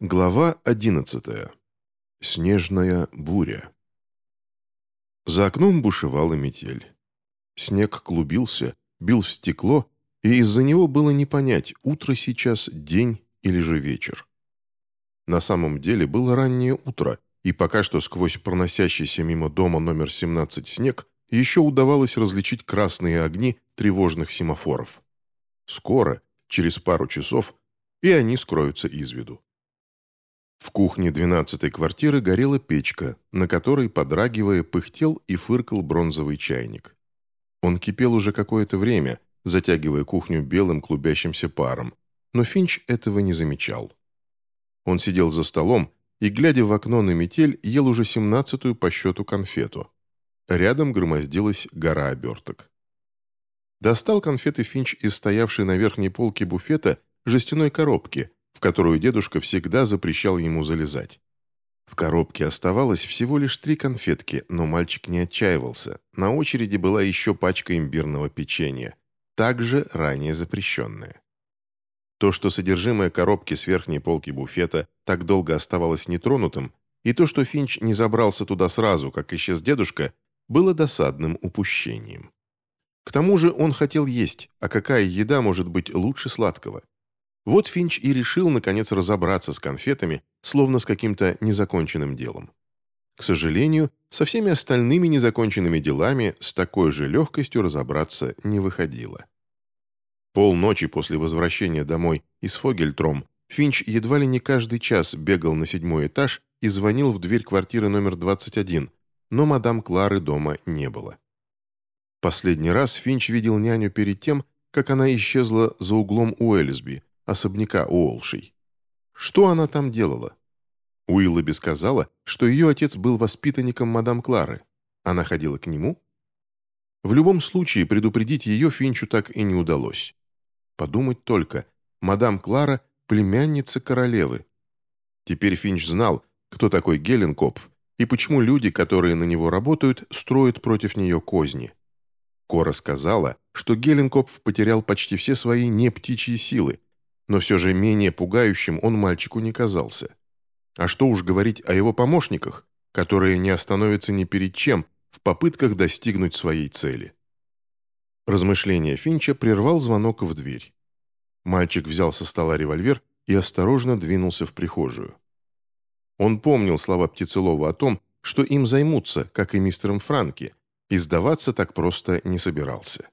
Глава 11. Снежная буря. За окном бушевала метель. Снег клубился, бил в стекло, и из-за него было не понять, утро сейчас, день или же вечер. На самом деле было раннее утро, и пока что сквозь проносящийся мимо дома номер 17 снег еще удавалось различить красные огни тревожных семафоров. Скоро, через пару часов, и они скроются из виду. В кухне двенадцатой квартиры горела печка, на которой, подрагивая, пыхтел и фыркал бронзовый чайник. Он кипел уже какое-то время, затягивая кухню белым клубящимся паром, но Финч этого не замечал. Он сидел за столом и, глядя в окно на метель, ел уже семнадцатую по счету конфету. Рядом громоздилась гора оберток. Достал конфеты Финч из стоявшей на верхней полке буфета жестяной коробки – в которую дедушка всегда запрещал ему залезать. В коробке оставалось всего лишь три конфетки, но мальчик не отчаивался. На очереди была еще пачка имбирного печенья, также ранее запрещенная. То, что содержимое коробки с верхней полки буфета так долго оставалось нетронутым, и то, что Финч не забрался туда сразу, как исчез дедушка, было досадным упущением. К тому же он хотел есть, а какая еда может быть лучше сладкого? Вот Финч и решил, наконец, разобраться с конфетами, словно с каким-то незаконченным делом. К сожалению, со всеми остальными незаконченными делами с такой же легкостью разобраться не выходило. Полночи после возвращения домой из Фогельтром Финч едва ли не каждый час бегал на седьмой этаж и звонил в дверь квартиры номер 21, но мадам Клары дома не было. Последний раз Финч видел няню перед тем, как она исчезла за углом Уэльсби, особняка Уолшей. Что она там делала? Уиллоби сказала, что ее отец был воспитанником мадам Клары. Она ходила к нему? В любом случае, предупредить ее Финчу так и не удалось. Подумать только, мадам Клара – племянница королевы. Теперь Финч знал, кто такой Геленкопф и почему люди, которые на него работают, строят против нее козни. Кора сказала, что Геленкопф потерял почти все свои нептичьи силы, но все же менее пугающим он мальчику не казался. А что уж говорить о его помощниках, которые не остановятся ни перед чем в попытках достигнуть своей цели. Размышление Финча прервал звонок в дверь. Мальчик взял со стола револьвер и осторожно двинулся в прихожую. Он помнил слова Птицелова о том, что им займутся, как и мистером Франки, и сдаваться так просто не собирался.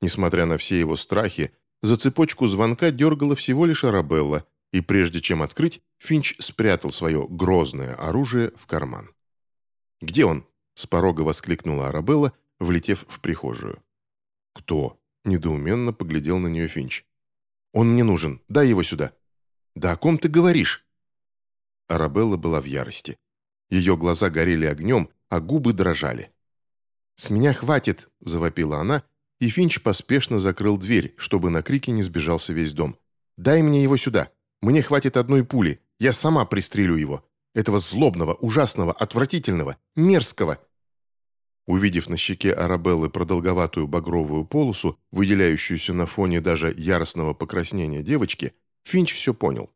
Несмотря на все его страхи, за цепочку звонка дергала всего лишь Арабелла, и прежде чем открыть, Финч спрятал свое грозное оружие в карман. «Где он?» – с порога воскликнула Арабелла, влетев в прихожую. «Кто?» – недоуменно поглядел на нее Финч. «Он мне нужен. Дай его сюда». «Да о ком ты говоришь?» Арабелла была в ярости. Ее глаза горели огнем, а губы дрожали. «С меня хватит!» – завопила она и Финч поспешно закрыл дверь, чтобы на крики не сбежался весь дом. «Дай мне его сюда! Мне хватит одной пули! Я сама пристрелю его! Этого злобного, ужасного, отвратительного, мерзкого!» Увидев на щеке Арабеллы продолговатую багровую полосу, выделяющуюся на фоне даже яростного покраснения девочки, Финч все понял.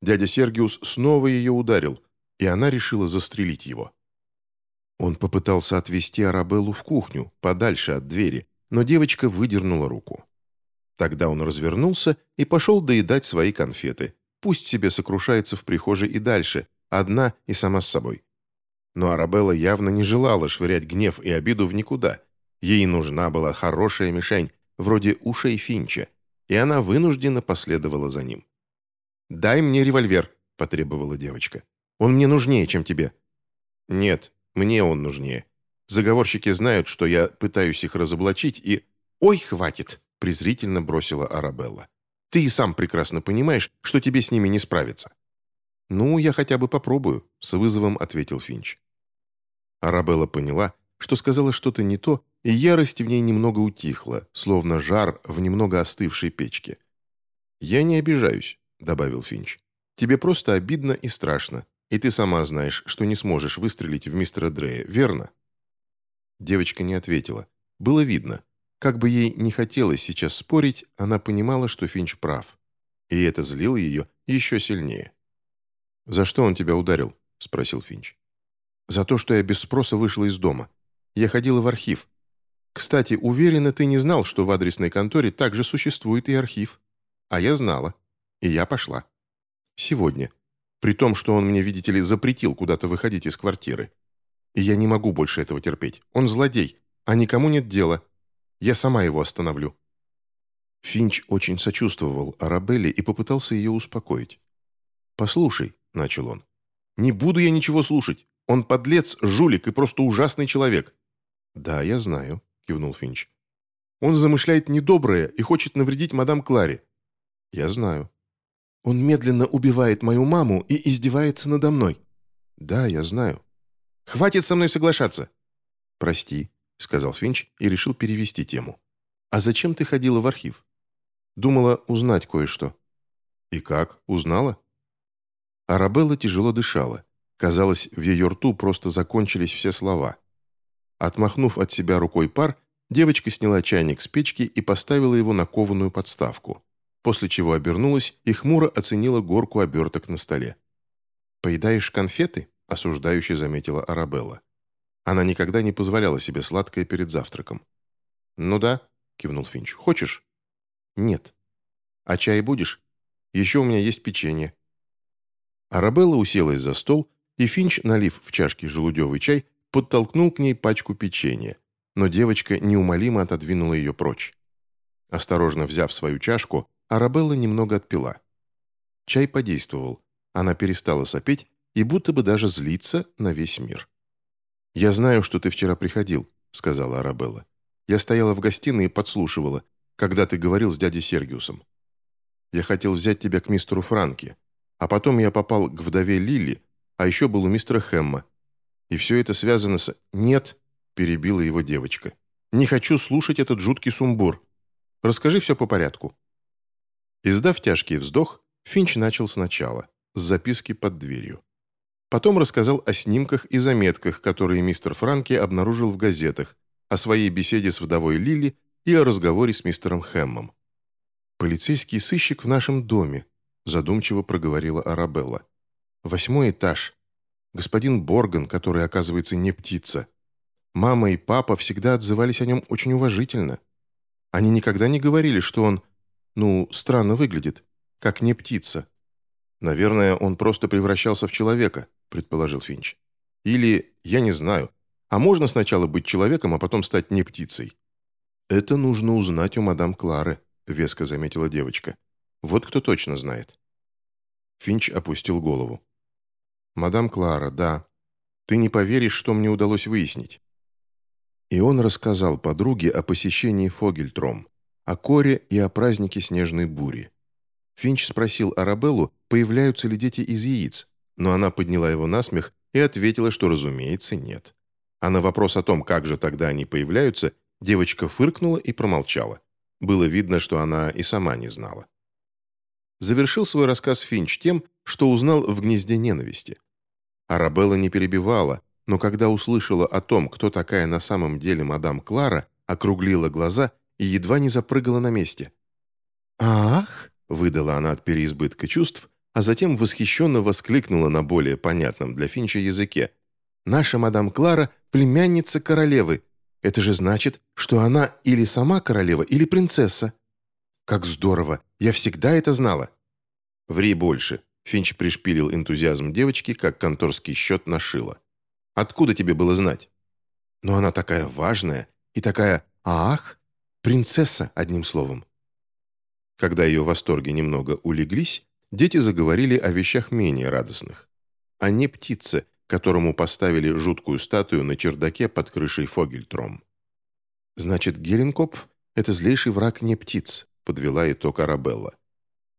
Дядя Сергиус снова ее ударил, и она решила застрелить его. Он попытался отвести Арабеллу в кухню, подальше от двери, но девочка выдернула руку. Тогда он развернулся и пошел доедать свои конфеты. Пусть себе сокрушается в прихожей и дальше, одна и сама с собой. Но Арабелла явно не желала швырять гнев и обиду в никуда. Ей нужна была хорошая мишень, вроде ушей Финча, и она вынужденно последовала за ним. «Дай мне револьвер», — потребовала девочка. «Он мне нужнее, чем тебе». «Нет, мне он нужнее. Заговорщики знают, что я пытаюсь их разоблачить и... «Ой, хватит!» – презрительно бросила Арабелла. «Ты и сам прекрасно понимаешь, что тебе с ними не справиться». «Ну, я хотя бы попробую», – с вызовом ответил Финч. Арабелла поняла, что сказала что-то не то, и ярость в ней немного утихла, словно жар в немного остывшей печке. «Я не обижаюсь», – добавил Финч. «Тебе просто обидно и страшно, и ты сама знаешь, что не сможешь выстрелить в мистера Дрея, верно?» Девочка не ответила. Было видно. Как бы ей не хотелось сейчас спорить, она понимала, что Финч прав. И это злило ее еще сильнее. «За что он тебя ударил?» — спросил Финч. «За то, что я без спроса вышла из дома. Я ходила в архив. Кстати, уверена, ты не знал, что в адресной конторе также существует и архив. А я знала. И я пошла. Сегодня. При том, что он мне, видите ли, запретил куда-то выходить из квартиры. И я не могу больше этого терпеть. Он злодей, а никому нет дела. Я сама его остановлю». Финч очень сочувствовал Арабелле и попытался ее успокоить. «Послушай», — начал он, — «не буду я ничего слушать. Он подлец, жулик и просто ужасный человек». «Да, я знаю», — кивнул Финч. «Он замышляет недоброе и хочет навредить мадам Кларе». «Я знаю». «Он медленно убивает мою маму и издевается надо мной». «Да, я знаю». «Хватит со мной соглашаться». «Прости», — сказал Финч и решил перевести тему. «А зачем ты ходила в архив?» «Думала узнать кое-что». «И как? Узнала?» Арабелла тяжело дышала. Казалось, в ее рту просто закончились все слова. Отмахнув от себя рукой пар, девочка сняла чайник с печки и поставила его на кованую подставку, после чего обернулась и хмуро оценила горку оберток на столе. «Поедаешь конфеты?» – осуждающе заметила Арабелла. Она никогда не позволяла себе сладкое перед завтраком. «Ну да», – кивнул Финч. «Хочешь?» «Нет». «А чай будешь? Еще у меня есть печенье». Арабелла уселась за стол, и Финч, налив в чашки желудевый чай, подтолкнул к ней пачку печенья, но девочка неумолимо отодвинула ее прочь. Осторожно взяв свою чашку, Арабелла немного отпила. Чай подействовал. Она перестала сопеть и будто бы даже злиться на весь мир. «Я знаю, что ты вчера приходил», — сказала Арабелла. «Я стояла в гостиной и подслушивала, когда ты говорил с дядей Сергиусом. Я хотел взять тебя к мистеру Франке, а потом я попал к вдове Лили, а еще был у мистера Хэмма. И все это связано с... «Нет», — перебила его девочка. «Не хочу слушать этот жуткий сумбур. Расскажи все по порядку». Издав тяжкий вздох, Финч начал сначала, с записки под дверью. Потом рассказал о снимках и заметках, которые мистер Франки обнаружил в газетах, о своей беседе с вдовой Лили и о разговоре с мистером Хэммом. «Полицейский сыщик в нашем доме», задумчиво проговорила Арабелла. «Восьмой этаж. Господин Борган, который, оказывается, не птица. Мама и папа всегда отзывались о нем очень уважительно. Они никогда не говорили, что он, ну, странно выглядит, как не птица. Наверное, он просто превращался в человека», предположил Финч. «Или, я не знаю, а можно сначала быть человеком, а потом стать не птицей?» «Это нужно узнать у мадам Клары», — веско заметила девочка. Вот кто точно знает. Финч опустил голову. «Мадам Клара, да. Ты не поверишь, что мне удалось выяснить». И он рассказал подруге о посещении Фогельтром, о Коре и о празднике снежной бури. Финч спросил Арабеллу, появляются ли дети из яиц, но она подняла его на смех и ответила, что, разумеется, нет. А на вопрос о том, как же тогда они появляются, девочка фыркнула и промолчала. Было видно, что она и сама не знала завершил свой рассказ Финч тем, что узнал в гнезде ненависти. Арабелла не перебивала, но когда услышала о том, кто такая на самом деле мадам Клара, округлила глаза и едва не запрыгала на месте. «Ах!» – выдала она от переизбытка чувств, а затем восхищенно воскликнула на более понятном для Финча языке. «Наша мадам Клара – племянница королевы. Это же значит, что она или сама королева, или принцесса». «Как здорово! Я всегда это знала!» «Ври больше!» Финч пришпилил энтузиазм девочки, как конторский счет на шило. «Откуда тебе было знать?» «Но она такая важная и такая «ах!» Принцесса, одним словом!» Когда ее восторги немного улеглись, дети заговорили о вещах менее радостных. О не птице, которому поставили жуткую статую на чердаке под крышей Фогельтром. «Значит, Геленкопф — это злейший враг не птиц», подвела итог Арабелла.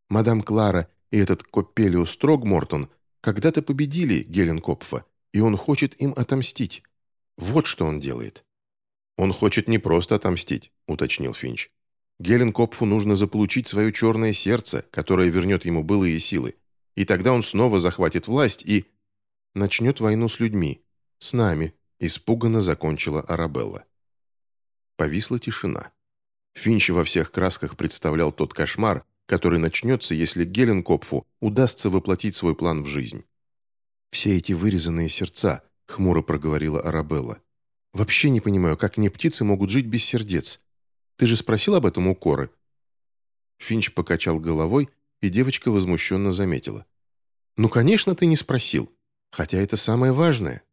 «Мадам Клара и этот Коппелиус Трогмортон когда-то победили Геленкопфа, и он хочет им отомстить. Вот что он делает». «Он хочет не просто отомстить», — уточнил Финч. «Геленкопфу нужно заполучить свое черное сердце, которое вернет ему былые силы, и тогда он снова захватит власть и...» «Начнет войну с людьми. С нами», — испуганно закончила Арабелла. Повисла тишина. Финч во всех красках представлял тот кошмар, который начнется, если Геленкопфу удастся воплотить свой план в жизнь. «Все эти вырезанные сердца», — хмуро проговорила Арабелла. «Вообще не понимаю, как не птицы могут жить без сердец. Ты же спросил об этом у Коры?» Финч покачал головой, и девочка возмущенно заметила. «Ну, конечно, ты не спросил. Хотя это самое важное.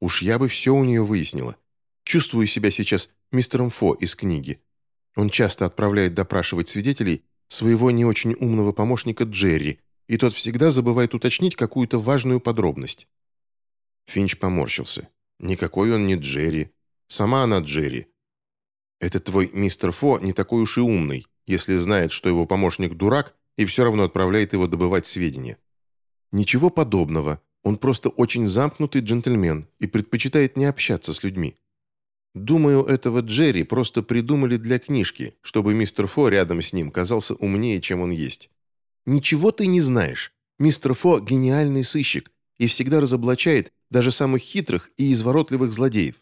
Уж я бы все у нее выяснила. Чувствую себя сейчас мистером Фо из книги. Он часто отправляет допрашивать свидетелей своего не очень умного помощника Джерри, и тот всегда забывает уточнить какую-то важную подробность. Финч поморщился. Никакой он не Джерри. Сама она Джерри. Этот твой мистер Фо не такой уж и умный, если знает, что его помощник дурак, и все равно отправляет его добывать сведения. Ничего подобного. Он просто очень замкнутый джентльмен и предпочитает не общаться с людьми. Думаю, этого Джерри просто придумали для книжки, чтобы мистер Фо рядом с ним казался умнее, чем он есть. Ничего ты не знаешь. Мистер Фо – гениальный сыщик и всегда разоблачает даже самых хитрых и изворотливых злодеев.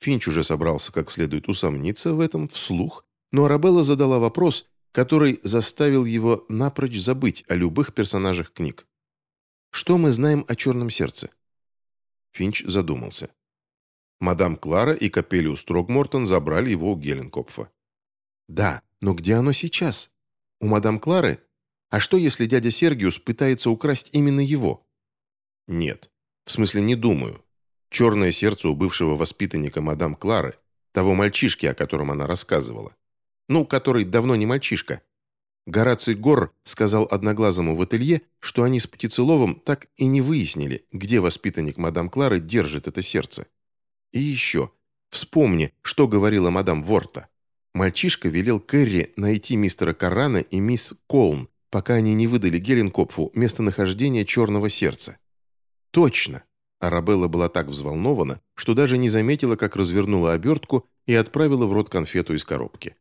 Финч уже собрался как следует усомниться в этом вслух, но Арабелла задала вопрос, который заставил его напрочь забыть о любых персонажах книг. Что мы знаем о черном сердце? Финч задумался. Мадам Клара и Капелиус Трогмортон забрали его у Геленкопфа. Да, но где оно сейчас? У мадам Клары? А что, если дядя Сергиус пытается украсть именно его? Нет. В смысле, не думаю. Черное сердце у бывшего воспитанника мадам Клары, того мальчишки, о котором она рассказывала. Ну, который давно не мальчишка. Гораций Гор сказал Одноглазому в ателье, что они с Птицеловым так и не выяснили, где воспитанник мадам Клары держит это сердце. И еще. Вспомни, что говорила мадам Ворта. Мальчишка велел Кэрри найти мистера Каррана и мисс Колн, пока они не выдали Геленкопфу местонахождение черного сердца. Точно. Арабелла была так взволнована, что даже не заметила, как развернула обертку и отправила в рот конфету из коробки.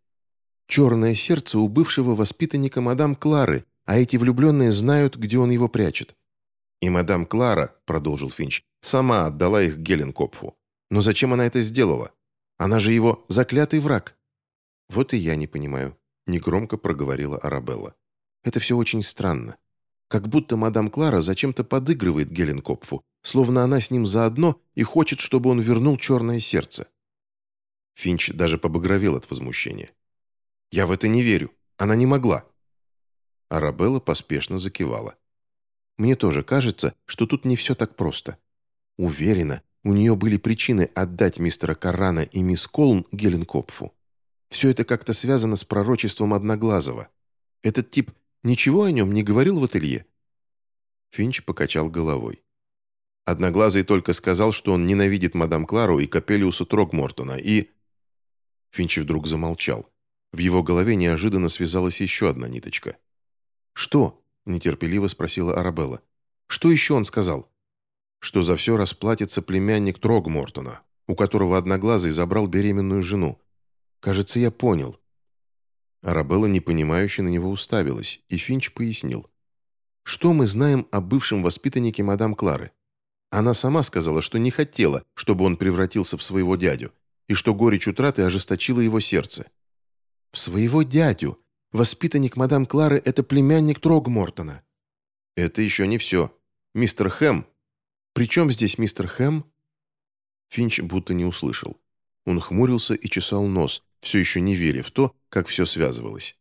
«Черное сердце у бывшего воспитанника мадам Клары, а эти влюбленные знают, где он его прячет». «И мадам Клара», — продолжил Финч, — «сама отдала их Геленкопфу. Но зачем она это сделала? Она же его заклятый враг. Вот и я не понимаю, негромко проговорила Арабелла. Это все очень странно. Как будто мадам Клара зачем-то подыгрывает Геленкопфу, словно она с ним заодно и хочет, чтобы он вернул черное сердце. Финч даже побагровел от возмущения. «Я в это не верю. Она не могла». Арабелла поспешно закивала. «Мне тоже кажется, что тут не все так просто. Уверена, у нее были причины отдать мистера Каррана и мисс Колн Геленкопфу. Все это как-то связано с пророчеством Одноглазого. Этот тип ничего о нем не говорил в ателье?» Финч покачал головой. Одноглазый только сказал, что он ненавидит мадам Клару и Капелиуса Трогмортона, и... Финч вдруг замолчал. В его голове неожиданно связалась еще одна ниточка. «Что?» – нетерпеливо спросила Арабелла. «Что еще он сказал?» что за все расплатится племянник Трогмортона, у которого Одноглазый забрал беременную жену. Кажется, я понял. Арабелла непонимающе на него уставилась, и Финч пояснил. Что мы знаем о бывшем воспитаннике мадам Клары? Она сама сказала, что не хотела, чтобы он превратился в своего дядю, и что горечь утраты ожесточила его сердце. В своего дядю! Воспитанник мадам Клары – это племянник Трогмортона. Это еще не все. Мистер Хэм «При чем здесь мистер Хэм?» Финч будто не услышал. Он хмурился и чесал нос, все еще не веря в то, как все связывалось.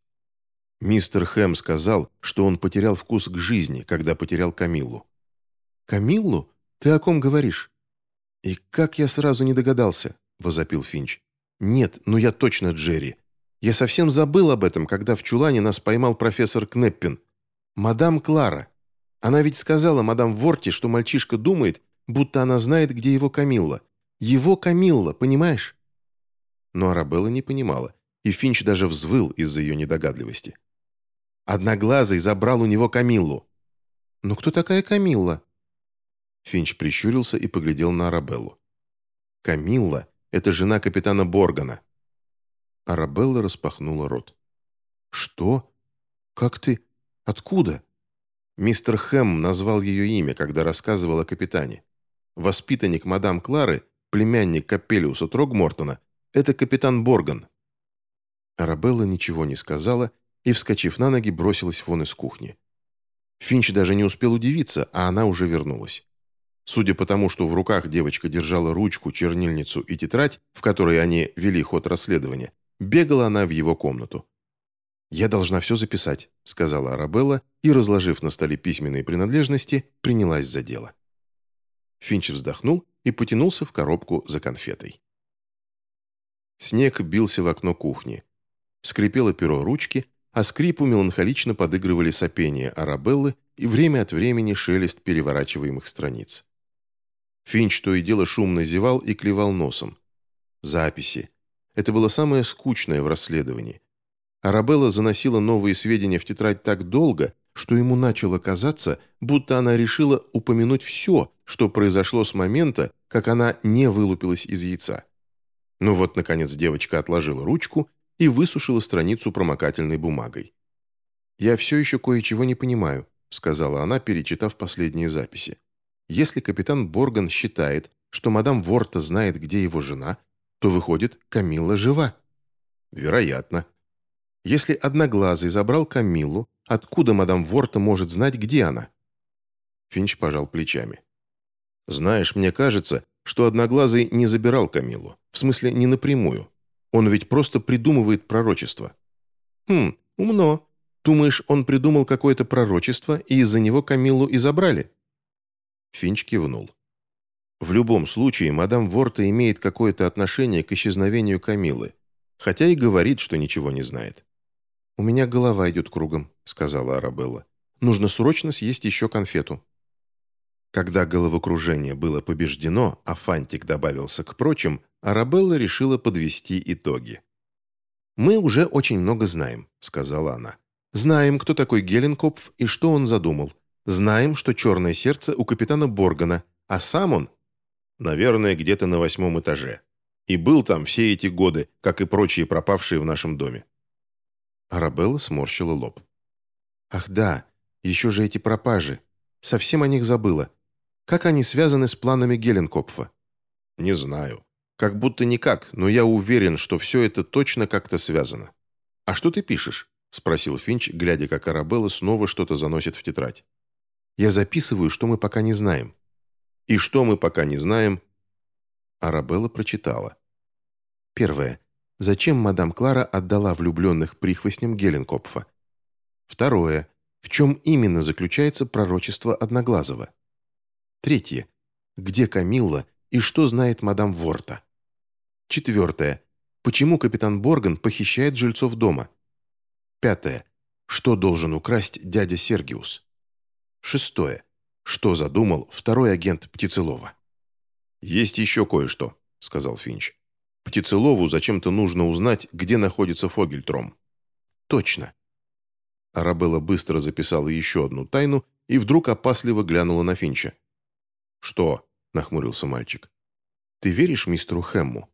Мистер Хэм сказал, что он потерял вкус к жизни, когда потерял Камиллу. «Камиллу? Ты о ком говоришь?» «И как я сразу не догадался?» – возопил Финч. «Нет, ну я точно Джерри. Я совсем забыл об этом, когда в чулане нас поймал профессор Кнеппин. Мадам Клара. Она ведь сказала мадам Ворти, что мальчишка думает, будто она знает, где его Камилла. Его Камилла, понимаешь?» Но Арабелла не понимала, и Финч даже взвыл из-за ее недогадливости. Одноглазый забрал у него Камиллу. «Но кто такая Камилла?» Финч прищурился и поглядел на Арабеллу. «Камилла — это жена капитана Боргана». Арабелла распахнула рот. «Что? Как ты? Откуда?» Мистер Хэм назвал ее имя, когда рассказывал о капитане. Воспитанник мадам Клары, племянник Капелиуса Трогмортона, это капитан Борган. Арабелла ничего не сказала и, вскочив на ноги, бросилась вон из кухни. Финч даже не успел удивиться, а она уже вернулась. Судя по тому, что в руках девочка держала ручку, чернильницу и тетрадь, в которой они вели ход расследования, бегала она в его комнату. «Я должна все записать», — сказала Арабелла и, разложив на столе письменные принадлежности, принялась за дело. Финч вздохнул и потянулся в коробку за конфетой. Снег бился в окно кухни. Скрипело перо ручки, а скрипу меланхолично подыгрывали сопения Арабеллы и время от времени шелест переворачиваемых страниц. Финч то и дело шумно зевал и клевал носом. Записи. Это было самое скучное в расследовании. Арабелла заносила новые сведения в тетрадь так долго, что ему начало казаться, будто она решила упомянуть все, что произошло с момента, как она не вылупилась из яйца. Ну вот, наконец, девочка отложила ручку и высушила страницу промокательной бумагой. «Я все еще кое-чего не понимаю», — сказала она, перечитав последние записи. «Если капитан Борган считает, что мадам Ворта знает, где его жена, то, выходит, Камилла жива». «Вероятно». «Если Одноглазый забрал Камиллу, откуда мадам Ворта может знать, где она?» Финч пожал плечами. «Знаешь, мне кажется, что Одноглазый не забирал Камилу. В смысле, не напрямую. Он ведь просто придумывает пророчество». «Хм, умно. Думаешь, он придумал какое-то пророчество, и из-за него Камиллу и забрали?» Финч кивнул. В любом случае, мадам Ворта имеет какое-то отношение к исчезновению Камилы, хотя и говорит, что ничего не знает. «У меня голова идет кругом», — сказала Арабелла. «Нужно срочно съесть еще конфету». Когда головокружение было побеждено, а фантик добавился к прочим, Арабелла решила подвести итоги. «Мы уже очень много знаем», — сказала она. «Знаем, кто такой Геленкопф и что он задумал. Знаем, что черное сердце у капитана Боргана, а сам он...» «Наверное, где-то на восьмом этаже. И был там все эти годы, как и прочие пропавшие в нашем доме». Арабелла сморщила лоб. «Ах да, еще же эти пропажи. Совсем о них забыла. Как они связаны с планами Геленкопфа? Не знаю. Как будто никак, но я уверен, что все это точно как-то связано. А что ты пишешь? Спросил Финч, глядя, как Арабелла снова что-то заносит в тетрадь. Я записываю, что мы пока не знаем. И что мы пока не знаем? Арабелла прочитала. Первое. Зачем мадам Клара отдала влюбленных прихвостням Геленкопфа? Второе. В чем именно заключается пророчество Одноглазого? Третье. Где Камилла и что знает мадам Ворта? Четвертое. Почему капитан Борган похищает жильцов дома? Пятое. Что должен украсть дядя Сергиус? Шестое. Что задумал второй агент Птицелова? «Есть еще кое-что», — сказал Финч. «Птицелову зачем-то нужно узнать, где находится Фогельтром». «Точно». Арабелла быстро записала еще одну тайну и вдруг опасливо глянула на Финча. «Что?» – нахмурился мальчик. «Ты веришь мистеру Хэмму?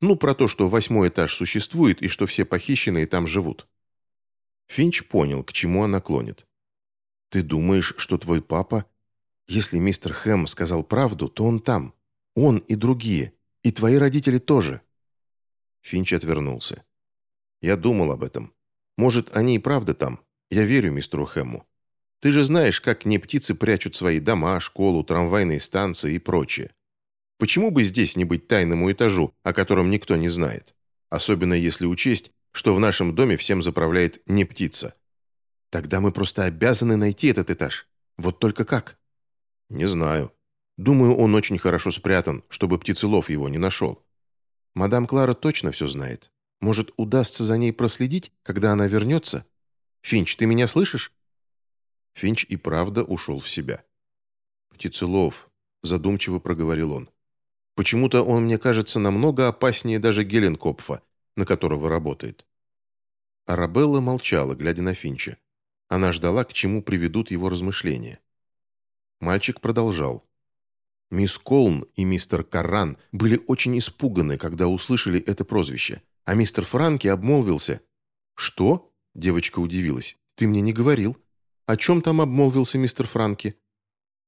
Ну, про то, что восьмой этаж существует и что все похищенные там живут». Финч понял, к чему она клонит. «Ты думаешь, что твой папа...» «Если мистер Хэм сказал правду, то он там. Он и другие. И твои родители тоже». Финч отвернулся. «Я думал об этом. Может, они и правда там. Я верю мистеру Хэмму. Ты же знаешь, как не птицы прячут свои дома, школу, трамвайные станции и прочее. Почему бы здесь не быть тайному этажу, о котором никто не знает? Особенно если учесть, что в нашем доме всем заправляет не птица. Тогда мы просто обязаны найти этот этаж. Вот только как? Не знаю. Думаю, он очень хорошо спрятан, чтобы птицелов его не нашел. Мадам Клара точно все знает. Может, удастся за ней проследить, когда она вернется? Финч, ты меня слышишь? Финч и правда ушел в себя. «Птицелов», — задумчиво проговорил он. «Почему-то он мне кажется намного опаснее даже Геленкопфа, на которого работает». Арабелла молчала, глядя на Финча. Она ждала, к чему приведут его размышления. Мальчик продолжал. Мисс Колн и мистер Карран были очень испуганы, когда услышали это прозвище, а мистер Франки обмолвился. «Что?» – девочка удивилась. «Ты мне не говорил». «О чем там обмолвился мистер Франки?»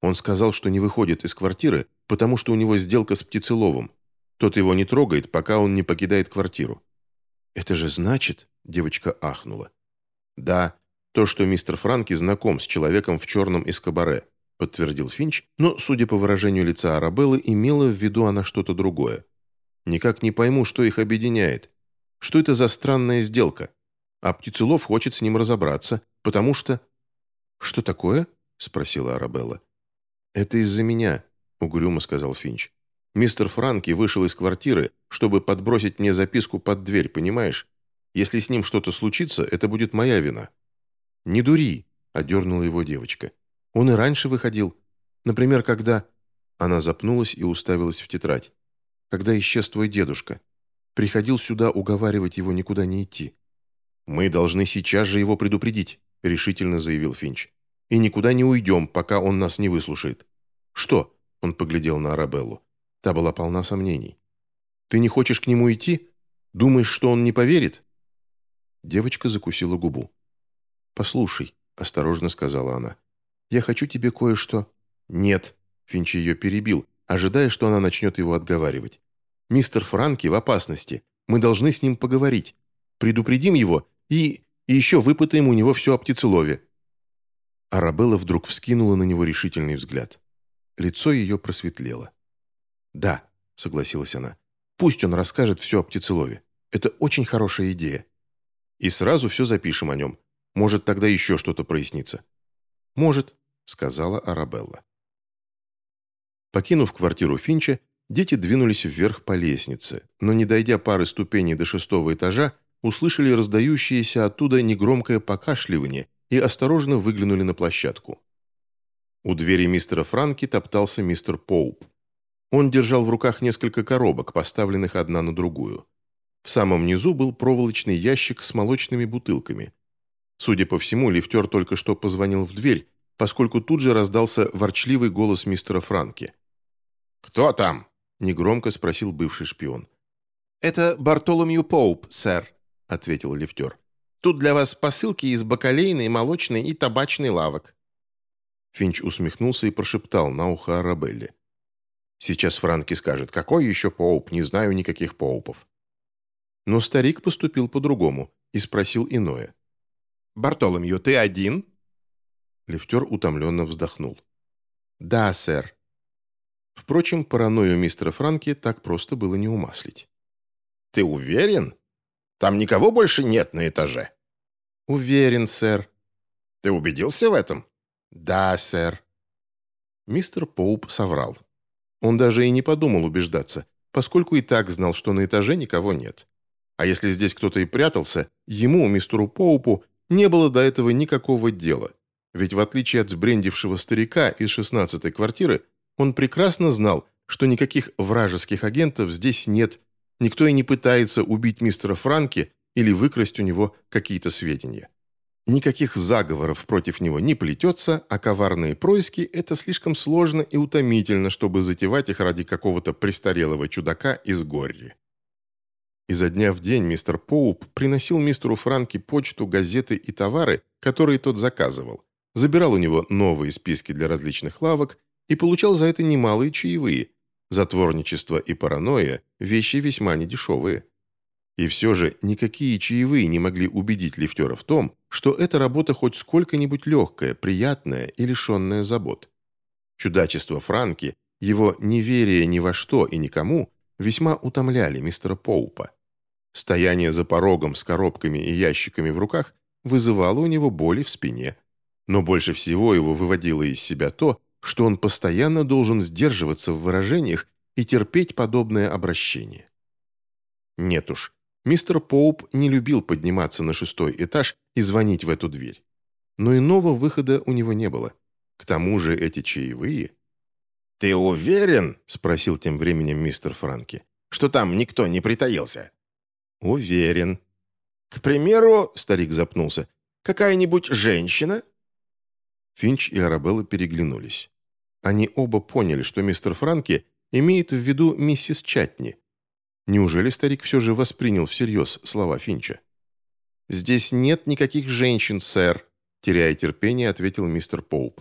Он сказал, что не выходит из квартиры, потому что у него сделка с птицеловым. Тот его не трогает, пока он не покидает квартиру. «Это же значит...» – девочка ахнула. «Да, то, что мистер Франки знаком с человеком в черном из кабаре. — подтвердил Финч, но, судя по выражению лица Арабеллы, имела в виду она что-то другое. «Никак не пойму, что их объединяет. Что это за странная сделка? А Птицелов хочет с ним разобраться, потому что...» «Что такое?» — спросила Арабелла. «Это из-за меня», — угрюмо сказал Финч. «Мистер Франки вышел из квартиры, чтобы подбросить мне записку под дверь, понимаешь? Если с ним что-то случится, это будет моя вина». «Не дури», — одернула его девочка. «Он и раньше выходил. Например, когда...» Она запнулась и уставилась в тетрадь. «Когда исчез твой дедушка. Приходил сюда уговаривать его никуда не идти». «Мы должны сейчас же его предупредить», — решительно заявил Финч и никуда не уйдем, пока он нас не выслушает». «Что?» — он поглядел на Арабеллу. Та была полна сомнений. «Ты не хочешь к нему идти? Думаешь, что он не поверит?» Девочка закусила губу. «Послушай», — осторожно сказала она, — «я хочу тебе кое-что...» «Нет», — Финч ее перебил, ожидая, что она начнет его отговаривать. «Мистер Франки в опасности. Мы должны с ним поговорить. Предупредим его и... и еще выпытаем у него все о птицелове. Арабелла вдруг вскинула на него решительный взгляд. Лицо ее просветлело. «Да», — согласилась она, — «пусть он расскажет все о птицелове. Это очень хорошая идея. И сразу все запишем о нем. Может, тогда еще что-то прояснится». «Может», — сказала Арабелла. Покинув квартиру Финча, дети двинулись вверх по лестнице, но, не дойдя пары ступеней до шестого этажа, услышали раздающееся оттуда негромкое покашливание и осторожно выглянули на площадку. У двери мистера Франки топтался мистер Поуп. Он держал в руках несколько коробок, поставленных одна на другую. В самом низу был проволочный ящик с молочными бутылками. Судя по всему, лифтер только что позвонил в дверь, поскольку тут же раздался ворчливый голос мистера Франки. «Кто там?» – негромко спросил бывший шпион. «Это Бартоломью Поуп, сэр», – ответил лифтер. Тут для вас посылки из бакалейной, молочной и табачной лавок». Финч усмехнулся и прошептал на ухо Арабелле. «Сейчас Франки скажет, какой еще Поуп, не знаю никаких Поупов». Но старик поступил по-другому и спросил иное. «Бартоломью, ты один?» Лифтер утомленно вздохнул. «Да, сэр». Впрочем, паранойю мистера Франки так просто было не умаслить. «Ты уверен? Там никого больше нет на этаже?» «Уверен, сэр». «Ты убедился в этом?» «Да, сэр». Мистер Поуп соврал. Он даже и не подумал убеждаться, поскольку и так знал, что на этаже никого нет. А если здесь кто-то и прятался, ему, мистеру Поупу, не было до этого никакого дела. Ведь в отличие от сбрендившего старика из шестнадцатой квартиры, он прекрасно знал, что никаких вражеских агентов здесь нет, никто и не пытается убить мистера Франки или выкрасть у него какие-то сведения. Никаких заговоров против него не плетется, а коварные происки – это слишком сложно и утомительно, чтобы затевать их ради какого-то престарелого чудака из Горри. Изо дня в день мистер Поуп приносил мистеру Франки почту, газеты и товары, которые тот заказывал, забирал у него новые списки для различных лавок и получал за это немалые чаевые. Затворничество и паранойя – вещи весьма недешевые. И все же никакие чаевые не могли убедить лифтера в том, что эта работа хоть сколько-нибудь легкая, приятная и лишенная забот. Чудачество Франки, его неверие ни во что и никому весьма утомляли мистера Поупа. Стояние за порогом с коробками и ящиками в руках вызывало у него боли в спине. Но больше всего его выводило из себя то, что он постоянно должен сдерживаться в выражениях и терпеть подобное обращение. Нет уж, Мистер Поуп не любил подниматься на шестой этаж и звонить в эту дверь. Но иного выхода у него не было. К тому же эти чаевые... «Ты уверен?» – спросил тем временем мистер Франки. «Что там никто не притаился?» «Уверен». «К примеру», – старик запнулся, – «какая-нибудь женщина?» Финч и Арабелла переглянулись. Они оба поняли, что мистер Франки имеет в виду миссис Чатни, Неужели старик все же воспринял всерьез слова Финча? «Здесь нет никаких женщин, сэр», – теряя терпение, ответил мистер Поуп.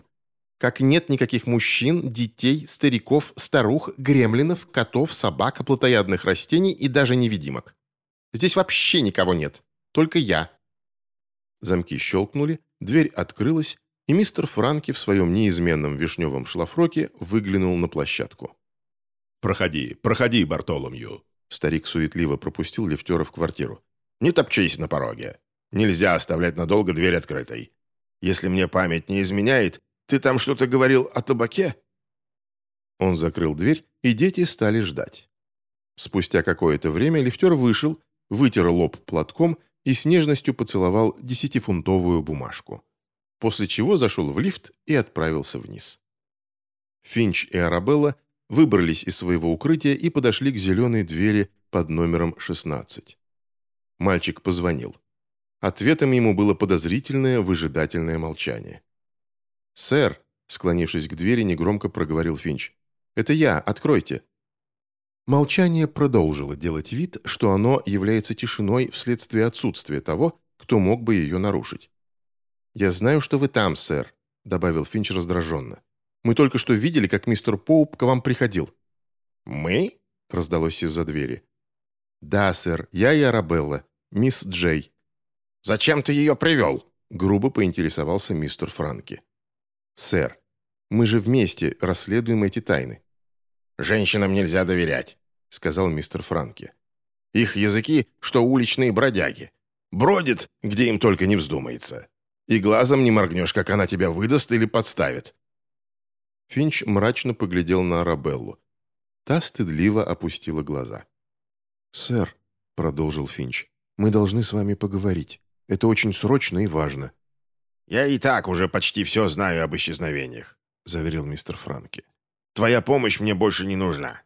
«Как нет никаких мужчин, детей, стариков, старух, гремлинов, котов, собак, плотоядных растений и даже невидимок. Здесь вообще никого нет, только я». Замки щелкнули, дверь открылась, и мистер Франки в своем неизменном вишневом шлафроке выглянул на площадку. «Проходи, проходи, Бартоломью!» Старик суетливо пропустил лифтера в квартиру. «Не топчись на пороге. Нельзя оставлять надолго дверь открытой. Если мне память не изменяет, ты там что-то говорил о табаке?» Он закрыл дверь, и дети стали ждать. Спустя какое-то время лифтер вышел, вытер лоб платком и с нежностью поцеловал десятифунтовую бумажку. После чего зашел в лифт и отправился вниз. Финч и Арабелла выбрались из своего укрытия и подошли к зеленой двери под номером 16. Мальчик позвонил. Ответом ему было подозрительное, выжидательное молчание. «Сэр», склонившись к двери, негромко проговорил Финч, «это я, откройте». Молчание продолжило делать вид, что оно является тишиной вследствие отсутствия того, кто мог бы ее нарушить. «Я знаю, что вы там, сэр», — добавил Финч раздраженно. «Мы только что видели, как мистер Поуп к вам приходил». «Мы?» — раздалось из-за двери. «Да, сэр, я и Арабелла, мисс Джей». «Зачем ты ее привел?» — грубо поинтересовался мистер Франки. «Сэр, мы же вместе расследуем эти тайны. «Женщинам нельзя доверять», — сказал мистер Франки. «Их языки, что уличные бродяги. Бродит, где им только не вздумается. И глазом не моргнешь, как она тебя выдаст или подставит». Финч мрачно поглядел на Арабеллу. Та стыдливо опустила глаза. «Сэр», — продолжил Финч, — «мы должны с вами поговорить. Это очень срочно и важно». «Я и так уже почти все знаю об исчезновениях», — заверил мистер Франки. Твоя помощь мне больше не нужна.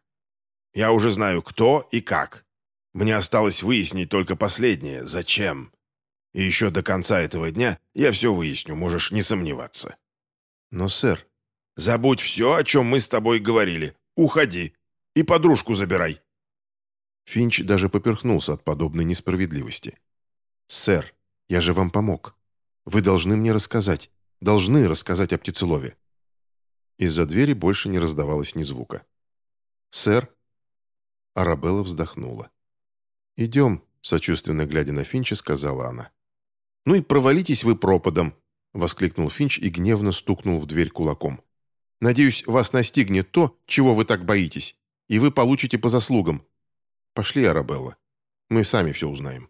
Я уже знаю, кто и как. Мне осталось выяснить только последнее, зачем. И еще до конца этого дня я все выясню, можешь не сомневаться. Но, сэр... Забудь все, о чем мы с тобой говорили. Уходи. И подружку забирай. Финч даже поперхнулся от подобной несправедливости. «Сэр, я же вам помог. Вы должны мне рассказать. Должны рассказать о птицелове. Из-за двери больше не раздавалось ни звука. «Сэр?» Арабелла вздохнула. «Идем», — сочувственно глядя на Финча, сказала она. «Ну и провалитесь вы пропадом», — воскликнул Финч и гневно стукнул в дверь кулаком. «Надеюсь, вас настигнет то, чего вы так боитесь, и вы получите по заслугам. Пошли, Арабелла. Мы сами все узнаем».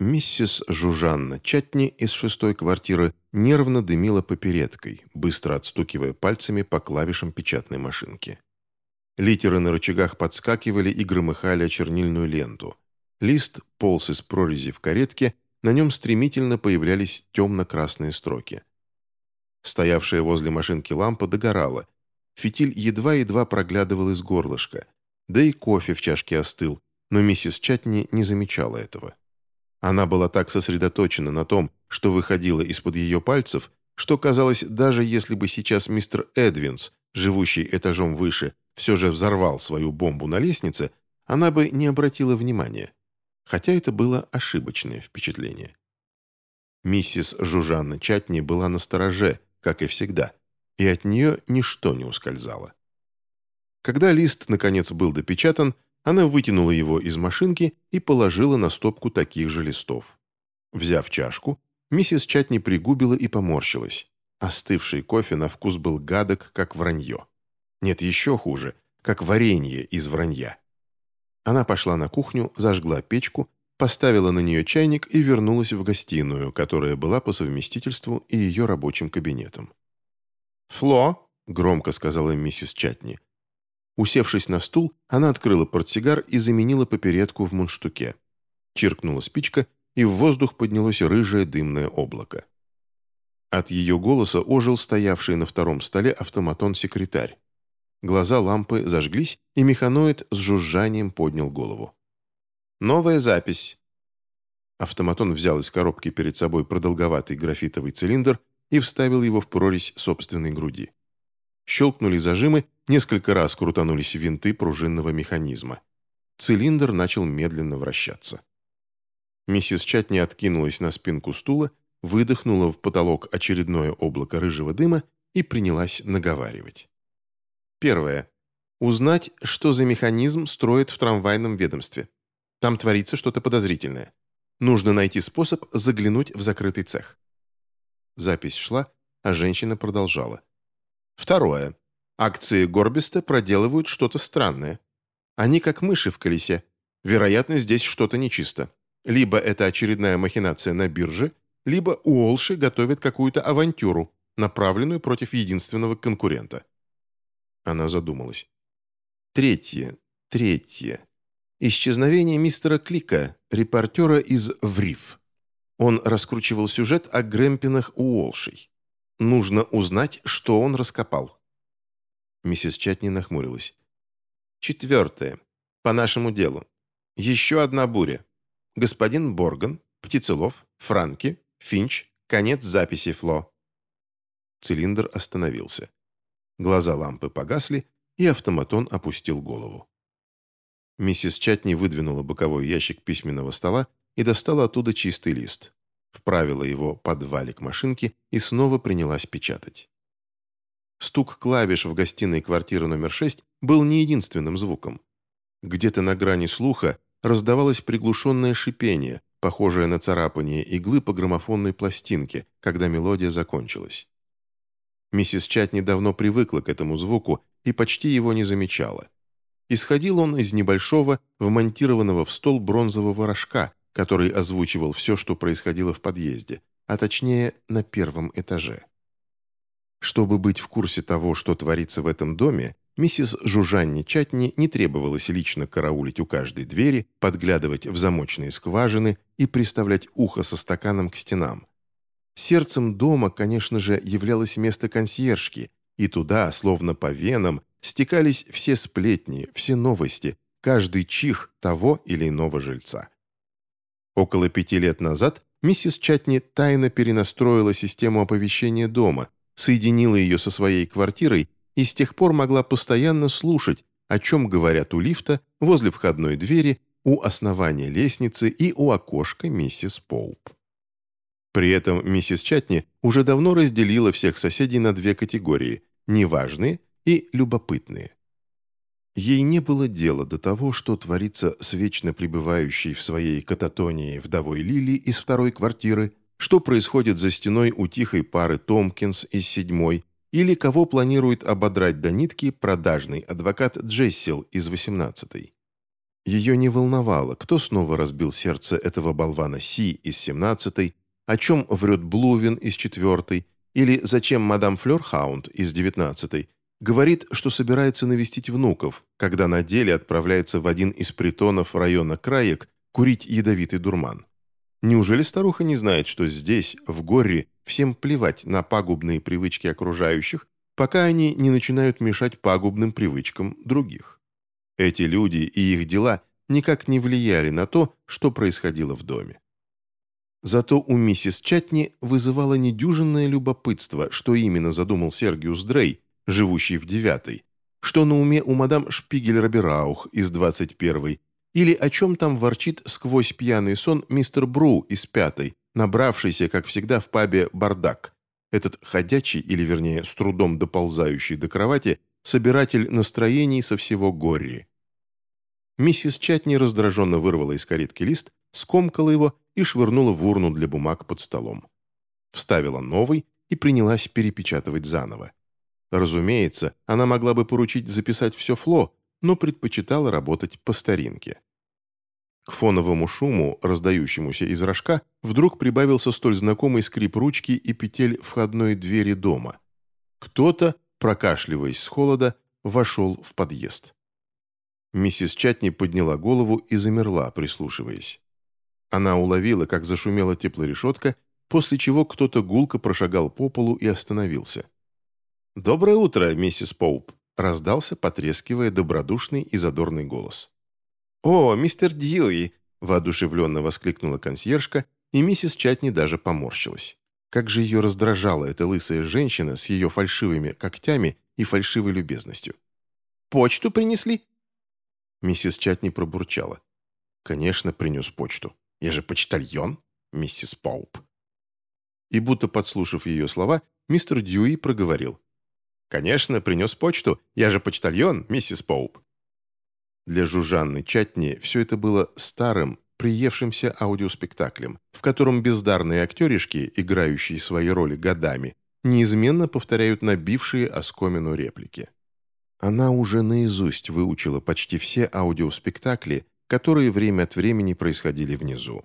Миссис Жужанна Чатни из шестой квартиры нервно дымила попередкой, быстро отстукивая пальцами по клавишам печатной машинки. Литеры на рычагах подскакивали и громыхали о чернильную ленту. Лист полз из прорези в каретке, на нем стремительно появлялись темно-красные строки. Стоявшая возле машинки лампа догорала. Фитиль едва-едва проглядывал из горлышка. Да и кофе в чашке остыл, но миссис Чатни не замечала этого. Она была так сосредоточена на том, что выходило из-под ее пальцев, что казалось, даже если бы сейчас мистер Эдвинс, живущий этажом выше, все же взорвал свою бомбу на лестнице, она бы не обратила внимания. Хотя это было ошибочное впечатление. Миссис Жужанна Чатни была на стороже, как и всегда, и от нее ничто не ускользало. Когда лист, наконец, был допечатан, она вытянула его из машинки и положила на стопку таких же листов. Взяв чашку, миссис Чатни пригубила и поморщилась. Остывший кофе на вкус был гадок, как вранье. Нет, еще хуже, как варенье из вранья. Она пошла на кухню, зажгла печку, поставила на нее чайник и вернулась в гостиную, которая была по совместительству и ее рабочим кабинетом. «Фло», — громко сказала миссис Чатни, Усевшись на стул, она открыла портсигар и заменила попередку в мундштуке. Чиркнула спичка, и в воздух поднялось рыжее дымное облако. От ее голоса ожил стоявший на втором столе автоматон-секретарь. Глаза лампы зажглись, и механоид с жужжанием поднял голову. «Новая запись». Автоматон взял из коробки перед собой продолговатый графитовый цилиндр и вставил его в прорезь собственной груди. Щелкнули зажимы, несколько раз крутанулись винты пружинного механизма. Цилиндр начал медленно вращаться. Миссис Чатни откинулась на спинку стула, выдохнула в потолок очередное облако рыжего дыма и принялась наговаривать. Первое. Узнать, что за механизм строят в трамвайном ведомстве. Там творится что-то подозрительное. Нужно найти способ заглянуть в закрытый цех. Запись шла, а женщина продолжала. Второе. Акции Горбиста проделывают что-то странное. Они как мыши в колесе. Вероятно, здесь что-то нечисто. Либо это очередная махинация на бирже, либо Уолши готовит какую-то авантюру, направленную против единственного конкурента. Она задумалась. Третье. Третье. Исчезновение мистера Клика, репортера из «Врив». Он раскручивал сюжет о Грэмпинах Уолшей. Нужно узнать, что он раскопал. Миссис Чатни нахмурилась. Четвертое. По нашему делу. Еще одна буря. Господин Борган, Птицелов, Франки, Финч, конец записи Фло. Цилиндр остановился. Глаза лампы погасли, и автоматон опустил голову. Миссис Чатни выдвинула боковой ящик письменного стола и достала оттуда чистый лист. Вправила его под валик машинки и снова принялась печатать. Стук клавиш в гостиной квартиры номер 6 был не единственным звуком. Где-то на грани слуха раздавалось приглушенное шипение, похожее на царапание иглы по граммофонной пластинке, когда мелодия закончилась. Миссис Чатни давно привыкла к этому звуку и почти его не замечала. Исходил он из небольшого, вмонтированного в стол бронзового рожка, который озвучивал все, что происходило в подъезде, а точнее на первом этаже. Чтобы быть в курсе того, что творится в этом доме, миссис Жужанни Чатни не требовалось лично караулить у каждой двери, подглядывать в замочные скважины и приставлять ухо со стаканом к стенам. Сердцем дома, конечно же, являлось место консьержки, и туда, словно по венам, стекались все сплетни, все новости, каждый чих того или иного жильца. Около пяти лет назад миссис Чатни тайно перенастроила систему оповещения дома, соединила ее со своей квартирой и с тех пор могла постоянно слушать, о чем говорят у лифта, возле входной двери, у основания лестницы и у окошка миссис Поуп. При этом миссис Чатни уже давно разделила всех соседей на две категории – неважные и любопытные. Ей не было дела до того, что творится с вечно пребывающей в своей кататонии вдовой Лили из второй квартиры, что происходит за стеной у тихой пары Томпкинс из седьмой, или кого планирует ободрать до нитки продажный адвокат Джессил из восемнадцатой. Ее не волновало, кто снова разбил сердце этого болвана Си из семнадцатой, о чем врет Блувин из четвертой, или зачем мадам Флёрхаунд из девятнадцатой, Говорит, что собирается навестить внуков, когда на деле отправляется в один из притонов района Краек курить ядовитый дурман. Неужели старуха не знает, что здесь, в горе, всем плевать на пагубные привычки окружающих, пока они не начинают мешать пагубным привычкам других? Эти люди и их дела никак не влияли на то, что происходило в доме. Зато у миссис Чатни вызывало недюжинное любопытство, что именно задумал Сергиус Дрей, живущий в девятой, что на уме у мадам Шпигель-Рабераух из двадцать первой, или о чем там ворчит сквозь пьяный сон мистер Бру из пятой, набравшийся, как всегда, в пабе «Бардак». Этот ходячий, или вернее, с трудом доползающий до кровати, собиратель настроений со всего Горри. Миссис Чатни раздраженно вырвала из каретки лист, скомкала его и швырнула в урну для бумаг под столом. Вставила новый и принялась перепечатывать заново. Разумеется, она могла бы поручить записать все Фло, но предпочитала работать по старинке. К фоновому шуму, раздающемуся из рожка, вдруг прибавился столь знакомый скрип ручки и петель входной двери дома. Кто-то, прокашливаясь с холода, вошел в подъезд. Миссис Чатни подняла голову и замерла, прислушиваясь. Она уловила, как зашумела теплорешетка, после чего кто-то гулко прошагал по полу и остановился. «Доброе утро, миссис Поуп!» — раздался, потрескивая добродушный и задорный голос. «О, мистер Дьюи!» — воодушевленно воскликнула консьержка, и миссис Чатни даже поморщилась. Как же ее раздражала эта лысая женщина с ее фальшивыми когтями и фальшивой любезностью. «Почту принесли?» Миссис Чатни пробурчала. «Конечно, принес почту. Я же почтальон, миссис Поуп». И будто подслушав ее слова, мистер Дьюи проговорил. «Конечно, принес почту. Я же почтальон, миссис Поуп». Для Жужанны Чатни все это было старым, приевшимся аудиоспектаклем, в котором бездарные актеришки, играющие свои роли годами, неизменно повторяют набившие оскомину реплики. Она уже наизусть выучила почти все аудиоспектакли, которые время от времени происходили внизу.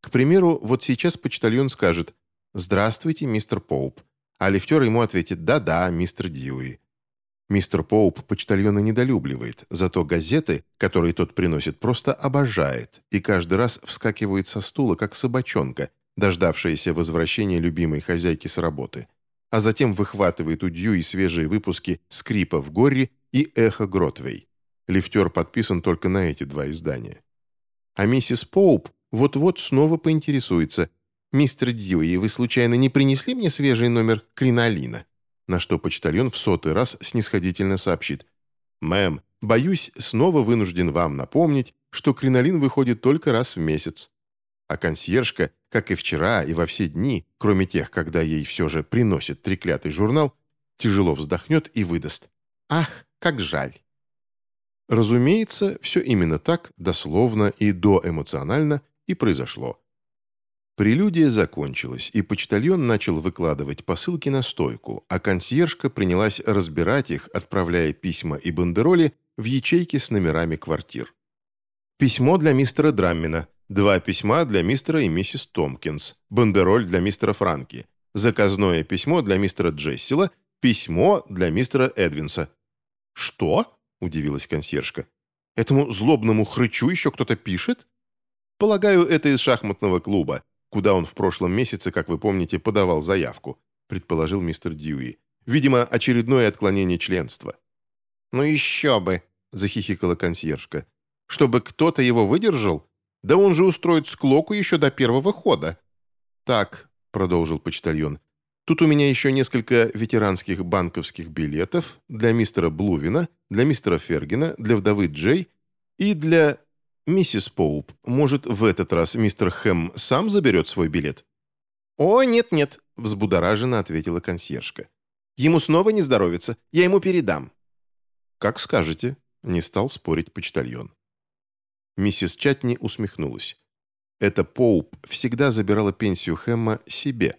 К примеру, вот сейчас почтальон скажет «Здравствуйте, мистер Поуп», а лифтер ему ответит «Да-да, мистер Дьюи». Мистер Поуп почтальона недолюбливает, зато газеты, которые тот приносит, просто обожает и каждый раз вскакивает со стула, как собачонка, дождавшаяся возвращения любимой хозяйки с работы, а затем выхватывает у Дьюи свежие выпуски «Скрипа в горе» и «Эхо Гротвей». Лифтер подписан только на эти два издания. А миссис Поуп вот-вот снова поинтересуется – «Мистер Дьюи, вы случайно не принесли мне свежий номер кринолина?» На что почтальон в сотый раз снисходительно сообщит. «Мэм, боюсь, снова вынужден вам напомнить, что кринолин выходит только раз в месяц». А консьержка, как и вчера и во все дни, кроме тех, когда ей все же приносит треклятый журнал, тяжело вздохнет и выдаст. «Ах, как жаль!» Разумеется, все именно так, дословно и доэмоционально и произошло. Прелюдия закончилась, и почтальон начал выкладывать посылки на стойку, а консьержка принялась разбирать их, отправляя письма и бандероли в ячейки с номерами квартир. Письмо для мистера Драммина, два письма для мистера и миссис Томпкинс, бандероль для мистера Франки, заказное письмо для мистера Джессила, письмо для мистера Эдвинса. «Что?» – удивилась консьержка. «Этому злобному хрычу еще кто-то пишет?» «Полагаю, это из шахматного клуба куда он в прошлом месяце, как вы помните, подавал заявку», предположил мистер Дьюи. «Видимо, очередное отклонение членства». «Ну еще бы», — захихикала консьержка. «Чтобы кто-то его выдержал? Да он же устроит склоку еще до первого хода». «Так», — продолжил почтальон, «тут у меня еще несколько ветеранских банковских билетов для мистера Блувина, для мистера Фергина, для вдовы Джей и для «Миссис Поуп, может, в этот раз мистер Хэм сам заберет свой билет?» «О, нет-нет», — взбудораженно ответила консьержка. «Ему снова не здоровится, я ему передам». «Как скажете», — не стал спорить почтальон. Миссис Чатни усмехнулась. Эта Поуп всегда забирала пенсию Хэмма себе,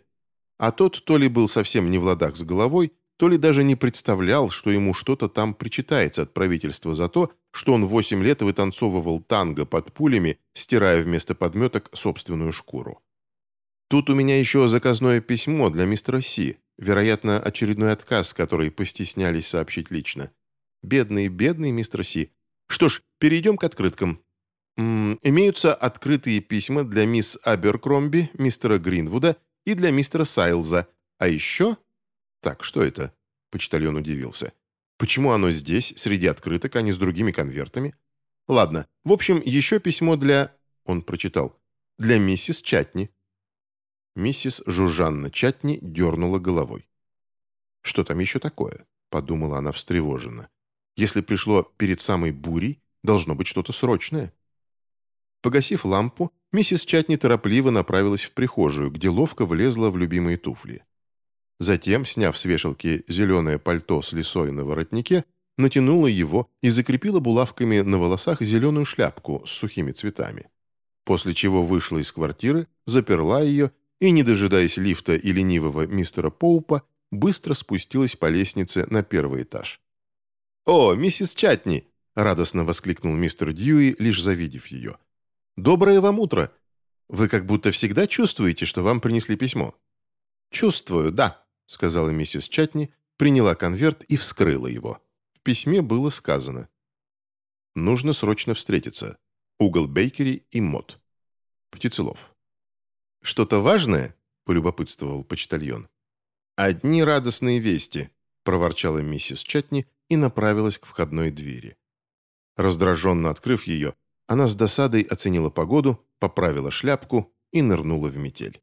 а тот то ли был совсем не в ладах с головой, то ли даже не представлял, что ему что-то там причитается от правительства за то, что он восемь лет вытанцовывал танго под пулями, стирая вместо подметок собственную шкуру. Тут у меня еще заказное письмо для мистера Си, вероятно, очередной отказ, который постеснялись сообщить лично. Бедный, бедный мистер Си. Что ж, перейдем к открыткам. -м, имеются открытые письма для мисс Аберкромби, мистера Гринвуда и для мистера Сайлза, а еще «Так, что это?» – почтальон удивился. «Почему оно здесь, среди открыток, а не с другими конвертами?» «Ладно, в общем, еще письмо для...» – он прочитал. «Для миссис Чатни». Миссис Жужанна Чатни дернула головой. «Что там еще такое?» – подумала она встревоженно. «Если пришло перед самой бурей, должно быть что-то срочное». Погасив лампу, миссис Чатни торопливо направилась в прихожую, где ловко влезла в любимые туфли. Затем, сняв с вешалки зеленое пальто с лисой на воротнике, натянула его и закрепила булавками на волосах зеленую шляпку с сухими цветами. После чего вышла из квартиры, заперла ее и, не дожидаясь лифта и ленивого мистера Поупа, быстро спустилась по лестнице на первый этаж. «О, миссис Чатни!» — радостно воскликнул мистер Дьюи, лишь завидев ее. «Доброе вам утро! Вы как будто всегда чувствуете, что вам принесли письмо?» «Чувствую, да», сказала миссис Чатни, приняла конверт и вскрыла его. В письме было сказано «Нужно срочно встретиться. Угол Бейкери и Мот. Птицелов». «Что-то важное?» – полюбопытствовал почтальон. «Одни радостные вести», – проворчала миссис Чатни и направилась к входной двери. Раздраженно открыв ее, она с досадой оценила погоду, поправила шляпку и нырнула в метель.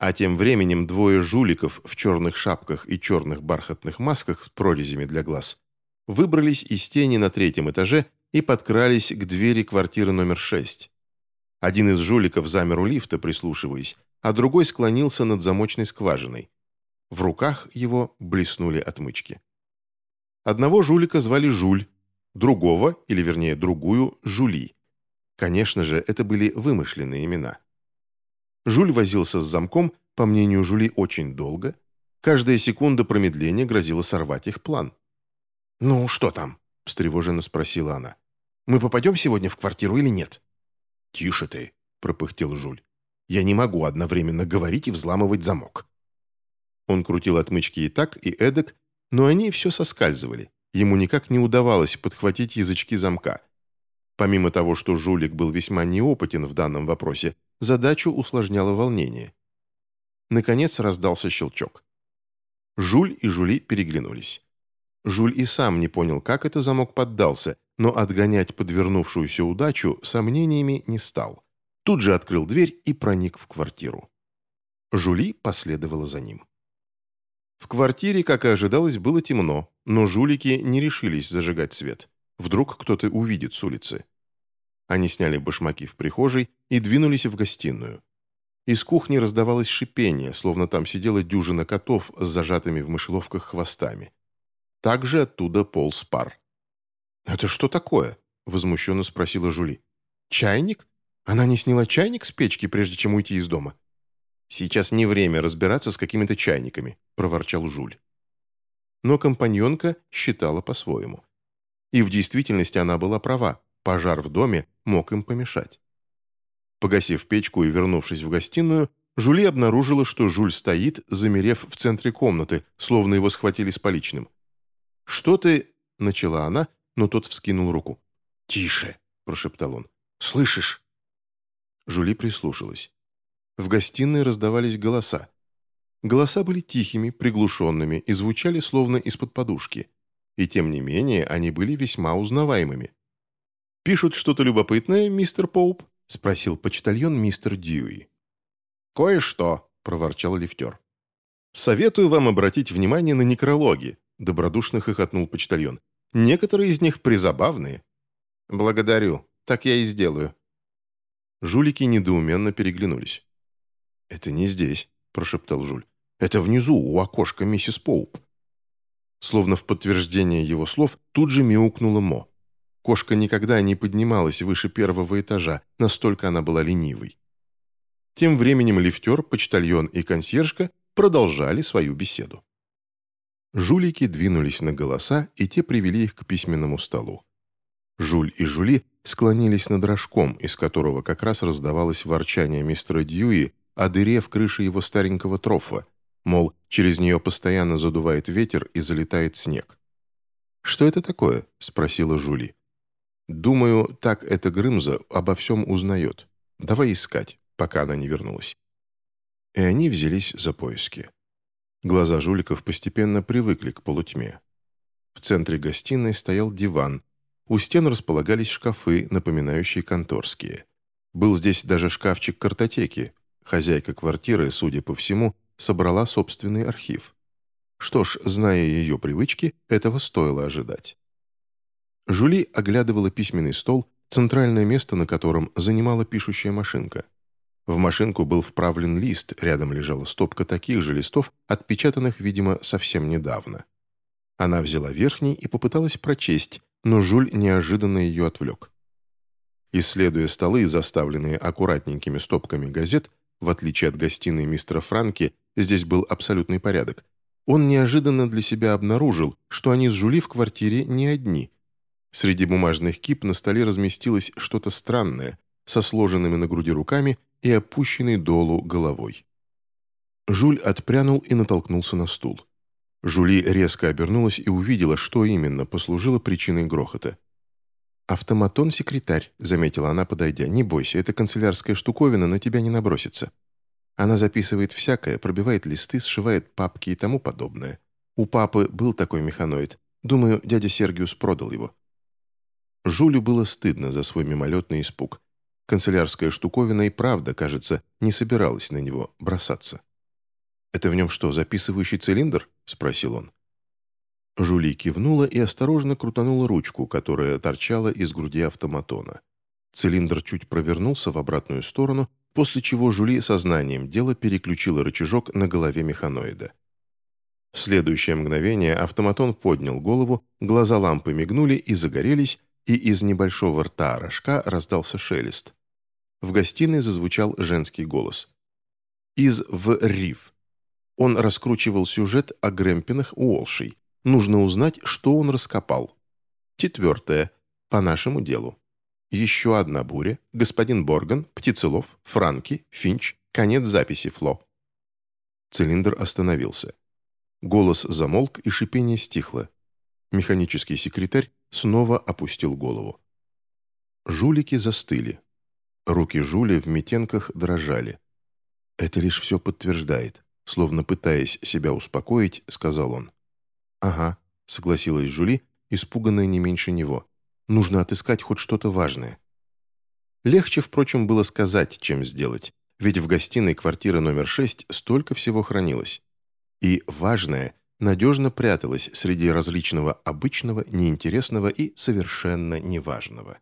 А тем временем двое жуликов в черных шапках и черных бархатных масках с прорезями для глаз выбрались из тени на третьем этаже и подкрались к двери квартиры номер 6. Один из жуликов замер у лифта, прислушиваясь, а другой склонился над замочной скважиной. В руках его блеснули отмычки. Одного жулика звали Жуль, другого, или вернее другую, Жули. Конечно же, это были вымышленные имена. Жуль возился с замком, по мнению Жули, очень долго. Каждая секунда промедления грозила сорвать их план. «Ну, что там?» – встревоженно спросила она. «Мы попадем сегодня в квартиру или нет?» «Тише ты», – пропыхтел Жуль. «Я не могу одновременно говорить и взламывать замок». Он крутил отмычки и так, и эдак, но они все соскальзывали. Ему никак не удавалось подхватить язычки замка. Помимо того, что жулик был весьма неопытен в данном вопросе, задачу усложняло волнение. Наконец раздался щелчок. Жуль и Жули переглянулись. Жуль и сам не понял, как это замок поддался, но отгонять подвернувшуюся удачу сомнениями не стал. Тут же открыл дверь и проник в квартиру. Жули последовала за ним. В квартире, как и ожидалось, было темно, но жулики не решились зажигать свет. Вдруг кто-то увидит с улицы. Они сняли башмаки в прихожей и двинулись в гостиную. Из кухни раздавалось шипение, словно там сидела дюжина котов с зажатыми в мышеловках хвостами. Также оттуда полз пар. «Это что такое?» – возмущенно спросила Жули. «Чайник? Она не сняла чайник с печки, прежде чем уйти из дома?» «Сейчас не время разбираться с какими-то чайниками», – проворчал Жуль. Но компаньонка считала по-своему. И в действительности она была права. Пожар в доме мог им помешать. Погасив печку и вернувшись в гостиную, Жули обнаружила, что Жуль стоит, замерев в центре комнаты, словно его схватили с поличным. «Что ты...» — начала она, но тот вскинул руку. «Тише!» — прошептал он. «Слышишь?» Жули прислушалась. В гостиной раздавались голоса. Голоса были тихими, приглушенными и звучали словно из-под подушки. И тем не менее они были весьма узнаваемыми. «Пишут что-то любопытное, мистер Поуп?» — спросил почтальон мистер Дьюи. «Кое-что», — проворчал лифтер. «Советую вам обратить внимание на некрологи», — добродушно хохотнул почтальон. «Некоторые из них призабавные». «Благодарю. Так я и сделаю». Жулики недоуменно переглянулись. «Это не здесь», — прошептал Жуль. «Это внизу, у окошка миссис Поуп». Словно в подтверждение его слов, тут же мяукнула Мо. Кошка никогда не поднималась выше первого этажа, настолько она была ленивой. Тем временем лифтер, почтальон и консьержка продолжали свою беседу. Жулики двинулись на голоса, и те привели их к письменному столу. Жуль и Жули склонились над рожком, из которого как раз раздавалось ворчание мистера Дьюи о дыре в крыше его старенького трофа, мол, через нее постоянно задувает ветер и залетает снег. «Что это такое?» – спросила Жули. «Думаю, так эта Грымза обо всем узнает. Давай искать, пока она не вернулась». И они взялись за поиски. Глаза жуликов постепенно привыкли к полутьме. В центре гостиной стоял диван. У стен располагались шкафы, напоминающие конторские. Был здесь даже шкафчик картотеки, Хозяйка квартиры, судя по всему, собрала собственный архив. Что ж, зная ее привычки, этого стоило ожидать. Жули оглядывала письменный стол, центральное место на котором занимала пишущая машинка. В машинку был вправлен лист, рядом лежала стопка таких же листов, отпечатанных, видимо, совсем недавно. Она взяла верхний и попыталась прочесть, но Жуль неожиданно ее отвлек. Исследуя столы, заставленные аккуратненькими стопками газет, в отличие от гостиной мистера Франки, здесь был абсолютный порядок. Он неожиданно для себя обнаружил, что они с Жули в квартире не одни. Среди бумажных кип на столе разместилось что-то странное, со сложенными на груди руками и опущенной долу головой. Жуль отпрянул и натолкнулся на стул. Жули резко обернулась и увидела, что именно послужило причиной грохота. «Автоматон-секретарь», — заметила она, подойдя. «Не бойся, эта канцелярская штуковина на тебя не набросится. Она записывает всякое, пробивает листы, сшивает папки и тому подобное. У папы был такой механоид. Думаю, дядя Сергиус продал его». Жулю было стыдно за свой мимолетный испуг. Канцелярская штуковина и правда, кажется, не собиралась на него бросаться. «Это в нем что, записывающий цилиндр?» — спросил он. Жули кивнула и осторожно крутанула ручку, которая торчала из груди автоматона. Цилиндр чуть провернулся в обратную сторону, после чего Жули сознанием дела переключила рычажок на голове механоида. В следующее мгновение автоматон поднял голову, глаза лампы мигнули и загорелись, и из небольшого рта рожка раздался шелест. В гостиной зазвучал женский голос. «Из в Рив». Он раскручивал сюжет о Грэмпинах Уолшей. Нужно узнать, что он раскопал. Четвертое. По нашему делу. Еще одна буря. Господин Борган, Птицелов, Франки, Финч. Конец записи, Фло. Цилиндр остановился. Голос замолк, и шипение стихло. Механический секретарь снова опустил голову. Жулики застыли. Руки Жули в метенках дрожали. «Это лишь все подтверждает», словно пытаясь себя успокоить, сказал он. «Ага», — согласилась Жули, испуганная не меньше него. «Нужно отыскать хоть что-то важное». Легче, впрочем, было сказать, чем сделать, ведь в гостиной квартиры номер 6 столько всего хранилось. И важное надежно пряталось среди различного обычного, неинтересного и совершенно неважного.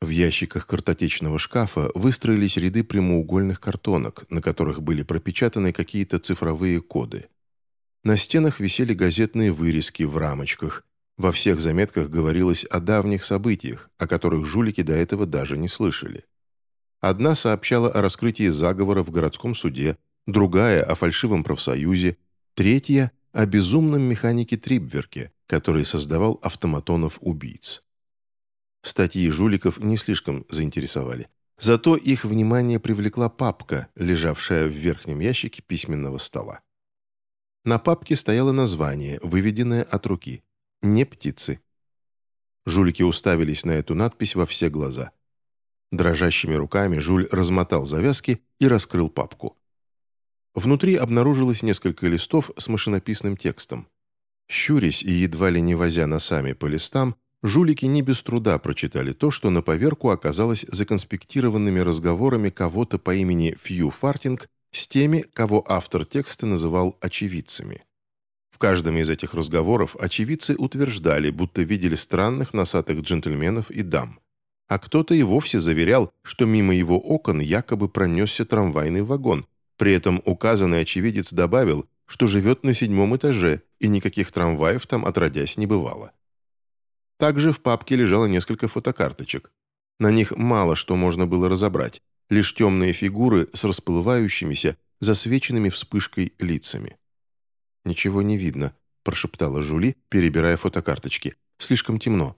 В ящиках картотечного шкафа выстроились ряды прямоугольных картонок, на которых были пропечатаны какие-то цифровые коды. На стенах висели газетные вырезки в рамочках. Во всех заметках говорилось о давних событиях, о которых жулики до этого даже не слышали. Одна сообщала о раскрытии заговора в городском суде, другая – о фальшивом профсоюзе, третья – о безумном механике Трибверке, который создавал автоматонов-убийц. Статьи жуликов не слишком заинтересовали. Зато их внимание привлекла папка, лежавшая в верхнем ящике письменного стола. На папке стояло название, выведенное от руки. «Не птицы». Жулики уставились на эту надпись во все глаза. Дрожащими руками Жуль размотал завязки и раскрыл папку. Внутри обнаружилось несколько листов с машинописным текстом. Щурясь и едва ли не возя носами по листам, жулики не без труда прочитали то, что на поверку оказалось законспектированными разговорами кого-то по имени Фью Фартинг с теми, кого автор текста называл очевидцами. В каждом из этих разговоров очевидцы утверждали, будто видели странных носатых джентльменов и дам. А кто-то и вовсе заверял, что мимо его окон якобы пронесся трамвайный вагон. При этом указанный очевидец добавил, что живет на седьмом этаже, и никаких трамваев там отродясь не бывало. Также в папке лежало несколько фотокарточек. На них мало что можно было разобрать лишь темные фигуры с расплывающимися, засвеченными вспышкой лицами. «Ничего не видно», – прошептала Жули, перебирая фотокарточки. «Слишком темно».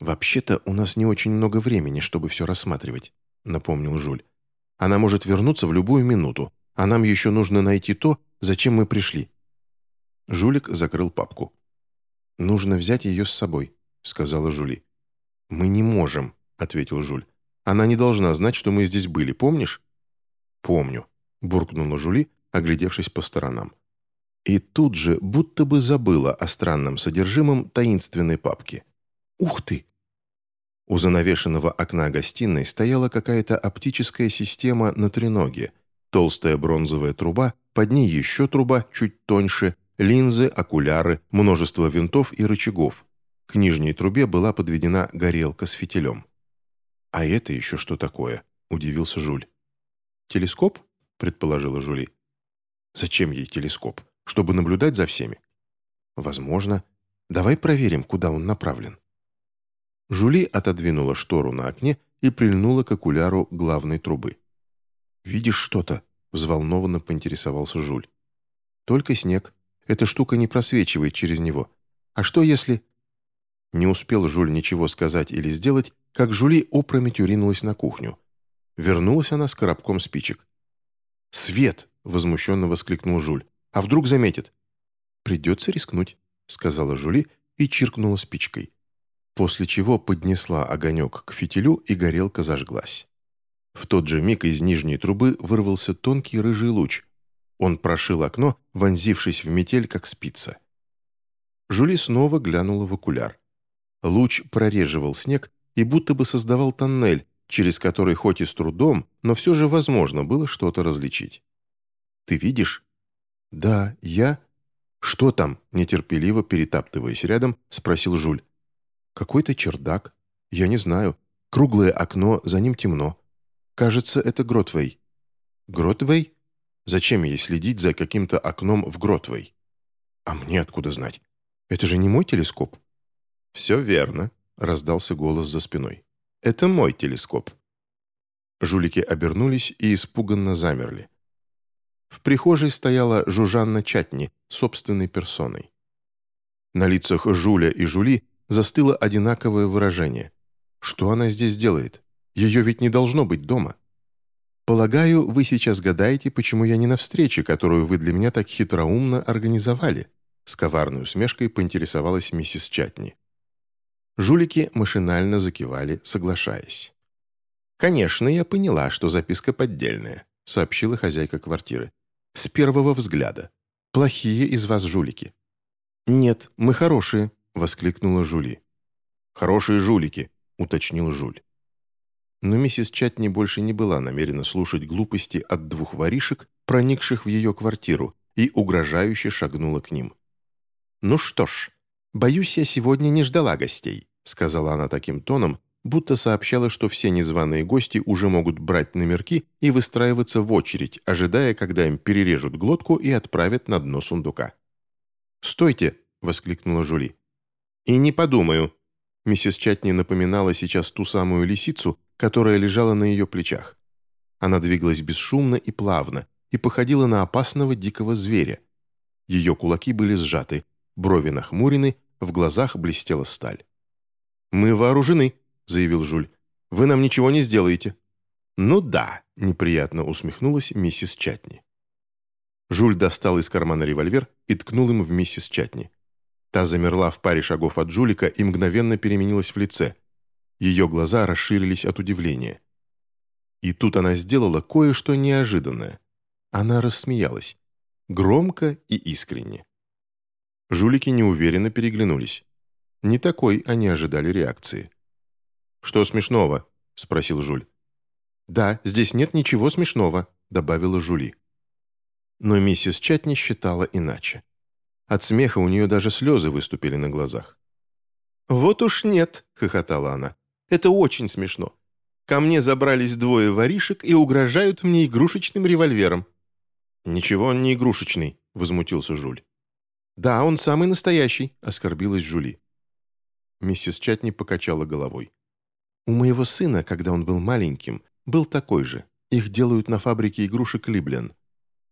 «Вообще-то у нас не очень много времени, чтобы все рассматривать», – напомнил Жуль. «Она может вернуться в любую минуту, а нам еще нужно найти то, зачем мы пришли». Жулик закрыл папку. «Нужно взять ее с собой», — сказала Жули. «Мы не можем», — ответил Жуль. Она не должна знать, что мы здесь были, помнишь?» «Помню», — буркнула Жули, оглядевшись по сторонам. И тут же будто бы забыла о странном содержимом таинственной папки. «Ух ты!» У занавешенного окна гостиной стояла какая-то оптическая система на треноге, толстая бронзовая труба, под ней еще труба, чуть тоньше, линзы, окуляры, множество винтов и рычагов. К нижней трубе была подведена горелка с фитилем. «А это еще что такое?» – удивился Жуль. «Телескоп?» – предположила Жули. «Зачем ей телескоп? Чтобы наблюдать за всеми?» «Возможно. Давай проверим, куда он направлен». Жули отодвинула штору на окне и прильнула к окуляру главной трубы. «Видишь что-то?» – взволнованно поинтересовался Жуль. «Только снег. Эта штука не просвечивает через него. А что если...» Не успел Жуль ничего сказать или сделать, как Жули опрометью ринулась на кухню. Вернулась она с коробком спичек. «Свет!» — возмущенно воскликнул Жуль. «А вдруг заметит?» «Придется рискнуть», — сказала Жули и чиркнула спичкой. После чего поднесла огонек к фитилю, и горелка зажглась. В тот же миг из нижней трубы вырвался тонкий рыжий луч. Он прошил окно, вонзившись в метель, как спица. Жули снова глянула в окуляр. Луч прореживал снег и будто бы создавал тоннель, через который хоть и с трудом, но все же возможно было что-то различить. «Ты видишь?» «Да, я...» «Что там?» – нетерпеливо перетаптываясь рядом, спросил Жуль. «Какой-то чердак. Я не знаю. Круглое окно, за ним темно. Кажется, это Гротвей». «Гротвей? Зачем ей следить за каким-то окном в Гротвей?» «А мне откуда знать? Это же не мой телескоп?» «Все верно», — раздался голос за спиной. «Это мой телескоп». Жулики обернулись и испуганно замерли. В прихожей стояла Жужанна Чатни собственной персоной. На лицах Жуля и Жули застыло одинаковое выражение. Что она здесь делает? Ее ведь не должно быть дома. Полагаю, вы сейчас гадаете, почему я не на встрече, которую вы для меня так хитроумно организовали. С коварной усмешкой поинтересовалась миссис Чатни. Жулики машинально закивали, соглашаясь. «Конечно, я поняла, что записка поддельная», — сообщила хозяйка квартиры. «С первого взгляда. Плохие из вас жулики». «Нет, мы хорошие», — воскликнула Жули. «Хорошие жулики», — уточнил Жуль. Но миссис Чатни больше не была намерена слушать глупости от двух воришек, проникших в ее квартиру, и угрожающе шагнула к ним. «Ну что ж, боюсь, я сегодня не ждала гостей», сказала она таким тоном, будто сообщала, что все незваные гости уже могут брать номерки и выстраиваться в очередь, ожидая, когда им перережут глотку и отправят на дно сундука. «Стойте!» — воскликнула Жули. «И не подумаю!» Миссис Чатни напоминала сейчас ту самую лисицу, которая лежала на ее плечах. Она двигалась бесшумно и плавно и походила на опасного дикого зверя. Ее кулаки были сжаты, брови нахмурены, в глазах блестела сталь. «Мы вооружены», — заявил Жуль. «Вы нам ничего не сделаете». «Ну да», — неприятно усмехнулась миссис Чатни. Жуль достал из кармана револьвер и ткнул им в миссис Чатни. Та замерла в паре шагов от Жулика и мгновенно переменилась в лице. Ее глаза расширились от удивления. И тут она сделала кое-что неожиданное. Она рассмеялась. Громко и искренне. Жулики неуверенно переглянулись. Не такой они ожидали реакции. «Что смешного?» — спросил Жуль. «Да, здесь нет ничего смешного», — добавила Жули. Но миссис Чатни считала иначе. От смеха у нее даже слезы выступили на глазах. «Вот уж нет», — хохотала она. Это очень смешно. Ко мне забрались двое воришек и угрожают мне игрушечным револьвером». «Ничего он не игрушечный», — возмутился Жуль. «Да, он самый настоящий», — оскорбилась Жули. Миссис Чатни покачала головой. «У моего сына, когда он был маленьким, был такой же. Их делают на фабрике игрушек Либлен.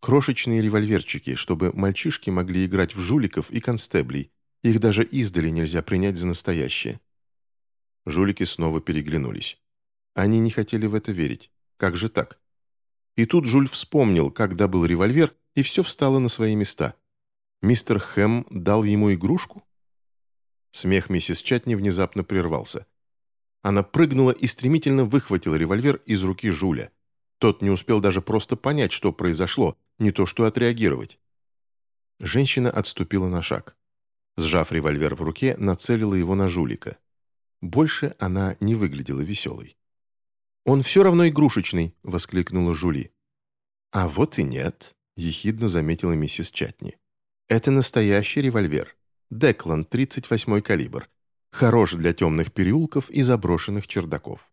Крошечные револьверчики, чтобы мальчишки могли играть в жуликов и констеблей. Их даже издали нельзя принять за настоящее. Жулики снова переглянулись. Они не хотели в это верить. Как же так? И тут Жуль вспомнил, как добыл револьвер, и все встало на свои места. Мистер Хэм дал ему игрушку? Смех миссис Чатни внезапно прервался. Она прыгнула и стремительно выхватила револьвер из руки Жуля. Тот не успел даже просто понять, что произошло, не то что отреагировать. Женщина отступила на шаг. Сжав револьвер в руке, нацелила его на жулика. Больше она не выглядела веселой. «Он все равно игрушечный!» — воскликнула Жули. «А вот и нет», — ехидно заметила миссис Чатни. «Это настоящий револьвер. Деклан, 38-й калибр. Хорош для темных переулков и заброшенных чердаков».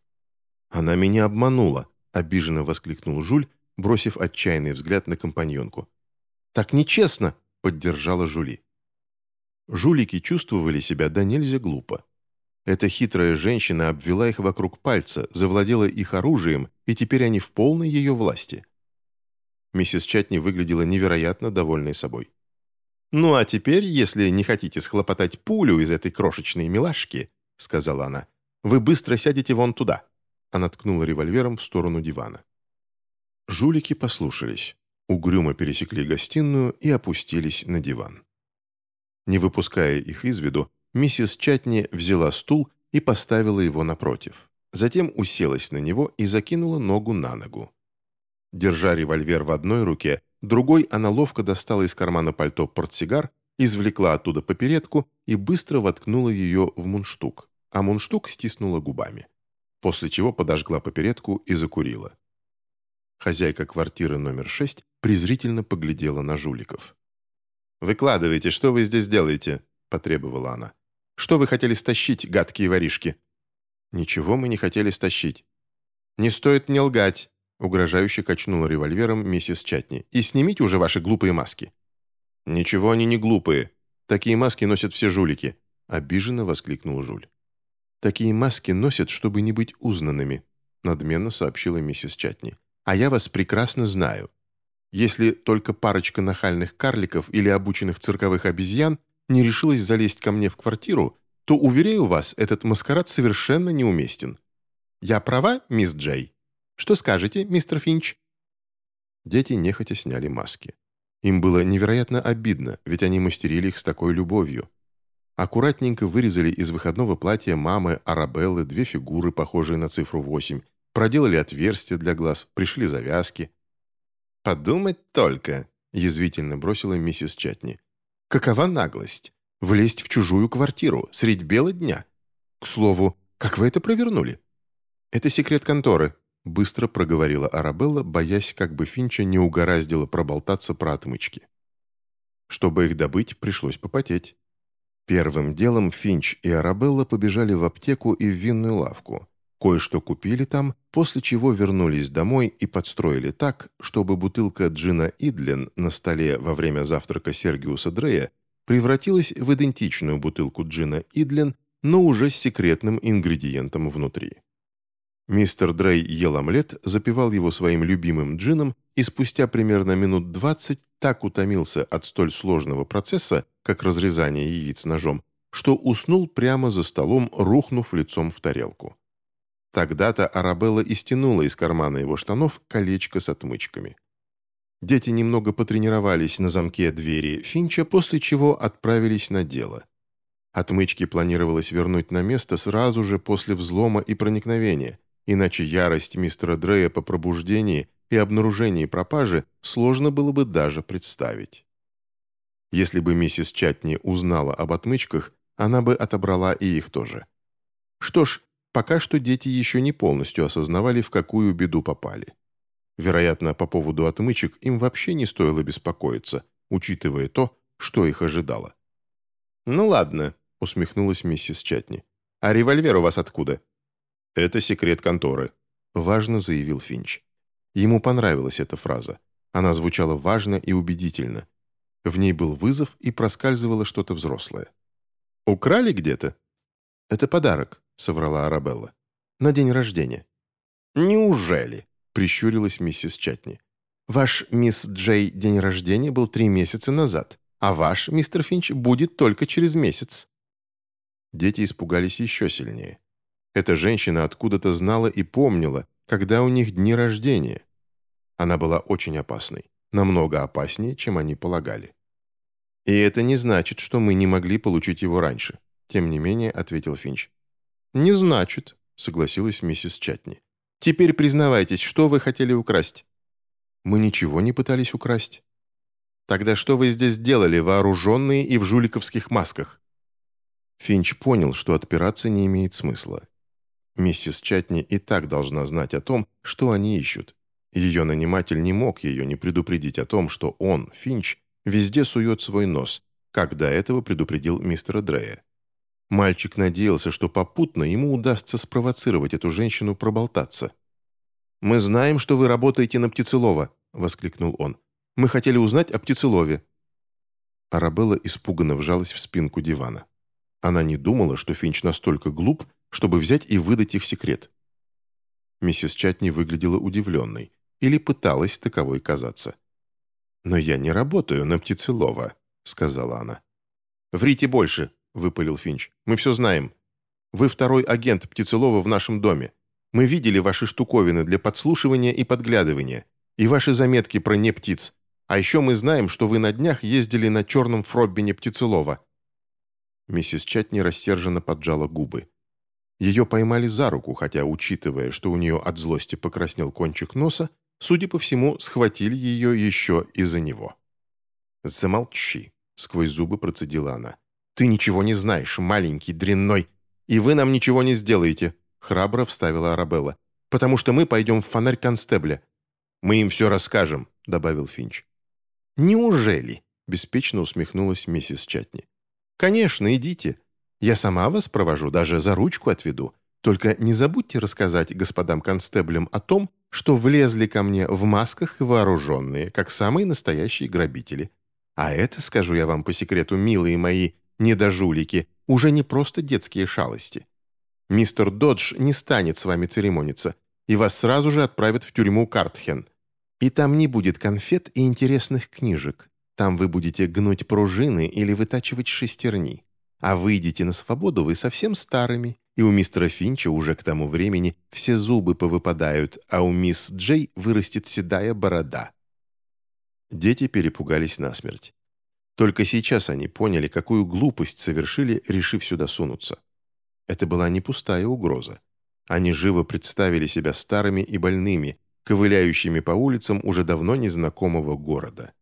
«Она меня обманула», — обиженно воскликнул Жуль, бросив отчаянный взгляд на компаньонку. «Так нечестно!» — поддержала Жули. Жулики чувствовали себя да нельзя глупо. Эта хитрая женщина обвела их вокруг пальца, завладела их оружием, и теперь они в полной ее власти. Миссис Чатни выглядела невероятно довольной собой. «Ну а теперь, если не хотите схлопотать пулю из этой крошечной милашки», — сказала она, — «вы быстро сядете вон туда». Она ткнула револьвером в сторону дивана. Жулики послушались, угрюмо пересекли гостиную и опустились на диван. Не выпуская их из виду, Миссис Чатни взяла стул и поставила его напротив. Затем уселась на него и закинула ногу на ногу. Держа револьвер в одной руке, другой она ловко достала из кармана пальто портсигар, извлекла оттуда попередку и быстро воткнула ее в мундштук, а мундштук стиснула губами. После чего подожгла попередку и закурила. Хозяйка квартиры номер шесть презрительно поглядела на жуликов. «Выкладывайте, что вы здесь делаете?» – потребовала она. Что вы хотели стащить, гадкие воришки?» «Ничего мы не хотели стащить». «Не стоит мне лгать», — угрожающе качнула револьвером миссис Чатни. «И снимите уже ваши глупые маски». «Ничего они не глупые. Такие маски носят все жулики», — обиженно воскликнул Жуль. «Такие маски носят, чтобы не быть узнанными», надменно сообщила миссис Чатни. «А я вас прекрасно знаю. Если только парочка нахальных карликов или обученных цирковых обезьян не решилась залезть ко мне в квартиру, то, уверяю вас, этот маскарад совершенно неуместен. Я права, мисс Джей? Что скажете, мистер Финч?» Дети нехотя сняли маски. Им было невероятно обидно, ведь они мастерили их с такой любовью. Аккуратненько вырезали из выходного платья мамы Арабеллы две фигуры, похожие на цифру 8, проделали отверстия для глаз, пришли завязки. «Подумать только», — язвительно бросила миссис Чатни. «Какова наглость? Влезть в чужую квартиру средь бела дня? К слову, как вы это провернули?» «Это секрет конторы», — быстро проговорила Арабелла, боясь, как бы Финча не угораздило проболтаться про отмычки. Чтобы их добыть, пришлось попотеть. Первым делом Финч и Арабелла побежали в аптеку и в винную лавку. Кое-что купили там, после чего вернулись домой и подстроили так, чтобы бутылка джина Идлен на столе во время завтрака Сергиуса Дрея превратилась в идентичную бутылку джина Идлен, но уже с секретным ингредиентом внутри. Мистер Дрей ел омлет, запивал его своим любимым джином и спустя примерно минут 20 так утомился от столь сложного процесса, как разрезание яиц ножом, что уснул прямо за столом, рухнув лицом в тарелку. Тогда-то Арабелла и стянула из кармана его штанов колечко с отмычками. Дети немного потренировались на замке двери Финча, после чего отправились на дело. Отмычки планировалось вернуть на место сразу же после взлома и проникновения, иначе ярость мистера Дрея по пробуждении и обнаружении пропажи сложно было бы даже представить. Если бы миссис Чатни узнала об отмычках, она бы отобрала и их тоже. Что ж, пока что дети еще не полностью осознавали, в какую беду попали. Вероятно, по поводу отмычек им вообще не стоило беспокоиться, учитывая то, что их ожидало. «Ну ладно», — усмехнулась миссис Чатни. «А револьвер у вас откуда?» «Это секрет конторы», — важно заявил Финч. Ему понравилась эта фраза. Она звучала важно и убедительно. В ней был вызов и проскальзывало что-то взрослое. «Украли где-то?» «Это подарок», — соврала Арабелла. «На день рождения». «Неужели?» — прищурилась миссис Чатни. «Ваш мисс Джей день рождения был три месяца назад, а ваш, мистер Финч, будет только через месяц». Дети испугались еще сильнее. Эта женщина откуда-то знала и помнила, когда у них дни рождения. Она была очень опасной, намного опаснее, чем они полагали. «И это не значит, что мы не могли получить его раньше», тем не менее ответил Финч. «Не значит», — согласилась миссис Чатни. «Теперь признавайтесь, что вы хотели украсть?» «Мы ничего не пытались украсть». «Тогда что вы здесь делали, вооруженные и в жуликовских масках?» Финч понял, что отпираться не имеет смысла. Миссис Чатни и так должна знать о том, что они ищут. Ее наниматель не мог ее не предупредить о том, что он, Финч, везде сует свой нос, как до этого предупредил мистера Дрея. Мальчик надеялся, что попутно ему удастся спровоцировать эту женщину проболтаться. «Мы знаем, что вы работаете на Птицелова», — воскликнул он. «Мы хотели узнать о Птицелове». Арабелла испуганно вжалась в спинку дивана. Она не думала, что Финч настолько глуп, чтобы взять и выдать их секрет. Миссис Чатни выглядела удивленной или пыталась таковой казаться. «Но я не работаю на Птицелова», — сказала она. «Врите больше», — выпалил Финч. «Мы все знаем. Вы второй агент Птицелова в нашем доме. Мы видели ваши штуковины для подслушивания и подглядывания, и ваши заметки про не птиц. А еще мы знаем, что вы на днях ездили на черном фроббине Птицелова». Миссис Чатни рассерженно поджала губы. Ее поймали за руку, хотя, учитывая, что у нее от злости покраснел кончик носа, судя по всему, схватили ее еще из-за него. «Замолчи», — сквозь зубы процедила она. «Ты ничего не знаешь, маленький, дрянной, и вы нам ничего не сделаете», — храбро вставила Арабелла. «Потому что мы пойдем в фонарь констебля». «Мы им все расскажем», — добавил Финч. «Неужели?» — беспечно усмехнулась миссис Чатни. «Конечно, идите. Я сама вас провожу, даже за ручку отведу. Только не забудьте рассказать господам констеблям о том, что влезли ко мне в масках и вооруженные, как самые настоящие грабители. А это, скажу я вам по секрету, милые мои недожулики, уже не просто детские шалости. Мистер Додж не станет с вами церемониться, и вас сразу же отправят в тюрьму Картхен. И там не будет конфет и интересных книжек. Там вы будете гнуть пружины или вытачивать шестерни. А выйдете на свободу вы совсем старыми, и у мистера Финча уже к тому времени все зубы повыпадают, а у мисс Джей вырастет седая борода. Дети перепугались насмерть. Только сейчас они поняли, какую глупость совершили, решив сюда сунуться. Это была не пустая угроза. Они живо представили себя старыми и больными, ковыляющими по улицам уже давно незнакомого города.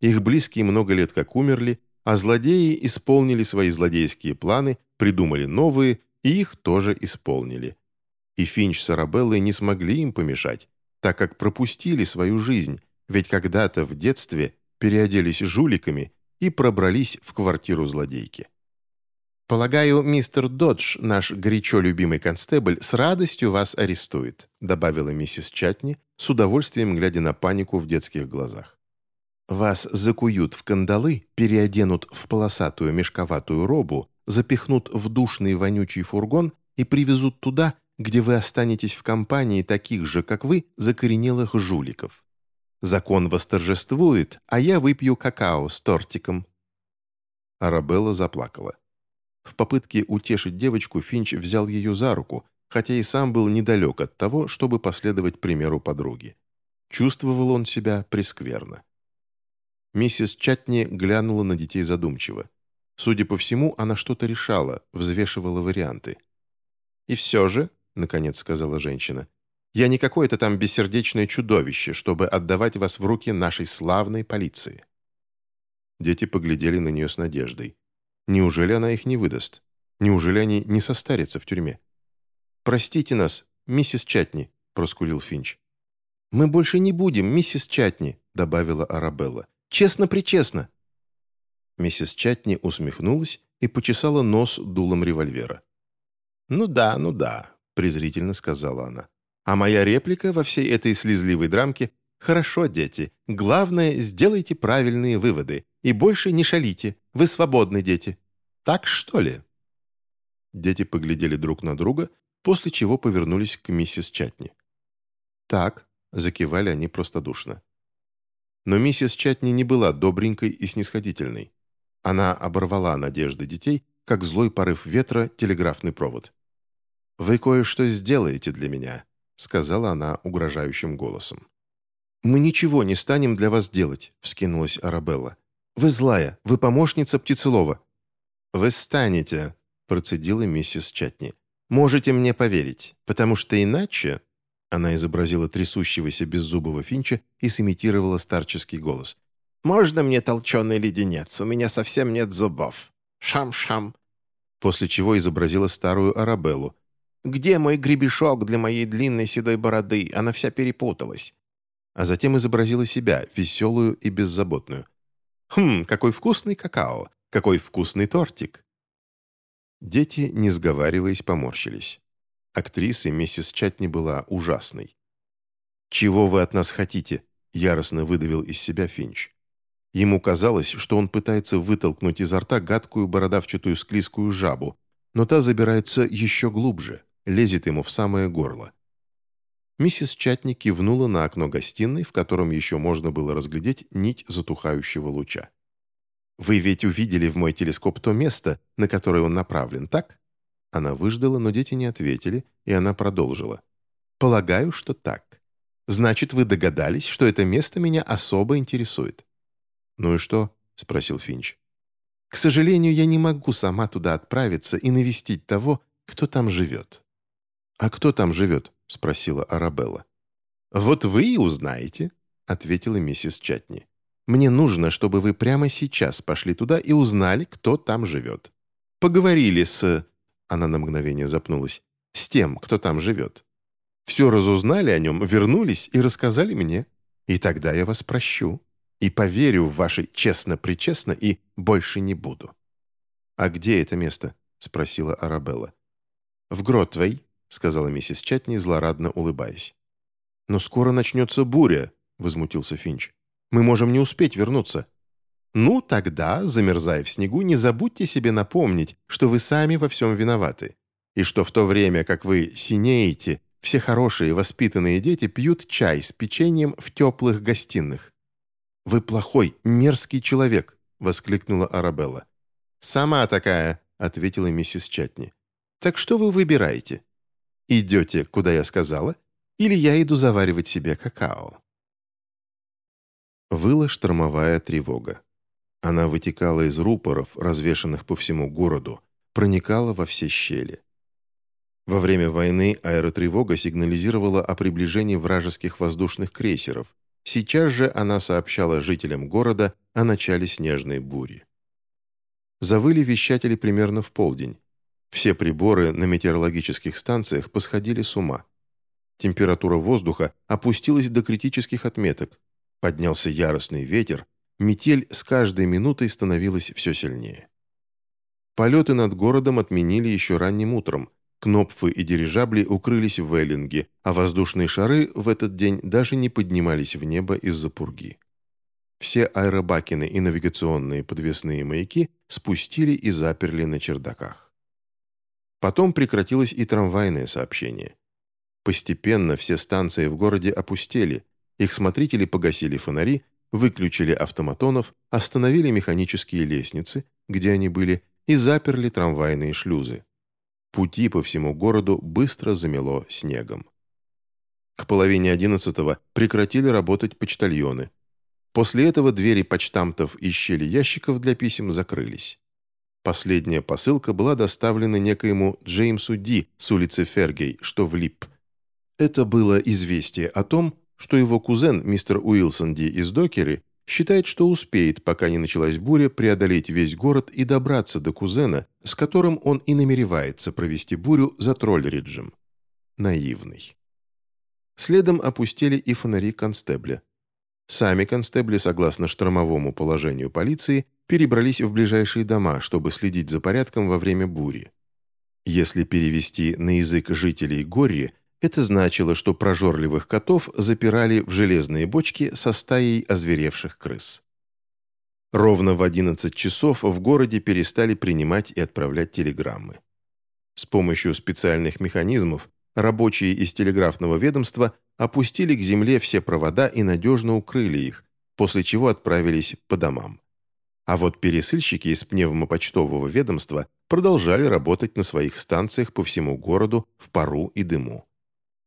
Их близкие много лет как умерли, а злодеи исполнили свои злодейские планы, придумали новые и их тоже исполнили. И Финч с Арабеллой не смогли им помешать, так как пропустили свою жизнь, ведь когда-то в детстве переоделись жуликами и пробрались в квартиру злодейки. «Полагаю, мистер Додж, наш горячо любимый констебль, с радостью вас арестует», добавила миссис Чатни, с удовольствием глядя на панику в детских глазах. «Вас закуют в кандалы, переоденут в полосатую мешковатую робу, запихнут в душный вонючий фургон и привезут туда, где вы останетесь в компании таких же, как вы, закоренелых жуликов. Закон восторжествует, а я выпью какао с тортиком». Арабелла заплакала. В попытке утешить девочку Финч взял ее за руку, хотя и сам был недалек от того, чтобы последовать примеру подруги. Чувствовал он себя прескверно. Миссис Чатни глянула на детей задумчиво. Судя по всему, она что-то решала, взвешивала варианты. «И все же», — наконец сказала женщина, я не какое-то там бессердечное чудовище, чтобы отдавать вас в руки нашей славной полиции». Дети поглядели на нее с надеждой. Неужели она их не выдаст? Неужели они не состарятся в тюрьме? «Простите нас, миссис Чатни», — проскулил Финч. «Мы больше не будем, миссис Чатни», — добавила Арабелла. «Честно-причестно». Миссис Чатни усмехнулась и почесала нос дулом револьвера. «Ну да, ну да», — презрительно сказала она. А моя реплика во всей этой слезливой драмке «Хорошо, дети. Главное, сделайте правильные выводы. И больше не шалите. Вы свободны, дети. Так что ли?» Дети поглядели друг на друга, после чего повернулись к миссис Чатни. «Так», — закивали они простодушно. Но миссис Чатни не была добренькой и снисходительной. Она оборвала надежды детей, как злой порыв ветра телеграфный провод. «Вы кое-что сделаете для меня», — сказала она угрожающим голосом. «Мы ничего не станем для вас делать», — вскинулась Арабелла. «Вы злая, вы помощница Птицелова». «Вы станете», — процедила миссис Чатни. «Можете мне поверить, потому что иначе...» Она изобразила трясущегося беззубого Финча и сымитировала старческий голос. «Можно мне толченый леденец? У меня совсем нет зубов. Шам-шам». После чего изобразила старую Арабеллу, где мой гребешок для моей длинной седой бороды? Она вся перепуталась». А затем изобразила себя, веселую и беззаботную. «Хм, какой вкусный какао! Какой вкусный тортик!» Дети, не сговариваясь, поморщились. Актриса миссис Чатни была ужасной. «Чего вы от нас хотите?» — яростно выдавил из себя Финч. Ему казалось, что он пытается вытолкнуть изо рта гадкую бородавчатую склизкую жабу, но та забирается еще глубже лезет ему в самое горло. Миссис Чатни кивнула на окно гостиной, в котором еще можно было разглядеть нить затухающего луча. «Вы ведь увидели в мой телескоп то место, на которое он направлен, так?» Она выждала, но дети не ответили, и она продолжила. «Полагаю, что так. Значит, вы догадались, что это место меня особо интересует». «Ну и что?» — спросил Финч. «К сожалению, я не могу сама туда отправиться и навестить того, кто там живет. «А кто там живет?» — спросила Арабелла. «Вот вы и узнаете», — ответила миссис Чатни. «Мне нужно, чтобы вы прямо сейчас пошли туда и узнали, кто там живет. Поговорили с...» Она на мгновение запнулась. «С тем, кто там живет. Все разузнали о нем, вернулись и рассказали мне. И тогда я вас прощу. И поверю в ваше честно-причестно и больше не буду». «А где это место?» — спросила Арабелла. «В Гротвей», — сказала миссис Чатни, злорадно улыбаясь. «Но скоро начнется буря», — возмутился Финч. «Мы можем не успеть вернуться». «Ну, тогда, замерзая в снегу, не забудьте себе напомнить, что вы сами во всем виноваты. и что в то время, как вы синеете, все хорошие воспитанные дети пьют чай с печеньем в теплых гостиных. «Вы плохой, мерзкий человек!» — воскликнула Арабелла. «Сама такая!» — ответила миссис Чатни. «Так что вы выбираете? Идете, куда я сказала, или я иду заваривать себе какао?» Выла штормовая тревога. Она вытекала из рупоров, развешанных по всему городу, проникала во все щели. Во время войны аэротревога сигнализировала о приближении вражеских воздушных крейсеров. Сейчас же она сообщала жителям города о начале снежной бури. Завыли вещатели примерно в полдень. Все приборы на метеорологических станциях посходили с ума. Температура воздуха опустилась до критических отметок. Поднялся яростный ветер, метель с каждой минутой становилась все сильнее. Полеты над городом отменили еще ранним утром. Кнопфы и дирижабли укрылись в Эллинге, а воздушные шары в этот день даже не поднимались в небо из-за пурги. Все аэробакины и навигационные подвесные маяки спустили и заперли на чердаках. Потом прекратилось и трамвайное сообщение. Постепенно все станции в городе опустели, их смотрители погасили фонари, выключили автоматонов, остановили механические лестницы, где они были, и заперли трамвайные шлюзы. Пути по всему городу быстро замело снегом. К половине одиннадцатого прекратили работать почтальоны. После этого двери почтамтов и щели ящиков для писем закрылись. Последняя посылка была доставлена некоему Джеймсу Ди с улицы Фергей, что в Лип. Это было известие о том, что его кузен, мистер Уилсон Ди из Докеры, считает, что успеет, пока не началась буря, преодолеть весь город и добраться до кузена, с которым он и намеревается провести бурю за Троллериджем. Наивный. Следом опустили и фонари констебля. Сами констебли, согласно штормовому положению полиции, перебрались в ближайшие дома, чтобы следить за порядком во время бури. Если перевести на язык жителей Горьи, это значило, что прожорливых котов запирали в железные бочки со стаей озверевших крыс. Ровно в 11 часов в городе перестали принимать и отправлять телеграммы. С помощью специальных механизмов рабочие из телеграфного ведомства опустили к земле все провода и надежно укрыли их, после чего отправились по домам. А вот пересыльщики из пневмопочтового ведомства продолжали работать на своих станциях по всему городу в пару и дыму.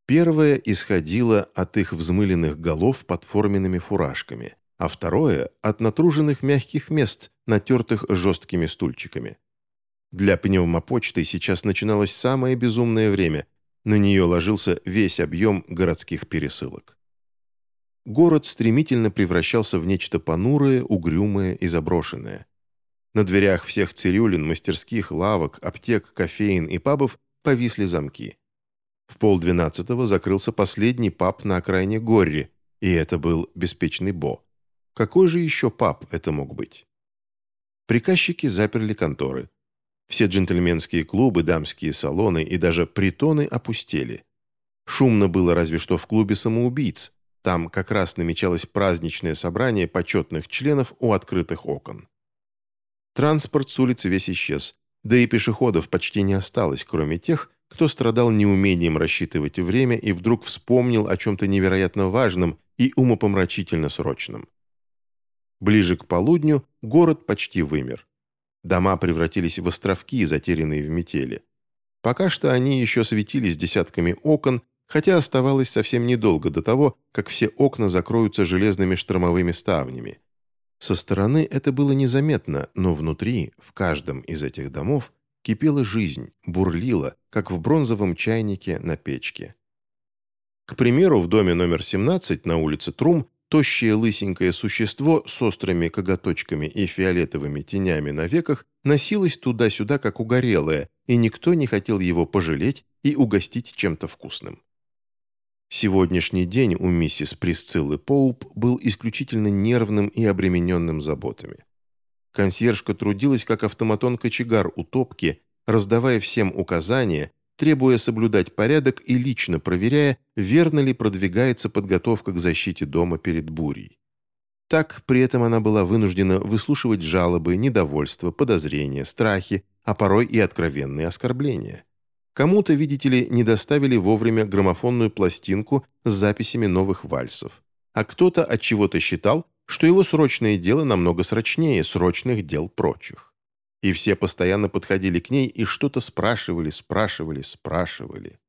Первое исходило от их взмыленных голов под форменными фуражками, а второе – от натруженных мягких мест, натертых жесткими стульчиками. Для пневмопочты сейчас начиналось самое безумное время, на нее ложился весь объем городских пересылок. Город стремительно превращался в нечто понурое, угрюмое и заброшенное. На дверях всех цирюлин, мастерских, лавок, аптек, кофеин и пабов повисли замки. В полдвенадцатого закрылся последний паб на окраине Горри, и это был беспечный Бо. Какой же еще паб это мог быть? Приказчики заперли конторы. Все джентльменские клубы, дамские салоны и даже притоны опустели. Шумно было разве что в клубе самоубийц. Там как раз намечалось праздничное собрание почетных членов у открытых окон. Транспорт с улицы весь исчез, да и пешеходов почти не осталось, кроме тех, кто страдал неумением рассчитывать время и вдруг вспомнил о чем-то невероятно важном и умопомрачительно срочном. Ближе к полудню город почти вымер. Дома превратились в островки, затерянные в метели. Пока что они еще светились десятками окон, хотя оставалось совсем недолго до того, как все окна закроются железными штормовыми ставнями. Со стороны это было незаметно, но внутри, в каждом из этих домов, кипела жизнь, бурлила, как в бронзовом чайнике на печке. К примеру, в доме номер 17 на улице Трум тощее лысенькое существо с острыми коготочками и фиолетовыми тенями на веках носилось туда-сюда, как угорелое, и никто не хотел его пожалеть и угостить чем-то вкусным. Сегодняшний день у миссис Присциллы Поуп был исключительно нервным и обремененным заботами. Консьержка трудилась как автоматон-кочегар у топки, раздавая всем указания, требуя соблюдать порядок и лично проверяя, верно ли продвигается подготовка к защите дома перед бурей. Так, при этом она была вынуждена выслушивать жалобы, недовольство, подозрения, страхи, а порой и откровенные оскорбления. Кому-то, видите ли, не доставили вовремя граммофонную пластинку с записями новых вальсов, а кто-то от чего-то считал, что его срочное дело намного срочнее срочных дел прочих. И все постоянно подходили к ней и что-то спрашивали, спрашивали, спрашивали.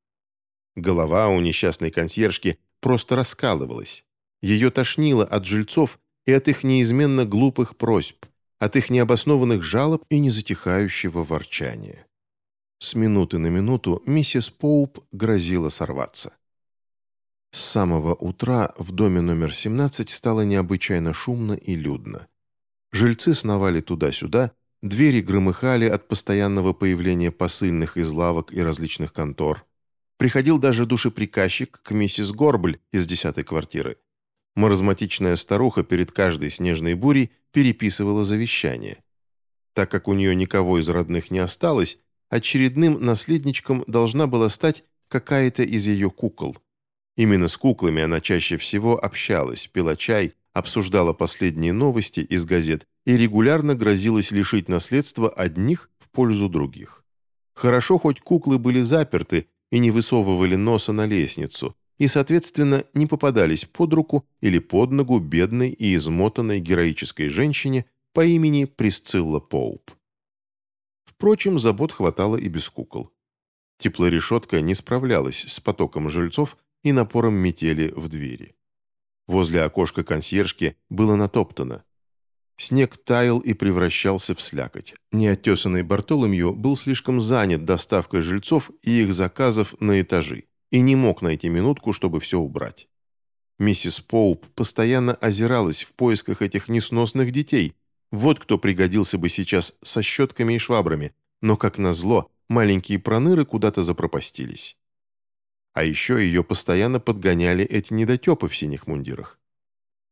Голова у несчастной консьержки просто раскалывалась. Ее тошнило от жильцов и от их неизменно глупых просьб, от их необоснованных жалоб и незатихающего ворчания. С минуты на минуту миссис Поуп грозила сорваться. С самого утра в доме номер 17 стало необычайно шумно и людно. Жильцы сновали туда-сюда, двери громыхали от постоянного появления посыльных из лавок и различных контор. Приходил даже душеприказчик к миссис Горбль из десятой квартиры. Маразматичная старуха перед каждой снежной бурей переписывала завещание. Так как у нее никого из родных не осталось, очередным наследничком должна была стать какая-то из ее кукол. Именно с куклами она чаще всего общалась, пила чай, обсуждала последние новости из газет и регулярно грозилась лишить наследства одних в пользу других. Хорошо, хоть куклы были заперты и не высовывали носа на лестницу, и, соответственно, не попадались под руку или под ногу бедной и измотанной героической женщине по имени Присцилла Поуп. Впрочем, забот хватало и без кукол. Теплорешетка не справлялась с потоком жильцов и напором метели в двери. Возле окошка консьержки было натоптано. Снег таял и превращался в слякоть. Неотесанный Бартоломью был слишком занят доставкой жильцов и их заказов на этажи и не мог найти минутку, чтобы все убрать. Миссис Поуп постоянно озиралась в поисках этих несносных детей, вот кто пригодился бы сейчас со щетками и швабрами, но, как назло, маленькие проныры куда-то запропастились. А еще ее постоянно подгоняли эти недотепы в синих мундирах.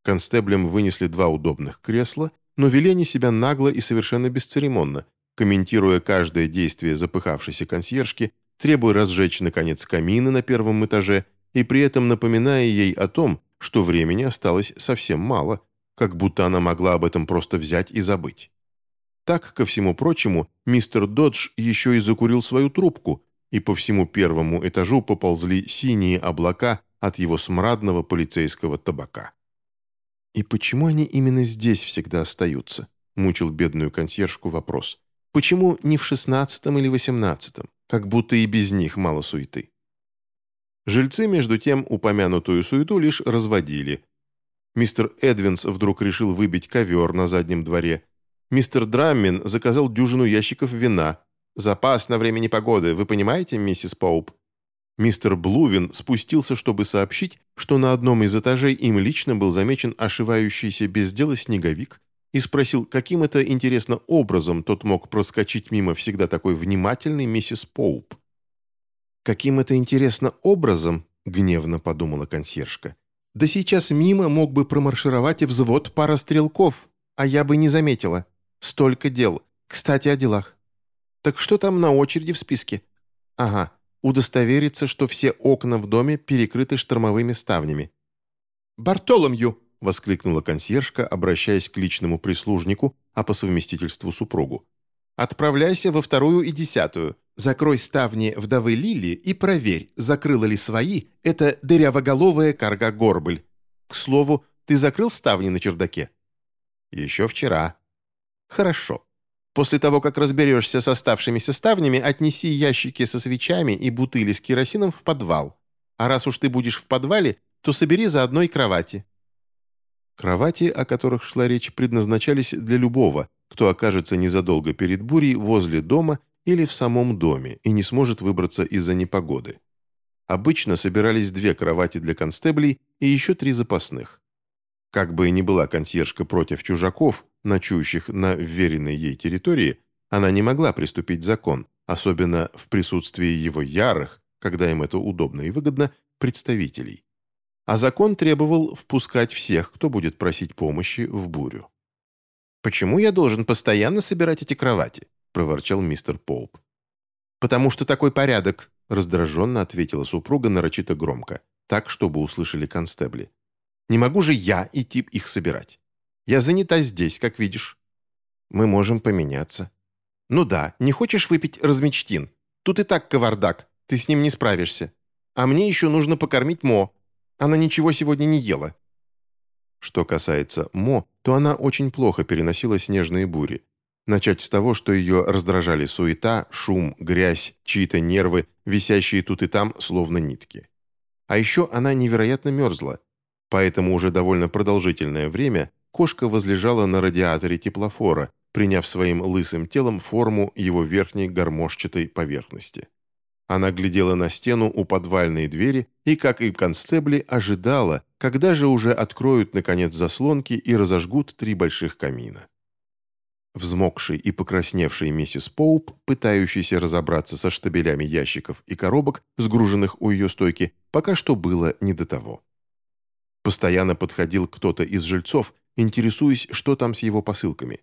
Констеблям вынесли два удобных кресла, но вели они себя нагло и совершенно бесцеремонно, комментируя каждое действие запыхавшейся консьержки, требуя разжечь, наконец, камины на первом этаже и при этом напоминая ей о том, что времени осталось совсем мало – как будто она могла об этом просто взять и забыть. Так, ко всему прочему, мистер Додж еще и закурил свою трубку, и по всему первому этажу поползли синие облака от его смрадного полицейского табака. «И почему они именно здесь всегда остаются?» – мучил бедную консьержку вопрос. «Почему не в шестнадцатом или восемнадцатом? Как будто и без них мало суеты». Жильцы, между тем, упомянутую суету лишь разводили, Мистер Эдвинс вдруг решил выбить ковер на заднем дворе. Мистер Драммин заказал дюжину ящиков вина. Запас на время непогоды, вы понимаете, миссис Поуп? Мистер Блувин спустился, чтобы сообщить, что на одном из этажей им лично был замечен ошивающийся без дела снеговик, и спросил, каким это, интересно, образом тот мог проскочить мимо всегда такой внимательной миссис Поуп. «Каким это, интересно, образом?» — гневно подумала консьержка. Да сейчас мимо мог бы промаршировать и взвод пара стрелков, а я бы не заметила. Столько дел. Кстати, о делах. Так что там на очереди в списке? Ага, удостовериться, что все окна в доме перекрыты штормовыми ставнями. «Бартоломью!» — воскликнула консьержка, обращаясь к личному прислужнику, а по совместительству супругу. «Отправляйся во вторую и десятую. Закрой ставни вдовы Лили и проверь, закрыла ли свои эта дырявоголовая карга-горбль. К слову, ты закрыл ставни на чердаке? Еще вчера. Хорошо. После того, как разберешься с оставшимися ставнями, отнеси ящики со свечами и бутыли с керосином в подвал. А раз уж ты будешь в подвале, то собери заодно и кровати. Кровати, о которых шла речь, предназначались для любого, кто окажется незадолго перед бурей возле дома или в самом доме и не сможет выбраться из-за непогоды. Обычно собирались две кровати для констеблей и еще три запасных. Как бы ни была консьержка против чужаков, ночующих на вверенной ей территории, она не могла приступить закон, особенно в присутствии его ярых, когда им это удобно и выгодно, представителей. А закон требовал впускать всех, кто будет просить помощи в бурю. «Почему я должен постоянно собирать эти кровати?» — проворчал мистер Поуп. «Потому что такой порядок», — раздраженно ответила супруга нарочито громко, так, чтобы услышали констебли. «Не могу же я идти их собирать. Я занята здесь, как видишь». «Мы можем поменяться». «Ну да, не хочешь выпить размечтин? Тут и так кавардак, ты с ним не справишься. А мне еще нужно покормить Мо. Она ничего сегодня не ела». Что касается Мо, то она очень плохо переносила снежные бури. Начать с того, что ее раздражали суета, шум, грязь, чьи-то нервы, висящие тут и там, словно нитки. А еще она невероятно мерзла, поэтому уже довольно продолжительное время кошка возлежала на радиаторе теплофора, приняв своим лысым телом форму его верхней гармошчатой поверхности. Она глядела на стену у подвальной двери и, как и констебли, ожидала, когда же уже откроют, наконец, заслонки и разожгут три больших камина. Взмокший и покрасневший миссис Поуп, пытающийся разобраться со штабелями ящиков и коробок, сгруженных у ее стойки, пока что было не до того. Постоянно подходил кто-то из жильцов, интересуясь, что там с его посылками.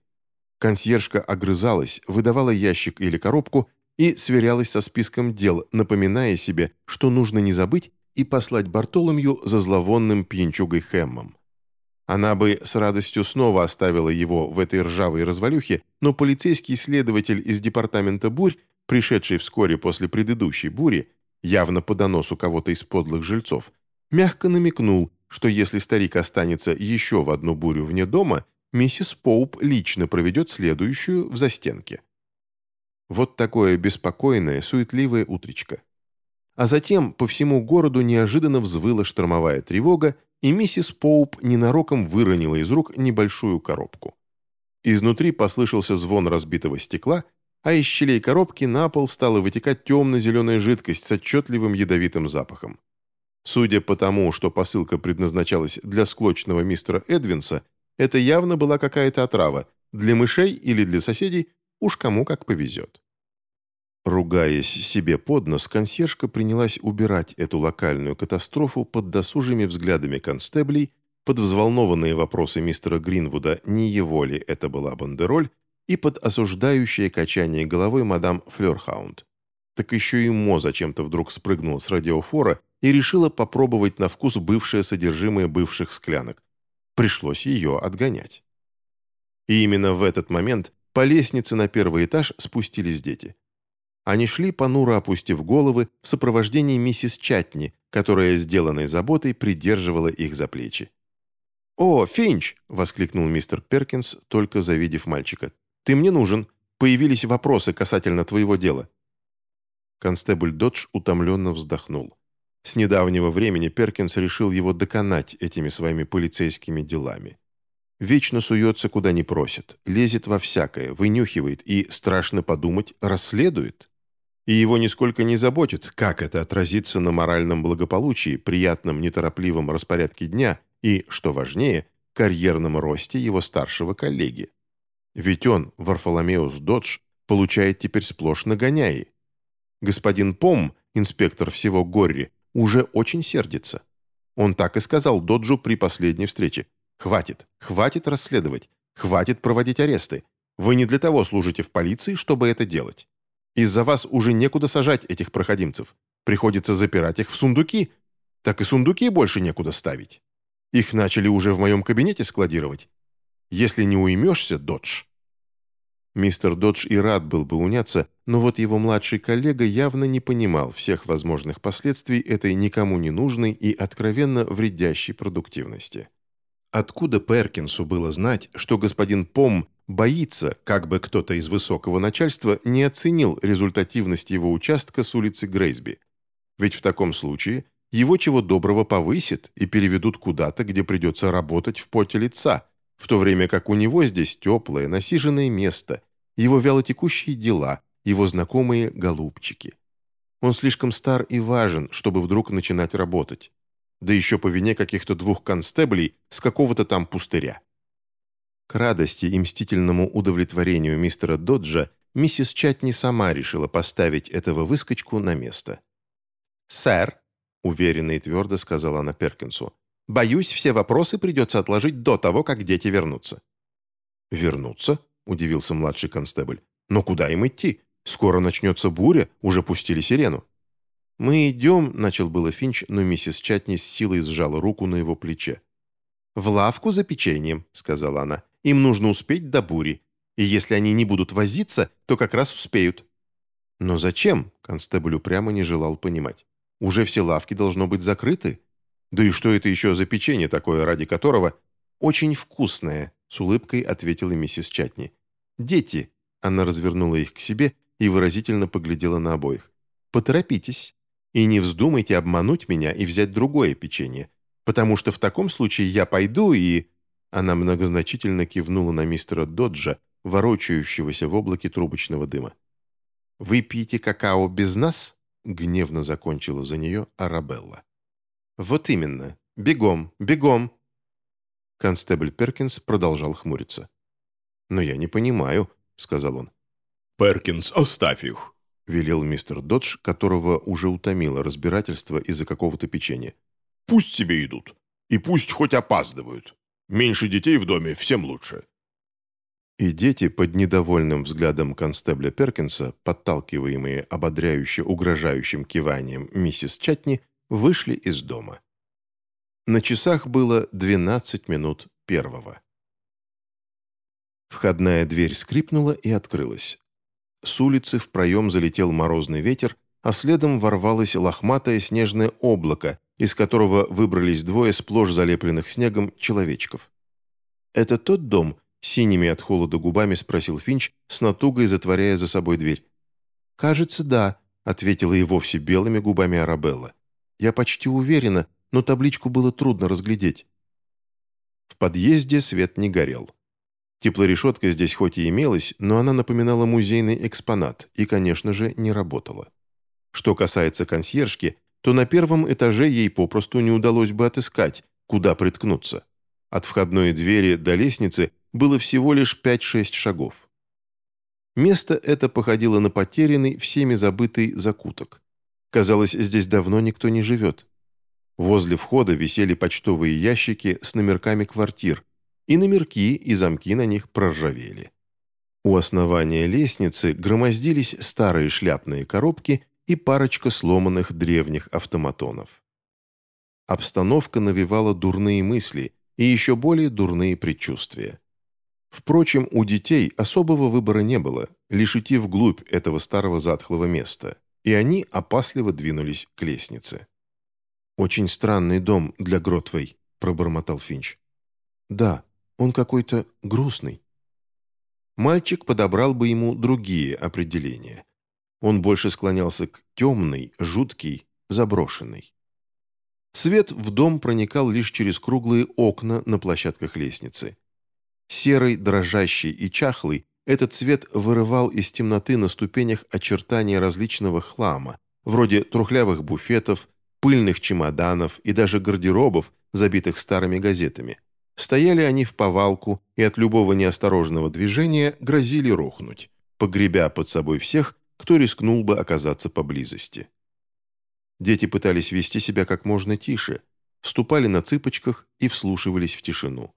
Консьержка огрызалась, выдавала ящик или коробку и сверялась со списком дел, напоминая себе, что нужно не забыть и послать Бартоломью за зловонным пьянчугой Хэммом. Она бы с радостью снова оставила его в этой ржавой развалюхе, но полицейский следователь из департамента бурь, пришедший вскоре после предыдущей бури, явно по доносу кого-то из подлых жильцов, мягко намекнул, что если старик останется еще в одну бурю вне дома, миссис Поуп лично проведет следующую в застенке. Вот такое беспокойное, суетливое утречко. А затем по всему городу неожиданно взвыла штормовая тревога, и миссис Поуп ненароком выронила из рук небольшую коробку. Изнутри послышался звон разбитого стекла, а из щелей коробки на пол стала вытекать темно-зеленая жидкость с отчетливым ядовитым запахом. Судя по тому, что посылка предназначалась для склочного мистера Эдвинса, это явно была какая-то отрава, для мышей или для соседей, уж кому как повезет. Ругаясь себе под нос, консьержка принялась убирать эту локальную катастрофу под досужими взглядами констеблей, под взволнованные вопросы мистера Гринвуда, не его ли это была бандероль, и под осуждающее качание головой мадам Флёрхаунд. Так еще и Мо зачем-то вдруг спрыгнула с радиофора и решила попробовать на вкус бывшее содержимое бывших склянок. Пришлось ее отгонять. И именно в этот момент по лестнице на первый этаж спустились дети. Они шли, понуро опустив головы, в сопровождении миссис Чатни, которая, сделанной заботой, придерживала их за плечи. «О, Финч!» — воскликнул мистер Перкинс, только завидев мальчика. «Ты мне нужен. Появились вопросы касательно твоего дела». Констебль Додж утомленно вздохнул. С недавнего времени Перкинс решил его доконать этими своими полицейскими делами. Вечно суется, куда не просит, лезет во всякое, вынюхивает и, страшно подумать, расследует. И его нисколько не заботит, как это отразится на моральном благополучии, приятном неторопливом распорядке дня и, что важнее, карьерном росте его старшего коллеги. Ведь он, Варфоломеус Додж, получает теперь сплошь нагоняи. Господин Пом, инспектор всего Горри, уже очень сердится. Он так и сказал Доджу при последней встрече. «Хватит, хватит расследовать, хватит проводить аресты. Вы не для того служите в полиции, чтобы это делать. Из-за вас уже некуда сажать этих проходимцев. Приходится запирать их в сундуки. Так и сундуки больше некуда ставить. Их начали уже в моем кабинете складировать. Если не уймешься, Додж...» Мистер Додж и рад был бы уняться, но вот его младший коллега явно не понимал всех возможных последствий этой никому не нужной и откровенно вредящей продуктивности. Откуда Перкинсу было знать, что господин Пом боится, как бы кто-то из высокого начальства не оценил результативность его участка с улицы Грейсби? Ведь в таком случае его чего доброго повысят и переведут куда-то, где придется работать в поте лица, в то время как у него здесь теплое, насиженное место, его вялотекущие дела, его знакомые голубчики. Он слишком стар и важен, чтобы вдруг начинать работать да еще по вине каких-то двух констеблей с какого-то там пустыря. К радости и мстительному удовлетворению мистера Доджа миссис Чатни сама решила поставить этого выскочку на место. «Сэр», — уверенно и твердо сказала она Перкинсу, «боюсь, все вопросы придется отложить до того, как дети вернутся». «Вернутся?» — удивился младший констебль. «Но куда им идти? Скоро начнется буря, уже пустили сирену». «Мы идем», — начал было Финч, но миссис Чатни с силой сжала руку на его плече. «В лавку за печеньем», — сказала она. «Им нужно успеть до бури. И если они не будут возиться, то как раз успеют». Но зачем? Констебль упрямо не желал понимать. Уже все лавки должно быть закрыты. Да и что это еще за печенье такое, ради которого... Очень вкусное, с улыбкой ответила миссис Чатни. Дети. Она развернула их к себе и выразительно поглядела на обоих. Поторопитесь. И не вздумайте обмануть меня и взять другое печенье, потому что в таком случае я пойду и...» Она многозначительно кивнула на мистера Доджа, ворочающегося в облаке трубочного дыма. «Вы пьете какао без нас?» — гневно закончила за нее Арабелла. «Вот именно. Бегом, бегом!» Констебль Перкинс продолжал хмуриться. «Но я не понимаю», — сказал он. «Перкинс, оставь их!» — велел мистер Додж, которого уже утомило разбирательство из-за какого-то печенья. «Пусть себе идут. И пусть хоть опаздывают. Меньше детей в доме, всем лучше». И дети под недовольным взглядом констебля Перкинса, подталкиваемые ободряюще угрожающим киванием миссис Чатни, вышли из дома. На часах было 12 минут первого. Входная дверь скрипнула и открылась. С улицы в проем залетел морозный ветер, а следом ворвалось лохматое снежное облако, из которого выбрались двое сплошь залепленных снегом человечков. «Это тот дом?» — синими от холода губами спросил Финч, с натугой затворяя за собой дверь. «Кажется, да», — ответила и вовсе белыми губами Арабелла. «Я почти уверена, но табличку было трудно разглядеть». В подъезде свет не горел. Теплорешетка здесь хоть и имелась, но она напоминала музейный экспонат и, конечно же, не работала. Что касается консьержки, то на первом этаже ей попросту не удалось бы отыскать, куда приткнуться. От входной двери до лестницы было всего лишь 5-6 шагов. Место это походило на потерянный, всеми забытый закуток. Казалось, здесь давно никто не живет. Возле входа висели почтовые ящики с номерками квартир, и номерки, и замки на них проржавели. У основания лестницы громоздились старые шляпные коробки и парочка сломанных древних автоматонов. Обстановка навевала дурные мысли и еще более дурные предчувствия. Впрочем, у детей особого выбора не было, лишь идти вглубь этого старого затхлого места, и они опасливо двинулись к лестнице. «Очень странный дом для Гротвей», — пробормотал Финч. «Да, он какой-то грустный». Мальчик подобрал бы ему другие определения. Он больше склонялся к темный, жуткий, заброшенный. Свет в дом проникал лишь через круглые окна на площадках лестницы. Серый, дрожащий и чахлый, этот цвет вырывал из темноты на ступенях очертания различного хлама, вроде трухлявых буфетов, пыльных чемоданов и даже гардеробов, забитых старыми газетами. Стояли они в повалку и от любого неосторожного движения грозили рухнуть, погребя под собой всех, кто рискнул бы оказаться поблизости. Дети пытались вести себя как можно тише, ступали на цыпочках и вслушивались в тишину.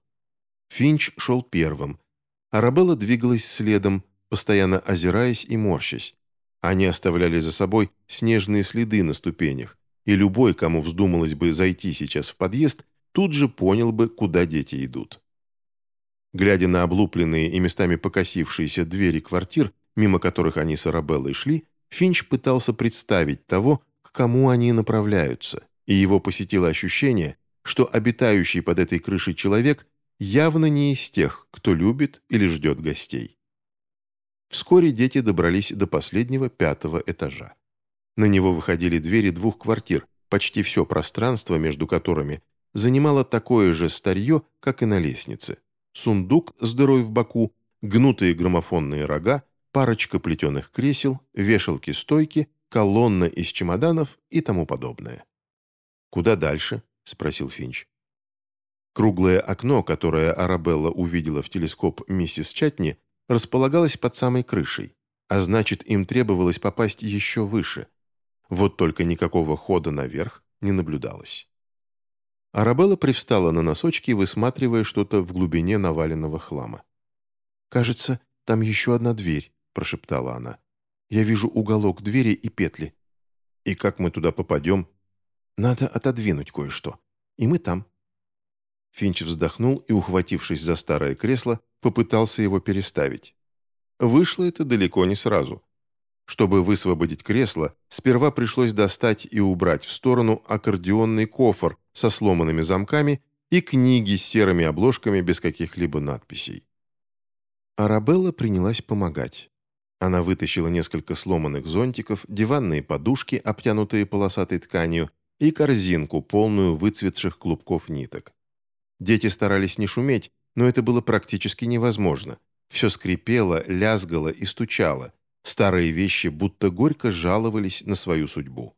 Финч шел первым. Арабелла двигалась следом, постоянно озираясь и морщась. Они оставляли за собой снежные следы на ступенях, и любой, кому вздумалось бы зайти сейчас в подъезд, тут же понял бы, куда дети идут. Глядя на облупленные и местами покосившиеся двери квартир, мимо которых они с Арабеллой шли, Финч пытался представить того, к кому они направляются, и его посетило ощущение, что обитающий под этой крышей человек явно не из тех, кто любит или ждет гостей. Вскоре дети добрались до последнего пятого этажа. На него выходили двери двух квартир, почти все пространство между которыми занимало такое же старье, как и на лестнице. Сундук с дырой в боку, гнутые граммофонные рога, парочка плетеных кресел, вешалки-стойки, колонна из чемоданов и тому подобное. «Куда дальше?» — спросил Финч. Круглое окно, которое Арабелла увидела в телескоп миссис Чатни, располагалось под самой крышей, а значит, им требовалось попасть еще выше. Вот только никакого хода наверх не наблюдалось. Арабелла привстала на носочки, высматривая что-то в глубине наваленного хлама. «Кажется, там еще одна дверь», – прошептала она. «Я вижу уголок двери и петли». «И как мы туда попадем?» «Надо отодвинуть кое-что. И мы там». Финч вздохнул и, ухватившись за старое кресло, попытался его переставить. Вышло это далеко не сразу. Чтобы высвободить кресло, сперва пришлось достать и убрать в сторону аккордеонный кофр со сломанными замками и книги с серыми обложками без каких-либо надписей. Арабелла принялась помогать. Она вытащила несколько сломанных зонтиков, диванные подушки, обтянутые полосатой тканью, и корзинку, полную выцветших клубков ниток. Дети старались не шуметь, но это было практически невозможно. Все скрипело, лязгало и стучало, Старые вещи будто горько жаловались на свою судьбу.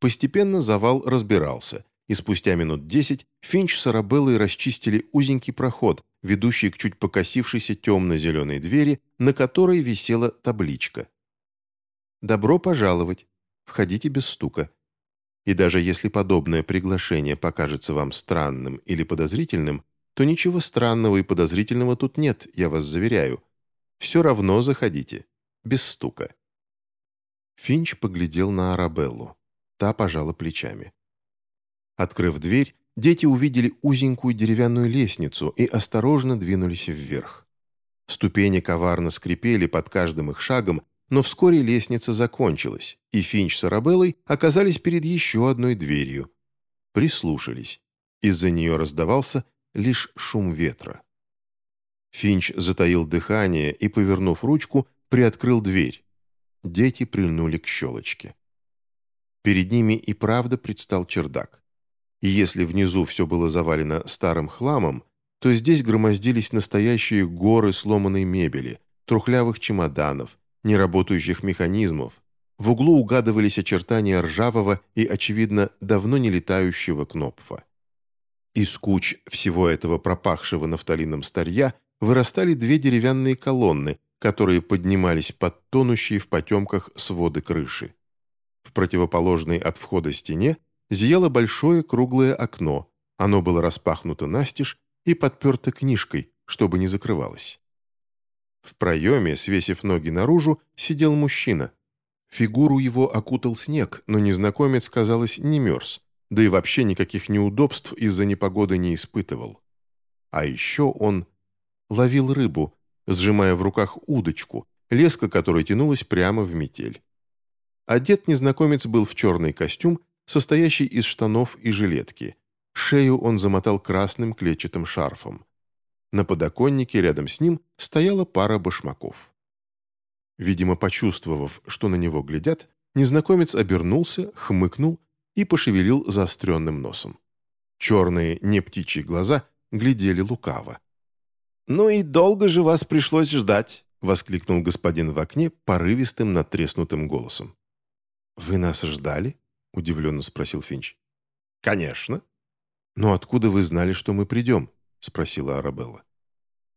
Постепенно завал разбирался, и спустя минут десять Финч с Арабеллой расчистили узенький проход, ведущий к чуть покосившейся темно-зеленой двери, на которой висела табличка. «Добро пожаловать. Входите без стука». И даже если подобное приглашение покажется вам странным или подозрительным, то ничего странного и подозрительного тут нет, я вас заверяю. Все равно заходите без стука. Финч поглядел на Арабеллу. Та пожала плечами. Открыв дверь, дети увидели узенькую деревянную лестницу и осторожно двинулись вверх. Ступени коварно скрипели под каждым их шагом, но вскоре лестница закончилась, и Финч с Арабеллой оказались перед еще одной дверью. Прислушались. Из-за нее раздавался лишь шум ветра. Финч затаил дыхание и, повернув ручку, приоткрыл дверь. Дети прильнули к щелочке. Перед ними и правда предстал чердак. И если внизу все было завалено старым хламом, то здесь громоздились настоящие горы сломанной мебели, трухлявых чемоданов, неработающих механизмов. В углу угадывались очертания ржавого и, очевидно, давно не летающего кнопфа. Из куч всего этого пропахшего нафталином старья вырастали две деревянные колонны, которые поднимались под тонущие в потемках своды крыши. В противоположной от входа стене зияло большое круглое окно, оно было распахнуто настежь и подперто книжкой, чтобы не закрывалось. В проеме, свесив ноги наружу, сидел мужчина. Фигуру его окутал снег, но незнакомец, казалось, не мерз, да и вообще никаких неудобств из-за непогоды не испытывал. А еще он ловил рыбу, сжимая в руках удочку, леска которой тянулась прямо в метель. Одет незнакомец был в черный костюм, состоящий из штанов и жилетки. Шею он замотал красным клетчатым шарфом. На подоконнике рядом с ним стояла пара башмаков. Видимо, почувствовав, что на него глядят, незнакомец обернулся, хмыкнул и пошевелил заостренным носом. Черные, не птичьи глаза глядели лукаво. «Ну и долго же вас пришлось ждать», — воскликнул господин в окне порывистым надтреснутым голосом. «Вы нас ждали?» — удивленно спросил Финч. «Конечно». «Но откуда вы знали, что мы придем?» — спросила Арабелла.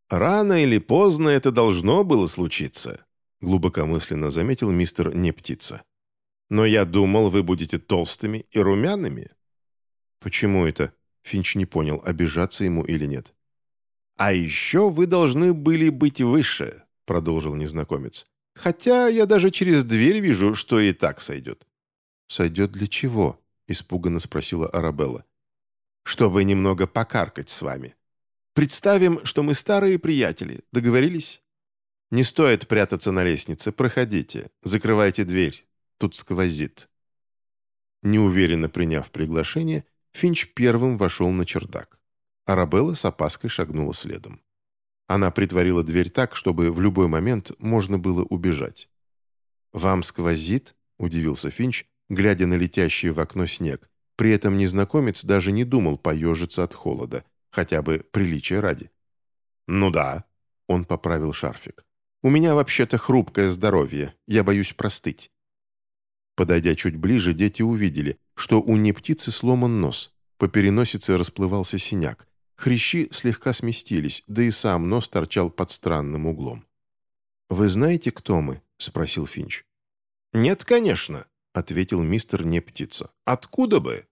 «Рано или поздно это должно было случиться», — глубокомысленно заметил мистер Нептица. «Но я думал, вы будете толстыми и румяными». «Почему это?» — Финч не понял, обижаться ему или нет. «А еще вы должны были быть выше», — продолжил незнакомец. «Хотя я даже через дверь вижу, что и так сойдет». «Сойдет для чего?» — испуганно спросила Арабелла. «Чтобы немного покаркать с вами. Представим, что мы старые приятели. Договорились?» «Не стоит прятаться на лестнице. Проходите. Закрывайте дверь. Тут сквозит». Неуверенно приняв приглашение, Финч первым вошел на чердак. Арабелла с опаской шагнула следом. Она притворила дверь так, чтобы в любой момент можно было убежать. «Вам сквозит?» – удивился Финч, глядя на летящий в окно снег. При этом незнакомец даже не думал поежиться от холода, хотя бы приличия ради. «Ну да», – он поправил шарфик. «У меня вообще-то хрупкое здоровье, я боюсь простыть». Подойдя чуть ближе, дети увидели, что у нептицы сломан нос, по переносице расплывался синяк, Хрящи слегка сместились, да и сам нос торчал под странным углом. «Вы знаете, кто мы?» — спросил Финч. «Нет, конечно», — ответил мистер Нептица. «Откуда бы?»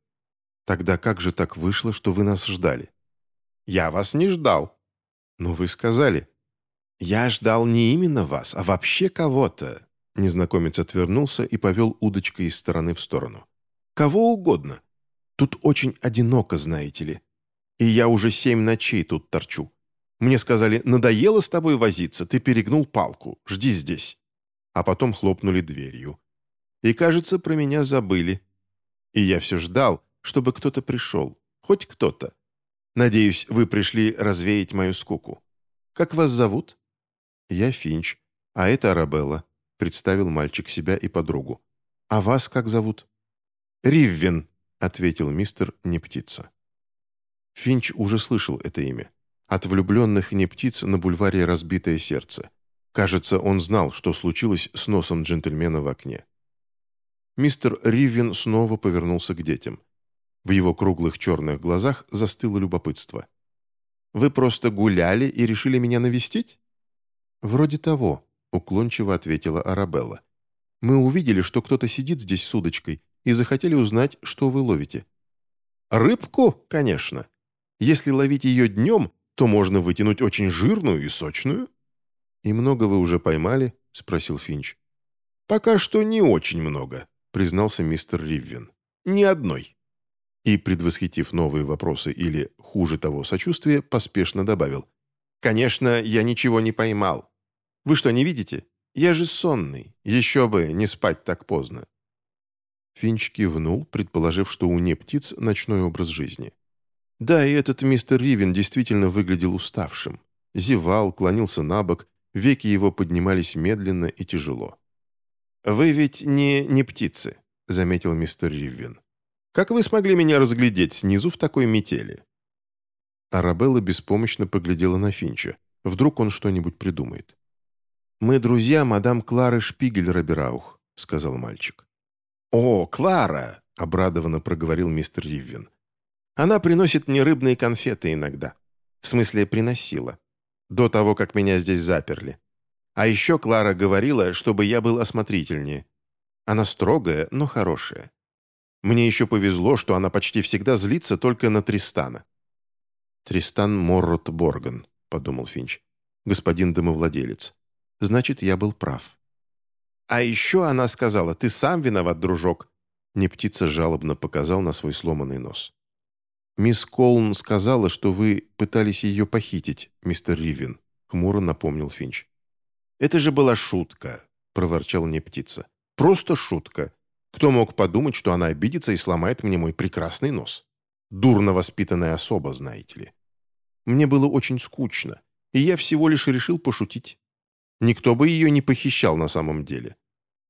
«Тогда как же так вышло, что вы нас ждали?» «Я вас не ждал». «Но вы сказали». «Я ждал не именно вас, а вообще кого-то». Незнакомец отвернулся и повел удочкой из стороны в сторону. «Кого угодно. Тут очень одиноко, знаете ли. И я уже семь ночей тут торчу. Мне сказали, надоело с тобой возиться, ты перегнул палку, жди здесь. а потом хлопнули дверью. И, кажется, про меня забыли. И я все ждал, чтобы кто-то пришел. Хоть кто-то. Надеюсь, вы пришли развеять мою скуку. Как вас зовут?» «Я Финч, а это Арабелла», — представил мальчик себя и подругу. «А вас как зовут?» «Риввин», — ответил мистер Нептица. Финч уже слышал это имя. От влюбленных Нептиц на бульваре разбитое сердце. Кажется, он знал, что случилось с носом джентльмена в окне. Мистер Риввин снова повернулся к детям. В его круглых черных глазах застыло любопытство. «Вы просто гуляли и решили меня навестить?» «Вроде того», — уклончиво ответила Арабелла. «Мы увидели, что кто-то сидит здесь с удочкой, и захотели узнать, что вы ловите». «Рыбку, конечно. Если ловить ее днем, то можно вытянуть очень жирную и сочную». «И много вы уже поймали?» — спросил Финч. «Пока что не очень много», — признался мистер Риввин. «Ни одной» и, предвосхитив новые вопросы или, хуже того, сочувствие, поспешно добавил. «Конечно, я ничего не поймал. Вы что, не видите? Я же сонный. Еще бы не спать так поздно». Финч кивнул, предположив, что у не птиц ночной образ жизни. Да, и этот мистер Ривен действительно выглядел уставшим. Зевал, клонился на бок, веки его поднимались медленно и тяжело. «Вы ведь не, не птицы», — заметил мистер Ривен. Как вы смогли меня разглядеть снизу в такой метели?» Арабелла беспомощно поглядела на Финча. Вдруг он что-нибудь придумает. «Мы друзья мадам Клары Шпигель-Рабераух», — сказал мальчик. «О, Клара!» — обрадованно проговорил мистер Риввин. «Она приносит мне рыбные конфеты иногда. В смысле, приносила. До того, как меня здесь заперли. А еще Клара говорила, чтобы я был осмотрительнее. Она строгая, но хорошая. Мне еще повезло, что она почти всегда злится только на Тристана». «Тристан Моррот Борган», — подумал Финч. «Господин домовладелец. Значит, я был прав». «А еще она сказала, ты сам виноват, дружок». Не птица жалобно показал на свой сломанный нос. «Мисс Колн сказала, что вы пытались ее похитить, мистер Ривен», — хмуро напомнил Финч. «Это же была шутка», — проворчал не птица. «Просто шутка. Кто мог подумать, что она обидится и сломает мне мой прекрасный нос? Дурно воспитанная особа, знаете ли. Мне было очень скучно, и я всего лишь решил пошутить. Никто бы ее не похищал на самом деле.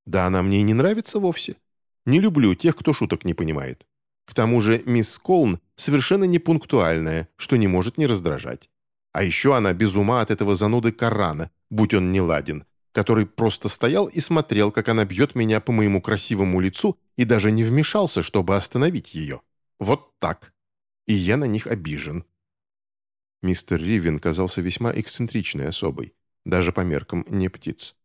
Да она мне и не нравится вовсе. Не люблю тех, кто шуток не понимает. К тому же мисс Колн совершенно непунктуальная, что не может не раздражать. А еще она без ума от этого зануды Корана, будь он не ладен, который просто стоял и смотрел, как она бьет меня по моему красивому лицу и даже не вмешался, чтобы остановить ее. Вот так. И я на них обижен. Мистер Ривен казался весьма эксцентричной особой, даже по меркам не птиц.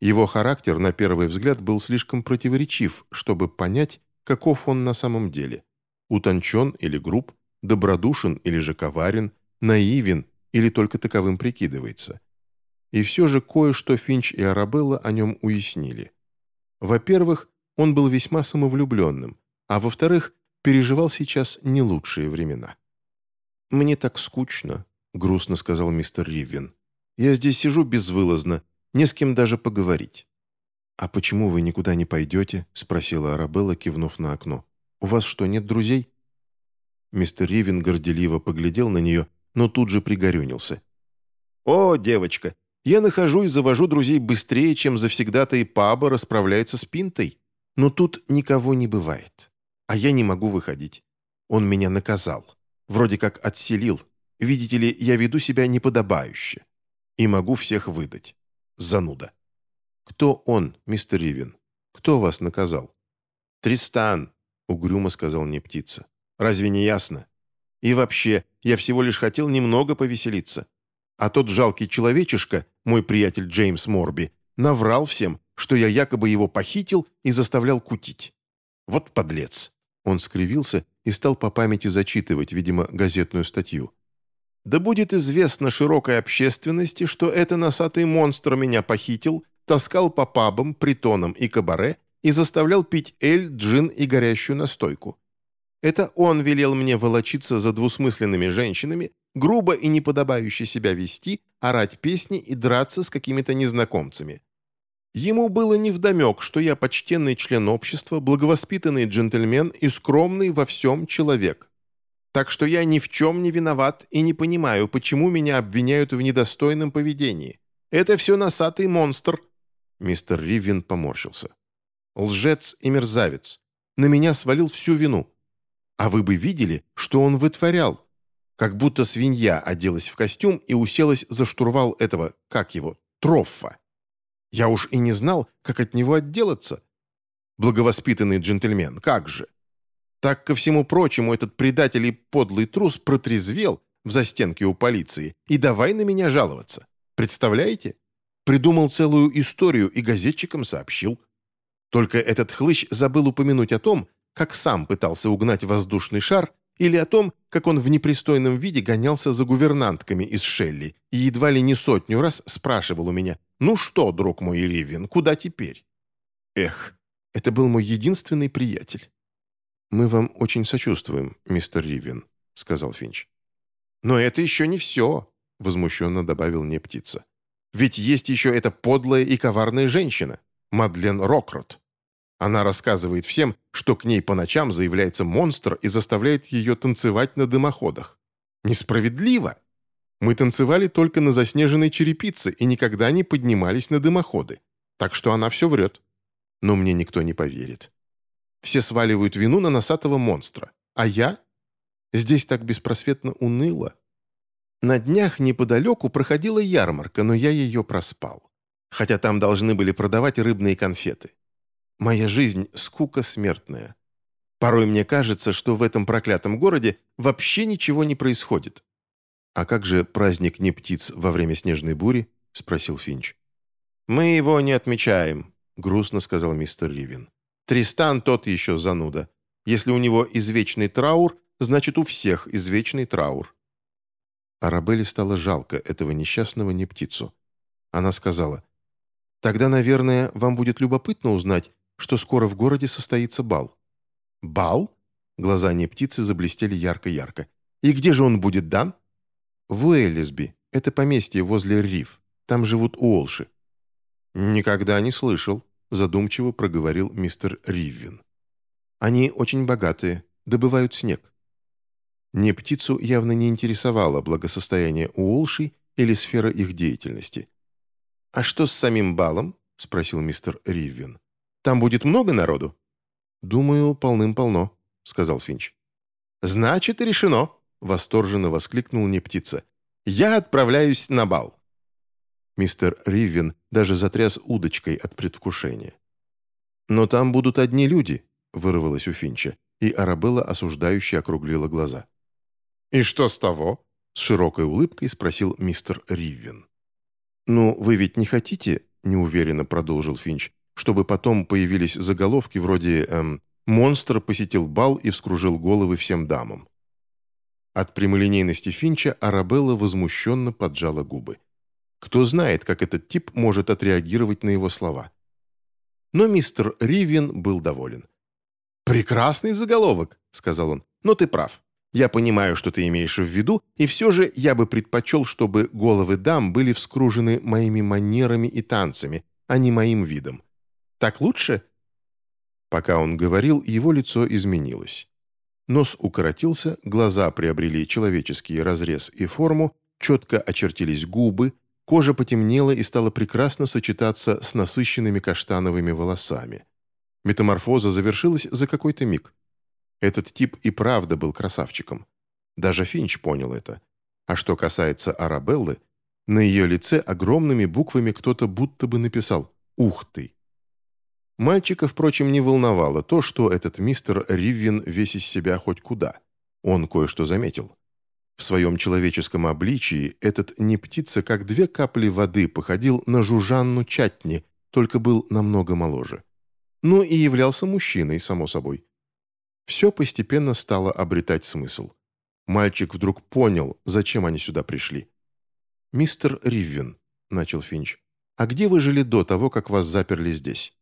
Его характер, на первый взгляд, был слишком противоречив, чтобы понять, каков он на самом деле. Утончен или груб, добродушен или же коварен, наивен или только таковым прикидывается – и все же кое-что Финч и Арабелла о нем уяснили. Во-первых, он был весьма самовлюбленным, а во-вторых, переживал сейчас не лучшие времена. «Мне так скучно», — грустно сказал мистер Ривен. «Я здесь сижу безвылазно, не с кем даже поговорить». «А почему вы никуда не пойдете?» — спросила Арабелла, кивнув на окно. «У вас что, нет друзей?» Мистер Ривен горделиво поглядел на нее, но тут же пригорюнился. «О, девочка, я нахожу и завожу друзей быстрее, чем завсегдата и паба расправляется с пинтой. Но тут никого не бывает. А я не могу выходить. Он меня наказал. Вроде как отселил. Видите ли, я веду себя неподобающе. И могу всех выдать. Зануда. Кто он, мистер Ривен? Кто вас наказал? Тристан, угрюмо сказал мне птица. Разве не ясно? И вообще, я всего лишь хотел немного повеселиться. А тот жалкий человечишка, мой приятель Джеймс Морби, наврал всем, что я якобы его похитил и заставлял кутить. Вот подлец. Он скривился и стал по памяти зачитывать, видимо, газетную статью. «Да будет известно широкой общественности, что это носатый монстр меня похитил, таскал по пабам, притонам и кабаре и заставлял пить эль, джин и горящую настойку. Это он велел мне волочиться за двусмысленными женщинами, грубо и неподобающе себя вести, орать песни и драться с какими-то незнакомцами. Ему было невдомек, что я почтенный член общества, благовоспитанный джентльмен и скромный во всем человек. Так что я ни в чем не виноват и не понимаю, почему меня обвиняют в недостойном поведении. Это все носатый монстр». Мистер Ривен поморщился. «Лжец и мерзавец. На меня свалил всю вину. А вы бы видели, что он вытворял. Как будто свинья оделась в костюм и уселась за штурвал этого, как его, троффа. Я уж и не знал, как от него отделаться. Благовоспитанный джентльмен, как же. Так, ко всему прочему, этот предатель и подлый трус протрезвел в застенке у полиции и давай на меня жаловаться. Представляете? Придумал целую историю и газетчикам сообщил. Только этот хлыщ забыл упомянуть о том, как сам пытался угнать воздушный шар, или о том, как он в непристойном виде гонялся за гувернантками из Шелли и едва ли не сотню раз спрашивал у меня, «Ну что, друг мой Ривен, куда теперь?» Эх, это был мой единственный приятель. «Мы вам очень сочувствуем, мистер Ривен», — сказал Финч. «Но это еще не все», — возмущенно добавил не птица. «Ведь есть еще эта подлая и коварная женщина, Мадлен Рокрот. Она рассказывает всем, что к ней по ночам заявляется монстр и заставляет ее танцевать на дымоходах. Несправедливо! Мы танцевали только на заснеженной черепице и никогда не поднимались на дымоходы. Так что она все врет. Но мне никто не поверит. Все сваливают вину на носатого монстра. А я? Здесь так беспросветно уныло. На днях неподалеку проходила ярмарка, но я ее проспал. Хотя там должны были продавать рыбные конфеты. Моя жизнь — скука смертная. Порой мне кажется, что в этом проклятом городе вообще ничего не происходит. «А как же праздник не птиц во время снежной бури?» — спросил Финч. «Мы его не отмечаем», — грустно сказал мистер Ривин. «Тристан тот еще зануда. Если у него извечный траур, значит, у всех извечный траур». Арабелле стало жалко этого несчастного не птицу. Она сказала, «Тогда, наверное, вам будет любопытно узнать, что скоро в городе состоится бал». «Бал?» Глаза не птицы заблестели ярко-ярко. «И где же он будет дан?» В Уэллисби. Это поместье возле Риф. Там живут Уолши». «Никогда не слышал», – задумчиво проговорил мистер Риввин. «Они очень богатые, добывают снег». Не птицу явно не интересовало благосостояние Уолши или сфера их деятельности. «А что с самим балом?» – спросил мистер Риввин. «Там будет много народу?» «Думаю, полным-полно», – сказал Финч. «Значит, решено», — восторженно воскликнул не птица. «Я отправляюсь на бал!» Мистер Ривен даже затряс удочкой от предвкушения. «Но там будут одни люди», — вырвалось у Финча, и Арабелла осуждающе округлила глаза. «И что с того?» — с широкой улыбкой спросил мистер Ривен. «Ну, вы ведь не хотите?» — неуверенно продолжил Финч, чтобы потом появились заголовки вроде эм, «Монстр посетил бал и вскружил головы всем дамам». От прямолинейности Финча Арабелла возмущенно поджала губы. Кто знает, как этот тип может отреагировать на его слова. Но мистер Ривен был доволен. «Прекрасный заголовок», — сказал он. «Но ты прав. Я понимаю, что ты имеешь в виду, и все же я бы предпочел, чтобы головы дам были вскружены моими манерами и танцами, а не моим видом. Так лучше?» Пока он говорил, его лицо изменилось. Нос укоротился, глаза приобрели человеческий разрез и форму, четко очертились губы, кожа потемнела и стала прекрасно сочетаться с насыщенными каштановыми волосами. Метаморфоза завершилась за какой-то миг. Этот тип и правда был красавчиком. Даже Финч понял это. А что касается Арабеллы, на ее лице огромными буквами кто-то будто бы написал «Ух ты!». Мальчика, впрочем, не волновало то, что этот мистер Риввин весь из себя хоть куда. Он кое-что заметил. В своем человеческом обличии этот не птица, как две капли воды, походил на жужанну чатни, только был намного моложе. Ну и являлся мужчиной, само собой. Все постепенно стало обретать смысл. Мальчик вдруг понял, зачем они сюда пришли. «Мистер Риввин», — начал Финч, — «а где вы жили до того, как вас заперли здесь?»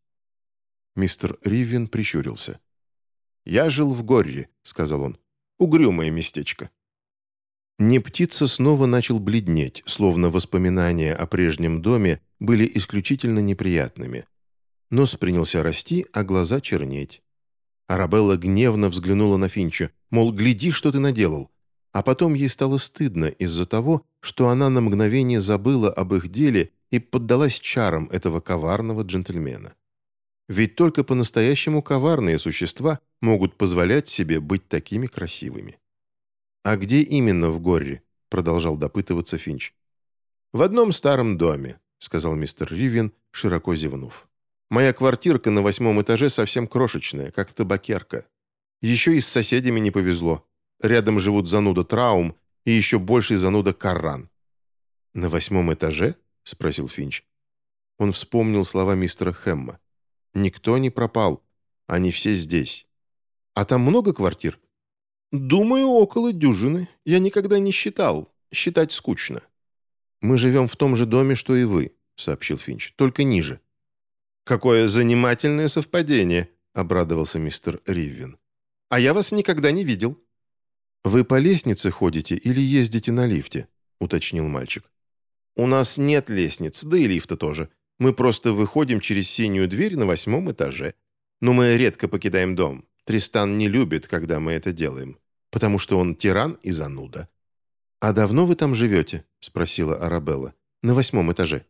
Мистер Ривен прищурился. «Я жил в Горре», — сказал он. «Угрюмое местечко». Не птица снова начал бледнеть, словно воспоминания о прежнем доме были исключительно неприятными. Нос принялся расти, а глаза чернеть. Арабелла гневно взглянула на Финча, мол, гляди, что ты наделал. А потом ей стало стыдно из-за того, что она на мгновение забыла об их деле и поддалась чарам этого коварного джентльмена. Ведь только по-настоящему коварные существа могут позволять себе быть такими красивыми. «А где именно в Горре?» — продолжал допытываться Финч. «В одном старом доме», — сказал мистер Ривен, широко зевнув. «Моя квартирка на восьмом этаже совсем крошечная, как табакерка. Еще и с соседями не повезло. Рядом живут зануда Траум и еще больший зануда Карран». «На восьмом этаже?» — спросил Финч. Он вспомнил слова мистера Хэмма. Никто не пропал. Они все здесь. А там много квартир? Думаю, около дюжины. Я никогда не считал. Считать скучно. Мы живем в том же доме, что и вы, сообщил Финч, только ниже. Какое занимательное совпадение, обрадовался мистер Риввин. А я вас никогда не видел. Вы по лестнице ходите или ездите на лифте? уточнил мальчик. «У нас нет лестниц, да и лифта тоже. Мы просто выходим через синюю дверь на восьмом этаже. Но мы редко покидаем дом. Тристан не любит, когда мы это делаем, потому что он тиран и зануда». «А давно вы там живете?» – спросила Арабелла. «На восьмом этаже».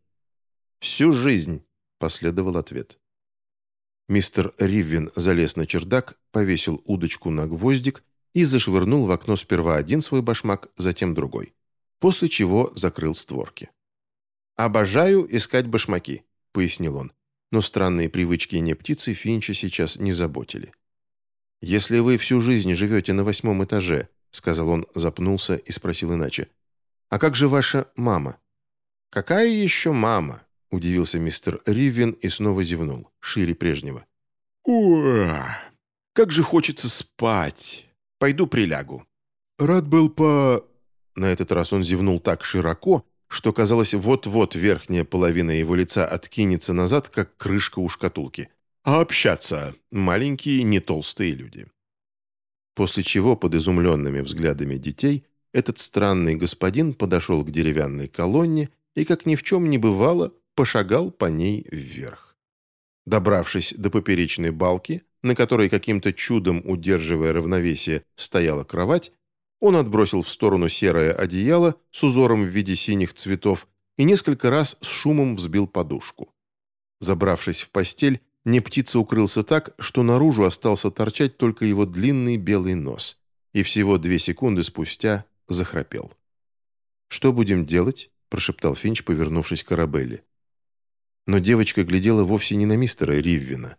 «Всю жизнь», – последовал ответ. Мистер Риввин залез на чердак, повесил удочку на гвоздик и зашвырнул в окно сперва один свой башмак, затем другой, после чего закрыл створки. «Обожаю искать башмаки», — пояснил он. Но странные привычки не птицы Финча сейчас не заботили. «Если вы всю жизнь живете на восьмом этаже», — сказал он, запнулся и спросил иначе. «А как же ваша мама?» «Какая еще мама?» — удивился мистер Ривен и снова зевнул, шире прежнего. «Уа! Как же хочется спать! Пойду прилягу». «Рад был по...» На этот раз он зевнул так широко, что казалось, вот-вот верхняя половина его лица откинется назад, как крышка у шкатулки. А общаться маленькие, не толстые люди. После чего, под изумленными взглядами детей, этот странный господин подошел к деревянной колонне и, как ни в чем не бывало, пошагал по ней вверх. Добравшись до поперечной балки, на которой каким-то чудом, удерживая равновесие, стояла кровать, он отбросил в сторону серое одеяло с узором в виде синих цветов и несколько раз с шумом взбил подушку. Забравшись в постель, не птица укрылся так, что наружу остался торчать только его длинный белый нос, и всего две секунды спустя захрапел. «Что будем делать?» – прошептал Финч, повернувшись к Арабелле. Но девочка глядела вовсе не на мистера Риввина.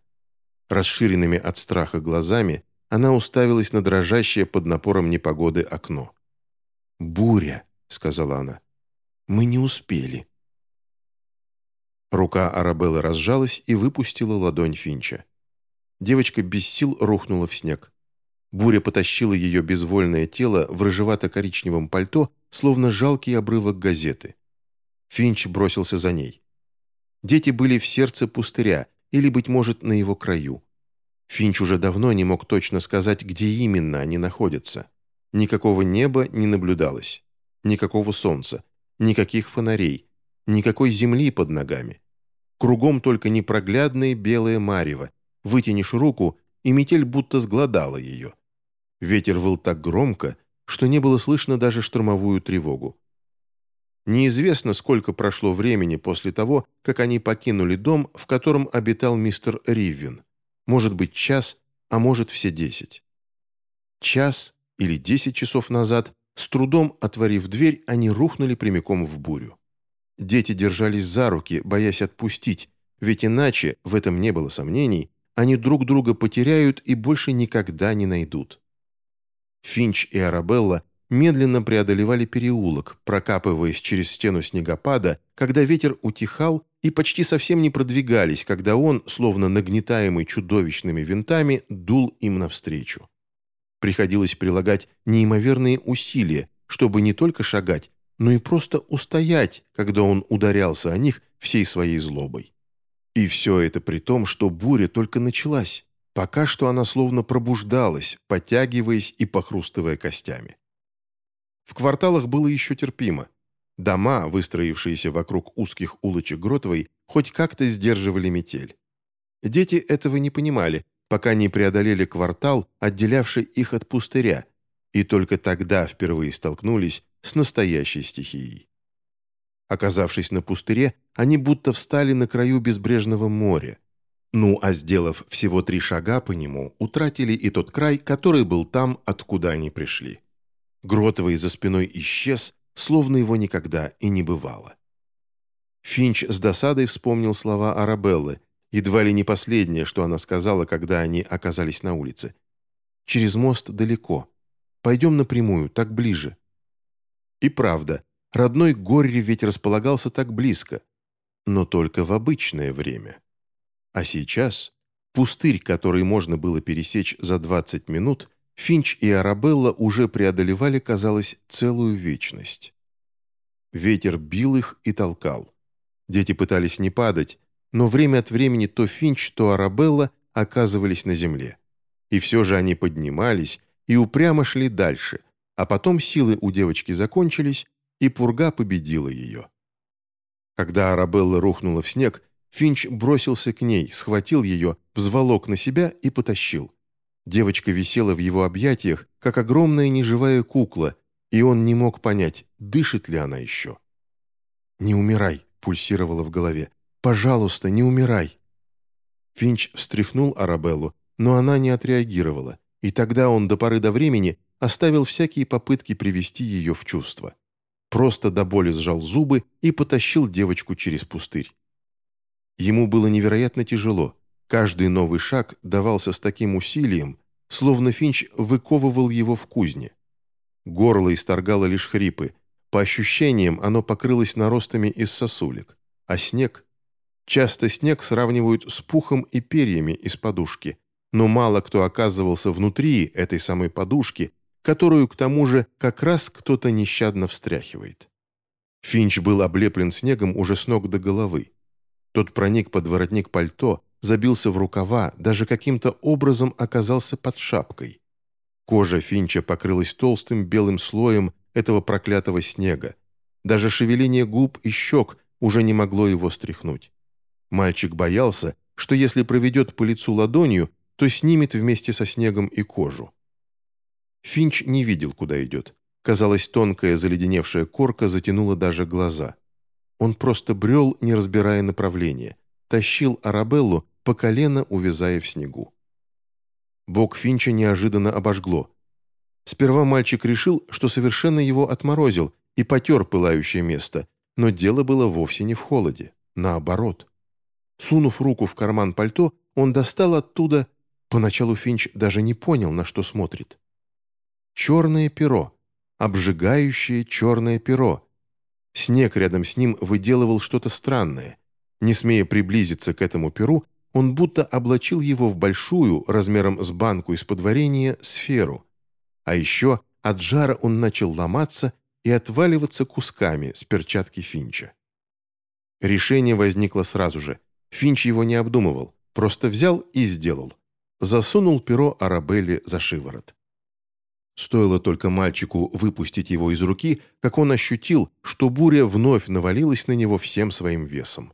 Расширенными от страха глазами она уставилась на дрожащее под напором непогоды окно. «Буря», — сказала она. «Мы не успели». Рука Арабеллы разжалась и выпустила ладонь Финча. Девочка без сил рухнула в снег. Буря потащила ее безвольное тело в рыжевато-коричневом пальто, словно жалкий обрывок газеты. Финч бросился за ней. Дети были в сердце пустыря или, быть может, на его краю. Финч уже давно не мог точно сказать, где именно они находятся. Никакого неба не наблюдалось. Никакого солнца. Никаких фонарей. Никакой земли под ногами. Кругом только непроглядное белое марево. Вытянешь руку, и метель будто сгладала ее. Ветер выл так громко, что не было слышно даже штормовую тревогу. Неизвестно, сколько прошло времени после того, как они покинули дом, в котором обитал мистер Риввин. Может быть, час, а может, все десять. Час или десять часов назад, с трудом отворив дверь, они рухнули прямиком в бурю. Дети держались за руки, боясь отпустить, ведь иначе, в этом не было сомнений, они друг друга потеряют и больше никогда не найдут. Финч и Арабелла медленно преодолевали переулок, прокапываясь через стену снегопада, когда ветер утихал и почти совсем не продвигались, когда он, словно нагнетаемый чудовищными винтами, дул им навстречу. Приходилось прилагать неимоверные усилия, чтобы не только шагать, но и просто устоять, когда он ударялся о них всей своей злобой. И все это при том, что буря только началась. Пока что она словно пробуждалась, подтягиваясь и похрустывая костями. В кварталах было еще терпимо. Дома, выстроившиеся вокруг узких улочек Гротовой, хоть как-то сдерживали метель. Дети этого не понимали, пока не преодолели квартал, отделявший их от пустыря, и только тогда впервые столкнулись с настоящей стихией. Оказавшись на пустыре, они будто встали на краю безбрежного моря. Ну, а сделав всего три шага по нему, утратили и тот край, который был там, откуда они пришли. Гротовый за спиной исчез, словно его никогда и не бывало. Финч с досадой вспомнил слова Арабеллы, едва ли не последнее, что она сказала, когда они оказались на улице. «Через мост далеко. Пойдем напрямую, так ближе». И правда, родной Горри ведь располагался так близко, но только в обычное время. А сейчас пустырь, который можно было пересечь за 20 минут, Финч и Арабелла уже преодолевали, казалось, целую вечность. Ветер бил их и толкал. Дети пытались не падать, но время от времени то Финч, то Арабелла оказывались на земле. И все же они поднимались и упрямо шли дальше, а потом силы у девочки закончились, и пурга победила ее. Когда Арабелла рухнула в снег, Финч бросился к ней, схватил ее, взволок на себя и потащил. Девочка висела в его объятиях, как огромная неживая кукла, и он не мог понять, дышит ли она еще. «Не умирай», — пульсировало в голове. «Пожалуйста, не умирай». Финч встряхнул Арабеллу, но она не отреагировала, и тогда он до поры до времени оставил всякие попытки привести ее в чувство. Просто до боли сжал зубы и потащил девочку через пустырь. Ему было невероятно тяжело. Каждый новый шаг давался с таким усилием, словно Финч выковывал его в кузне. Горло исторгало лишь хрипы. По ощущениям, оно покрылось наростами из сосулек. А снег? Часто снег сравнивают с пухом и перьями из подушки, но мало кто оказывался внутри этой самой подушки, которую, к тому же, как раз кто-то нещадно встряхивает. Финч был облеплен снегом уже с ног до головы. Тот проник под воротник пальто, забился в рукава, даже каким-то образом оказался под шапкой. Кожа Финча покрылась толстым белым слоем этого проклятого снега. Даже шевеление губ и щек уже не могло его стряхнуть. Мальчик боялся, что если проведет по лицу ладонью, то снимет вместе со снегом и кожу. Финч не видел, куда идет. Казалось, тонкая заледеневшая корка затянула даже глаза. Он просто брел, не разбирая направления, тащил Арабеллу, по колено увязая в снегу. Бок Финча неожиданно обожгло. Сперва мальчик решил, что совершенно его отморозил и потер пылающее место, но дело было вовсе не в холоде, наоборот. Сунув руку в карман пальто, он достал оттуда... Поначалу Финч даже не понял, на что смотрит. Черное перо. Обжигающее черное перо. Снег рядом с ним выделывал что-то странное. Не смея приблизиться к этому перу, он будто облачил его в большую, размером с банку из-под варенья, сферу. А еще от жара он начал ломаться и отваливаться кусками с перчатки Финча. Решение возникло сразу же. Финч его не обдумывал, просто взял и сделал. Засунул перо Арабелли за шиворот. Стоило только мальчику выпустить его из руки, как он ощутил, что буря вновь навалилась на него всем своим весом.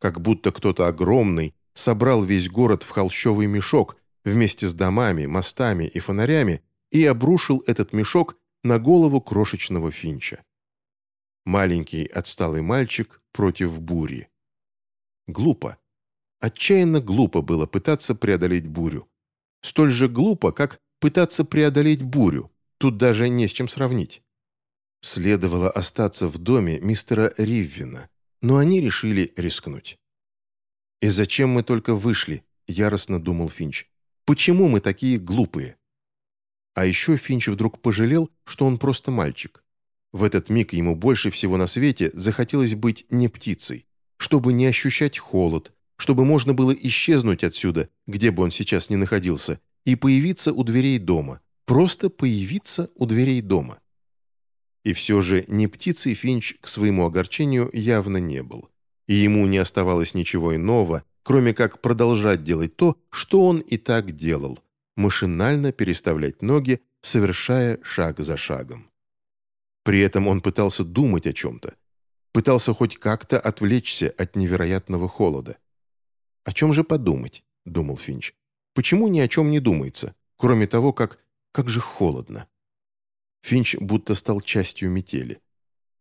Как будто кто-то огромный собрал весь город в холщовый мешок вместе с домами, мостами и фонарями и обрушил этот мешок на голову крошечного Финча. Маленький отсталый мальчик против бури. Глупо. Отчаянно глупо было пытаться преодолеть бурю. Столь же глупо, как пытаться преодолеть бурю. Тут даже не с чем сравнить. Следовало остаться в доме мистера Риввина, но они решили рискнуть. «И зачем мы только вышли?» – яростно думал Финч. «Почему мы такие глупые?» А еще Финч вдруг пожалел, что он просто мальчик. В этот миг ему больше всего на свете захотелось быть не птицей, чтобы не ощущать холод, чтобы можно было исчезнуть отсюда, где бы он сейчас ни находился, и появиться у дверей дома. Просто появиться у дверей дома. И все же не птицей Финч к своему огорчению явно не был. И ему не оставалось ничего иного, кроме как продолжать делать то, что он и так делал, машинально переставлять ноги, совершая шаг за шагом. При этом он пытался думать о чем-то. Пытался хоть как-то отвлечься от невероятного холода. «О чем же подумать?» — думал Финч. «Почему ни о чем не думается, кроме того, как... как же холодно?» Финч будто стал частью метели.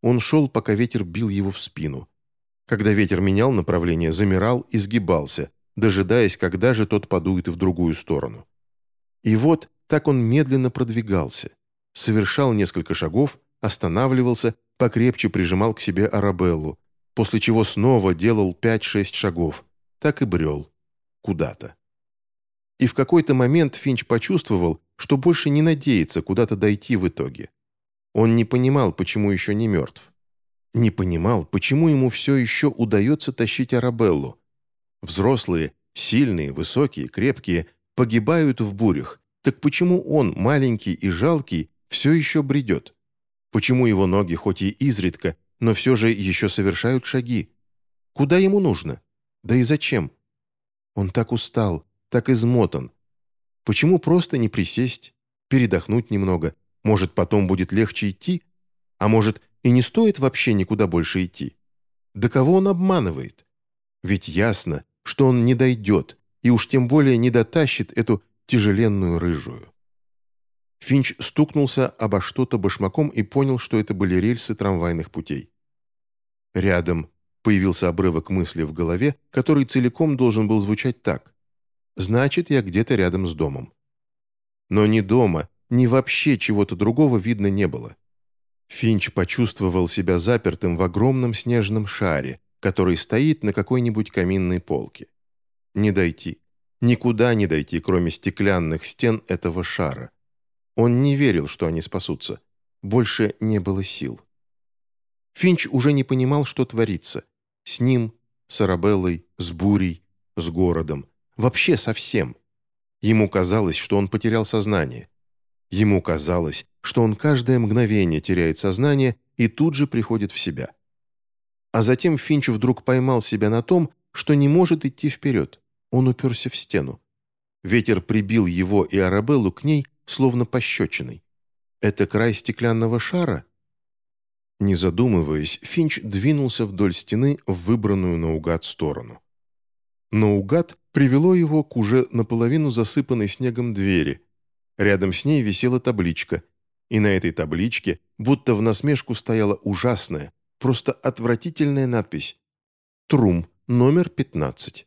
Он шел, пока ветер бил его в спину. Когда ветер менял направление, замирал и сгибался, дожидаясь, когда же тот подует в другую сторону. И вот так он медленно продвигался, совершал несколько шагов, останавливался, покрепче прижимал к себе Арабеллу, после чего снова делал 5-6 шагов, так и брел. Куда-то. И в какой-то момент Финч почувствовал, что больше не надеется куда-то дойти в итоге. Он не понимал, почему еще не мертв. Не понимал, почему ему все еще удается тащить Арабеллу. Взрослые, сильные, высокие, крепкие, погибают в бурях. Так почему он, маленький и жалкий, все еще бредет? Почему его ноги, хоть и изредка, но все же еще совершают шаги? Куда ему нужно? Да и зачем? Он так устал, так измотан. Почему просто не присесть, передохнуть немного? Может, потом будет легче идти? А может, и не стоит вообще никуда больше идти? Да кого он обманывает? Ведь ясно, что он не дойдет, и уж тем более не дотащит эту тяжеленную рыжую. Финч стукнулся обо что-то башмаком и понял, что это были рельсы трамвайных путей. Рядом появился обрывок мысли в голове, который целиком должен был звучать так. «Значит, я где-то рядом с домом». Но ни дома, ни вообще чего-то другого видно не было. Финч почувствовал себя запертым в огромном снежном шаре, который стоит на какой-нибудь каминной полке. Не дойти. Никуда не дойти, кроме стеклянных стен этого шара. Он не верил, что они спасутся. Больше не было сил. Финч уже не понимал, что творится. С ним, с Арабеллой, с бурей, с городом. Вообще совсем. Ему казалось, что он потерял сознание. Ему казалось, что он каждое мгновение теряет сознание и тут же приходит в себя. А затем Финч вдруг поймал себя на том, что не может идти вперед. Он уперся в стену. Ветер прибил его и Арабеллу к ней, словно пощечиной. Это край стеклянного шара? Не задумываясь, Финч двинулся вдоль стены в выбранную наугад сторону. Наугад привело его к уже наполовину засыпанной снегом двери, Рядом с ней висела табличка, и на этой табличке, будто в насмешку, стояла ужасная, просто отвратительная надпись «Трум, номер 15».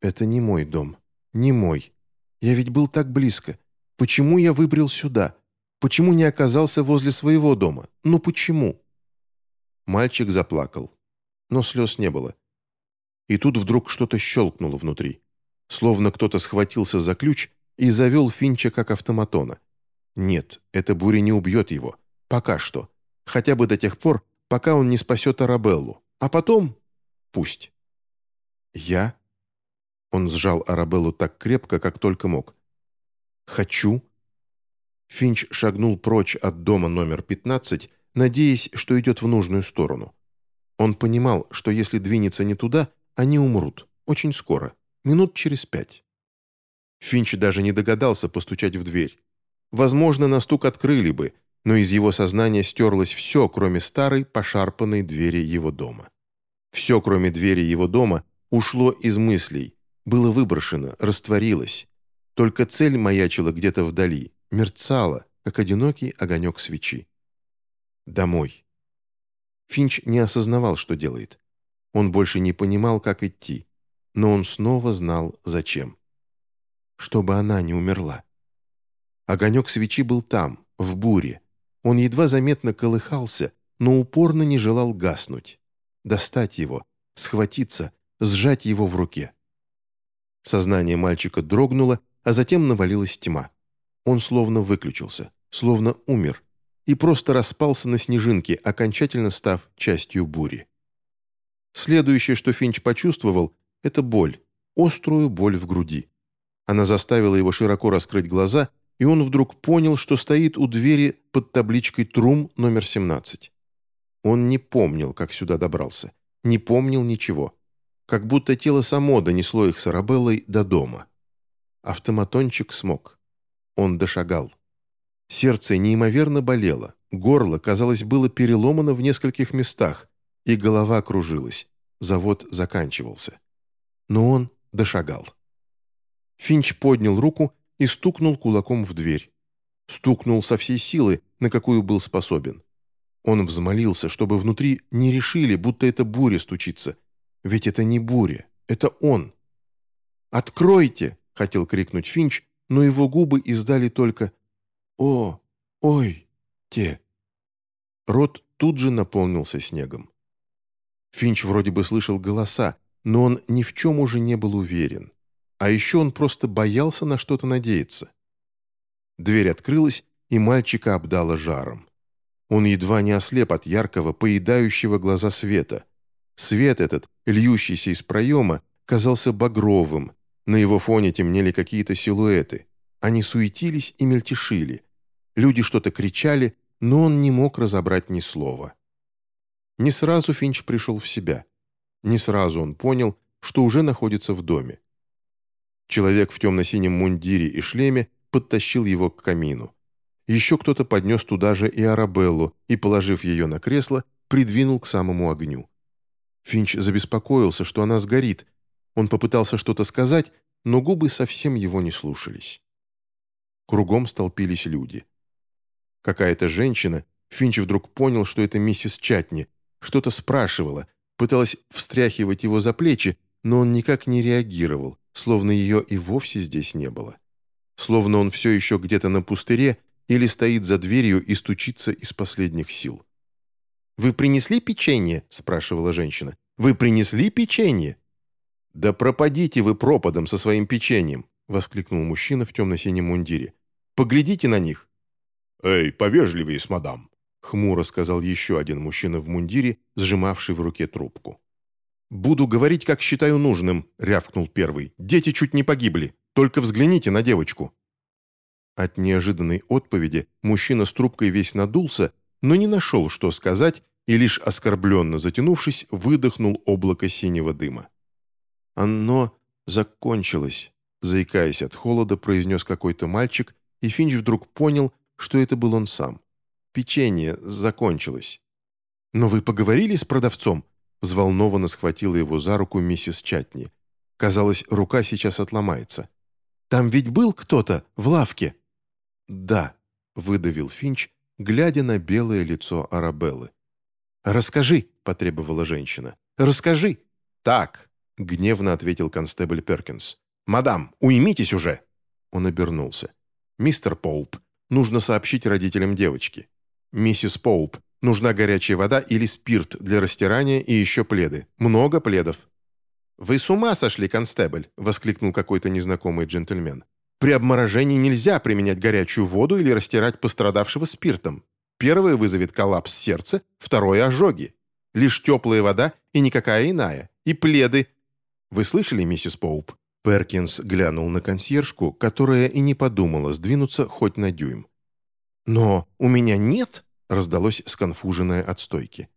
«Это не мой дом, не мой. Я ведь был так близко. Почему я выбрел сюда? Почему не оказался возле своего дома? Ну почему?» Мальчик заплакал, но слез не было. И тут вдруг что-то щелкнуло внутри. Словно кто-то схватился за ключ и завел Финча как автоматона. Нет, эта буря не убьет его. Пока что. Хотя бы до тех пор, пока он не спасет Арабеллу. А потом... Пусть. Я... Он сжал Арабеллу так крепко, как только мог. «Хочу...» Финч шагнул прочь от дома номер 15, надеясь, что идет в нужную сторону. Он понимал, что если двинется не туда, они умрут. Очень скоро. Минут через пять. Финч даже не догадался постучать в дверь. Возможно, на стук открыли бы, но из его сознания стерлось все, кроме старой, пошарпанной двери его дома. Все, кроме двери его дома, ушло из мыслей, было выброшено, растворилось. Только цель маячила где-то вдали, мерцала, как одинокий огонек свечи. Домой. Финч не осознавал, что делает. Он больше не понимал, как идти. Но он снова знал, зачем чтобы она не умерла. Огонек свечи был там, в буре. Он едва заметно колыхался, но упорно не желал гаснуть. Достать его, схватиться, сжать его в руке. Сознание мальчика дрогнуло, а затем навалилась тьма. Он словно выключился, словно умер, и просто распался на снежинки, окончательно став частью бури. Следующее, что Финч почувствовал, это боль, острую боль в груди. Она заставила его широко раскрыть глаза, и он вдруг понял, что стоит у двери под табличкой «Трум номер 17». Он не помнил, как сюда добрался. Не помнил ничего. Как будто тело само донесло их с Арабеллой до дома. Автоматончик смог. Он дошагал. Сердце неимоверно болело, Горло, казалось, было переломано в нескольких местах, и голова кружилась. Завод заканчивался. Но он дошагал. Финч поднял руку и стукнул кулаком в дверь. Стукнул со всей силы, на какую был способен. Он взмолился, чтобы внутри не решили, будто это буря стучится. Ведь это не буря, это он. «Откройте!» — хотел крикнуть Финч, но его губы издали только «О, ой, те». Рот тут же наполнился снегом. Финч вроде бы слышал голоса, но он ни в чем уже не был уверен. А еще он просто боялся на что-то надеяться. Дверь открылась, и мальчика обдало жаром. Он едва не ослеп от яркого, поедающего глаза света. Свет этот, льющийся из проема, казался багровым. На его фоне темнели какие-то силуэты. Они суетились и мельтешили. Люди что-то кричали, но он не мог разобрать ни слова. Не сразу Финч пришел в себя. Не сразу он понял, что уже находится в доме. Человек в темно-синем мундире и шлеме подтащил его к камину. Еще кто-то поднес туда же и Арабеллу и, положив ее на кресло, придвинул к самому огню. Финч забеспокоился, что она сгорит. Он попытался что-то сказать, но губы совсем его не слушались. Кругом столпились люди. Какая-то женщина, Финч вдруг понял, что это миссис Чатни, что-то спрашивала, пыталась встряхивать его за плечи, но он никак не реагировал, словно ее и вовсе здесь не было. Словно он все еще где-то на пустыре или стоит за дверью и стучится из последних сил. «Вы принесли печенье?» – спрашивала женщина. «Вы принесли печенье?» «Да пропадите вы пропадом со своим печеньем!» – воскликнул мужчина в темно-синем мундире. «Поглядите на них!» «Эй, повежливее с мадам!» – хмуро сказал еще один мужчина в мундире, сжимавший в руке трубку. «Буду говорить, как считаю нужным», – рявкнул первый. «Дети чуть не погибли. Только взгляните на девочку». От неожиданной отповеди мужчина с трубкой весь надулся, но не нашел, что сказать, и лишь оскорбленно затянувшись, выдохнул облако синего дыма. «Оно закончилось», — заикаясь от холода, произнес какой-то мальчик, и Финч вдруг понял, что это был он сам. «Печенье закончилось». «Но вы поговорили с продавцом?» Взволнованно схватила его за руку миссис Чатни. Казалось, рука сейчас отломается. «Там ведь был кто-то в лавке?» «Да», — выдавил Финч, глядя на белое лицо Арабеллы. «Расскажи», — потребовала женщина. «Расскажи». «Так», — гневно ответил констебль Перкинс. «Мадам, уймитесь уже!» Он обернулся. «Мистер Поуп, нужно сообщить родителям девочки. Миссис Поуп, нужна горячая вода или спирт для растирания и еще пледы. Много пледов». «Вы с ума сошли, констебль!» — воскликнул какой-то незнакомый джентльмен. При обморожении нельзя применять горячую воду или растирать пострадавшего спиртом. Первое вызовет коллапс сердца, второе – ожоги. Лишь теплая вода и никакая иная. И пледы. Вы слышали, миссис Поуп? Перкинс глянул на консьержку, которая и не подумала сдвинуться хоть на дюйм. «Но у меня нет!» — раздалось сконфуженное от стойки.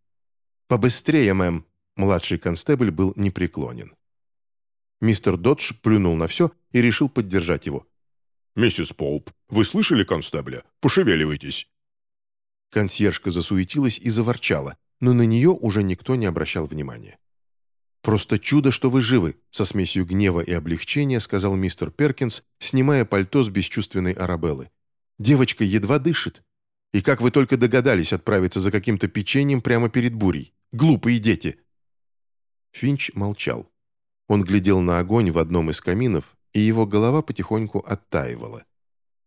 «Побыстрее, мэм!» — младший констебль был непреклонен. Мистер Додж плюнул на все и решил поддержать его. «Миссис Поуп, вы слышали констебля? Пошевеливайтесь!» Консьержка засуетилась и заворчала, но на нее уже никто не обращал внимания. «Просто чудо, что вы живы», — со смесью гнева и облегчения сказал мистер Перкинс, снимая пальто с бесчувственной Арабеллы. «Девочка едва дышит. И как вы только догадались отправиться за каким-то печеньем прямо перед бурей? Глупые дети!» Финч молчал. Он глядел на огонь в одном из каминов, и его голова потихоньку оттаивала.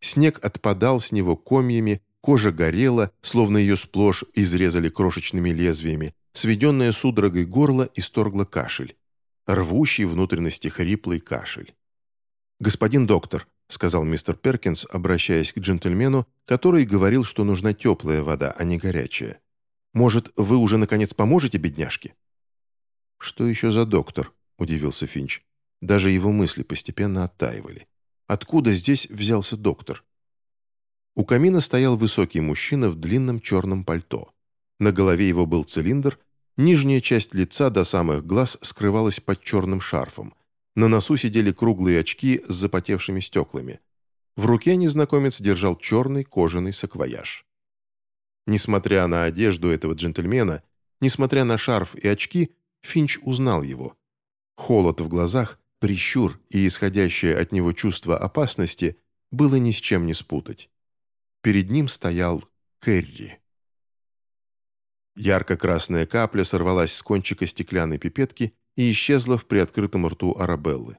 Снег отпадал с него комьями, кожа горела, словно ее сплошь изрезали крошечными лезвиями, сведенное судорогой горло исторгло кашель. Рвущий внутренности хриплый кашель. «Господин доктор», — сказал мистер Перкинс, обращаясь к джентльмену, который говорил, что нужна теплая вода, а не горячая. «Может, вы уже, наконец, поможете бедняжке?» «Что еще за доктор?» — удивился Финч. Даже его мысли постепенно оттаивали. Откуда здесь взялся доктор? У камина стоял высокий мужчина в длинном черном пальто. На голове его был цилиндр, нижняя часть лица до самых глаз скрывалась под черным шарфом. На носу сидели круглые очки с запотевшими стеклами. В руке незнакомец держал черный кожаный саквояж. Несмотря на одежду этого джентльмена, несмотря на шарф и очки, Финч узнал его. Холод в глазах, прищур и исходящее от него чувство опасности было ни с чем не спутать. Перед ним стоял Кэрри. Ярко-красная капля сорвалась с кончика стеклянной пипетки и исчезла в приоткрытом рту Арабеллы.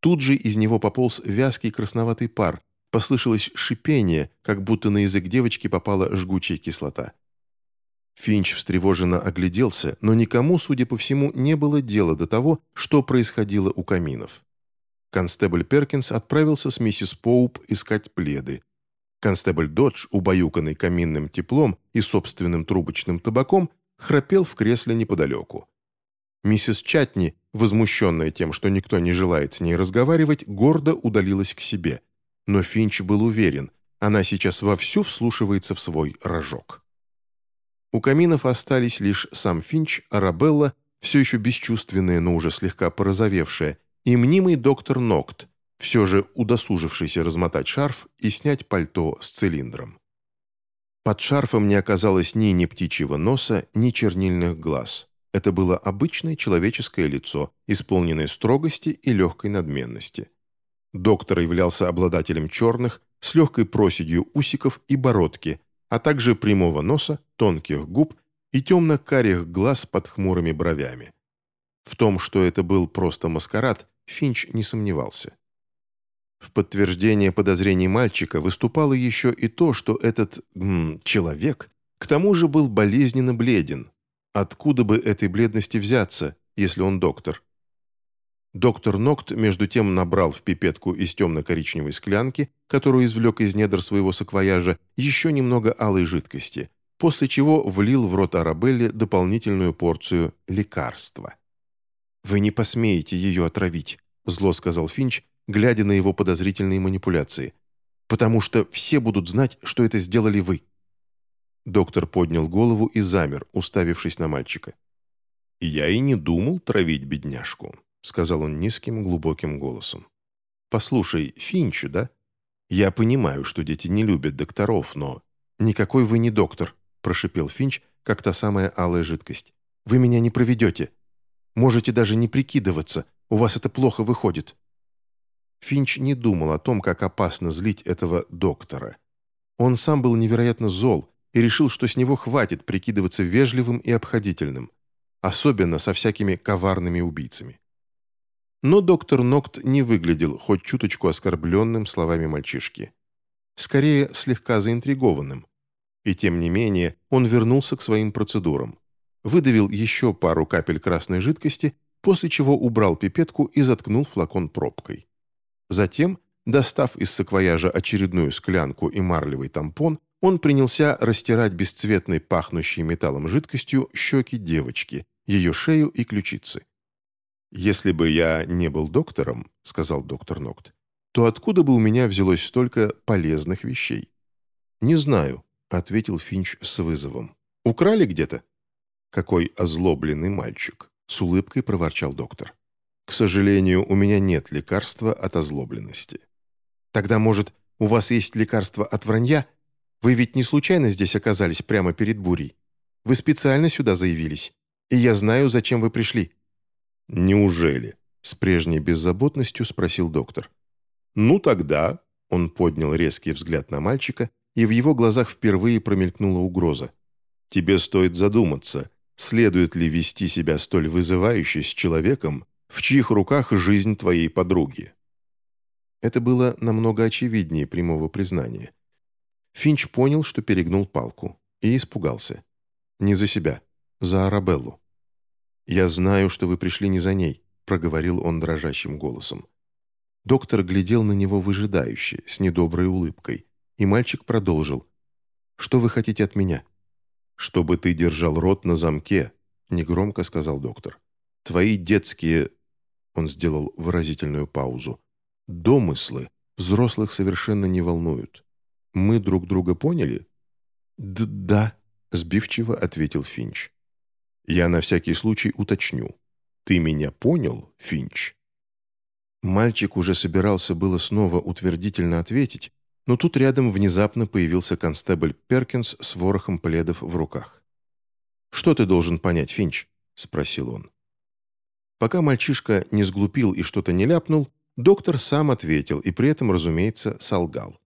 Тут же из него пополз вязкий красноватый пар, послышалось шипение, как будто на язык девочки попала жгучая кислота. Финч встревоженно огляделся, но никому, судя по всему, не было дела до того, что происходило у каминов. Констебль Перкинс отправился с миссис Поуп искать пледы. Констебль Додж, убаюканный каминным теплом и собственным трубочным табаком, храпел в кресле неподалеку. Миссис Чатни, возмущенная тем, что никто не желает с ней разговаривать, гордо удалилась к себе. Но Финч был уверен, она сейчас вовсю вслушивается в свой рожок. У каминов остались лишь сам Финч, Арабелла, все еще бесчувственная, но уже слегка порозовевшая, и мнимый доктор Нокт, все же удосужившийся размотать шарф и снять пальто с цилиндром. Под шарфом не оказалось ни ни птичьего носа, ни чернильных глаз. Это было обычное человеческое лицо, исполненное строгости и легкой надменности. Доктор являлся обладателем черных, с легкой проседью усиков и бородки, а также прямого носа, тонких губ и темно-карих глаз под хмурыми бровями. В том, что это был просто маскарад, Финч не сомневался. В подтверждение подозрений мальчика выступало еще и то, что этот м, человек к тому же был болезненно бледен. Откуда бы этой бледности взяться, если он доктор? Доктор Нокт между тем набрал в пипетку из темно-коричневой склянки, которую извлек из недр своего саквояжа, еще немного алой жидкости, после чего влил в рот Арабелле дополнительную порцию лекарства. «Вы не посмеете ее отравить», — зло сказал Финч, глядя на его подозрительные манипуляции, «потому что все будут знать, что это сделали вы». Доктор поднял голову и замер, уставившись на мальчика. «Я и не думал травить бедняжку», — сказал он низким, глубоким голосом. «Послушай, Финчу, да? Я понимаю, что дети не любят докторов, но...» «Никакой вы не доктор», — прошипел Финч, как та самая алая жидкость. «Вы меня не проведете. Можете даже не прикидываться, у вас это плохо выходит». Финч не думал о том, как опасно злить этого доктора. Он сам был невероятно зол и решил, что с него хватит прикидываться вежливым и обходительным, особенно со всякими коварными убийцами. Но доктор Нокт не выглядел хоть чуточку оскорбленным словами мальчишки. Скорее, слегка заинтригованным. И тем не менее, он вернулся к своим процедурам. Выдавил еще пару капель красной жидкости, после чего убрал пипетку и заткнул флакон пробкой. Затем, достав из саквояжа очередную склянку и марлевый тампон, он принялся растирать бесцветной пахнущей металлом жидкостью щеки девочки, ее шею и ключицы. «Если бы я не был доктором», — сказал доктор Нокт, «то откуда бы у меня взялось столько полезных вещей?» «Не знаю», — ответил Финч с вызовом. «Украли где-то?» «Какой озлобленный мальчик», — с улыбкой проворчал доктор. «К сожалению, у меня нет лекарства от озлобленности». «Тогда, может, у вас есть лекарство от вранья? Вы ведь не случайно здесь оказались прямо перед бурей? Вы специально сюда заявились, и я знаю, зачем вы пришли». «Неужели?» — с прежней беззаботностью спросил доктор. «Ну тогда...» — он поднял резкий взгляд на мальчика, и в его глазах впервые промелькнула угроза. «Тебе стоит задуматься, следует ли вести себя столь вызывающе с человеком, в чьих руках жизнь твоей подруги». Это было намного очевиднее прямого признания. Финч понял, что перегнул палку, и испугался. Не за себя, за Арабеллу. «Я знаю, что вы пришли не за ней», — проговорил он дрожащим голосом. Доктор глядел на него выжидающе, с недоброй улыбкой, и мальчик продолжил. «Что вы хотите от меня?» «Чтобы ты держал рот на замке», — негромко сказал доктор. «Твои детские...» — он сделал выразительную паузу. «Домыслы взрослых совершенно не волнуют. Мы друг друга поняли?» «Да», — сбивчиво ответил Финч. Я на всякий случай уточню. Ты меня понял, Финч?» Мальчик уже собирался было снова утвердительно ответить, но тут рядом внезапно появился констебль Перкинс с ворохом пледов в руках. «Что ты должен понять, Финч?» — спросил он. Пока мальчишка не сглупил и что-то не ляпнул, доктор сам ответил и при этом, разумеется, солгал.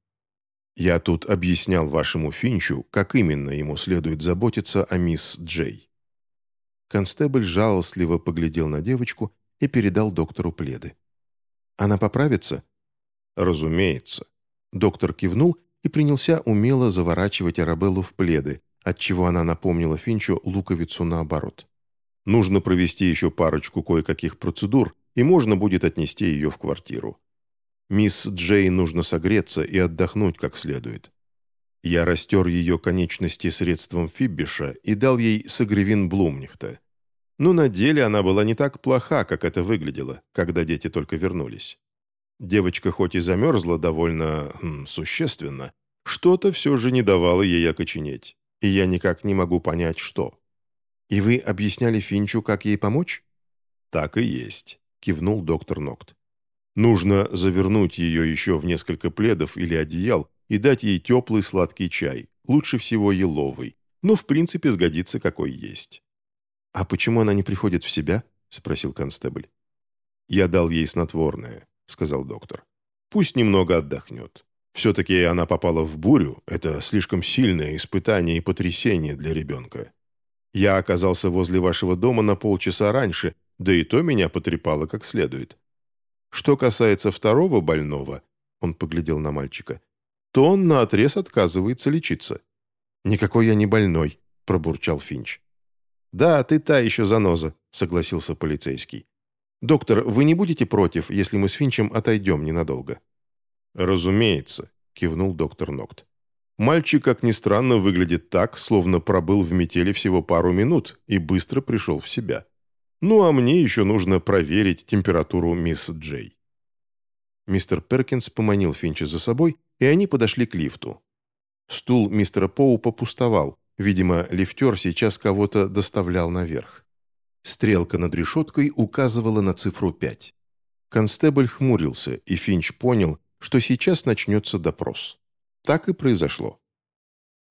«Я тут объяснял вашему Финчу, как именно ему следует заботиться о мисс Джей». Констебль жалостливо поглядел на девочку и передал доктору пледы. «Она поправится?» «Разумеется». Доктор кивнул и принялся умело заворачивать Арабеллу в пледы, отчего она напомнила Финчу луковицу наоборот. Нужно провести еще парочку кое-каких процедур, и можно будет отнести ее в квартиру. Мисс Джей нужно согреться и отдохнуть как следует. Я растер ее конечности средством Фиббиша и дал ей сагревин Блумнихта. Но на деле она была не так плоха, как это выглядело, когда дети только вернулись. Девочка хоть и замерзла довольно хм, существенно, что-то все же не давало ей окоченеть, и я никак не могу понять, что. «И вы объясняли Финчу, как ей помочь?» «Так и есть», — кивнул доктор Нокт. «Нужно завернуть ее еще в несколько пледов или одеял и дать ей теплый сладкий чай, лучше всего еловый, но в принципе сгодится какой есть». «А почему она не приходит в себя?» — спросил констебль. «Я дал ей снотворное. — сказал доктор. «Пусть немного отдохнет. Все-таки она попала в бурю. Это слишком сильное испытание и потрясение для ребенка. Я оказался возле вашего дома на полчаса раньше, да и то меня потрепало как следует. Что касается второго больного, он поглядел на мальчика, то он наотрез отказывается лечиться. «Никакой я не больной», — пробурчал Финч. «Да, ты та еще заноза», — согласился полицейский. «Доктор, вы не будете против, если мы с Финчем отойдем ненадолго?» «Разумеется», — кивнул доктор Нокт. «Мальчик, как ни странно, выглядит так, словно пробыл в метели всего пару минут и быстро пришел в себя. Ну а мне еще нужно проверить температуру мисс Джей». Мистер Перкинс поманил Финча за собой, и они подошли к лифту. Стул мистера Поупа пустовал. Видимо, лифтер сейчас кого-то доставлял наверх. Стрелка над решеткой указывала на цифру 5. Констебль хмурился, и Финч понял, что сейчас начнется допрос. Так и произошло.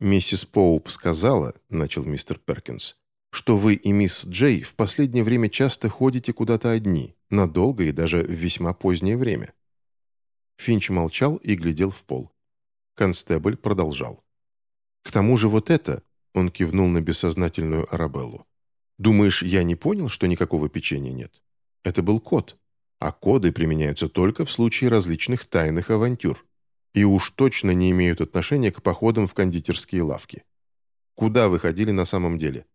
«Миссис Поуп сказала, — начал мистер Перкинс, — что вы и мисс Джей в последнее время часто ходите куда-то одни, надолго и даже в весьма позднее время». Финч молчал и глядел в пол. Констебль продолжал. «К тому же вот это...» — он кивнул на бессознательную Арабеллу. Думаешь, я не понял, что никакого печенья нет? Это был код. А коды применяются только в случае различных тайных авантюр. И уж точно не имеют отношения к походам в кондитерские лавки. Куда вы ходили на самом деле?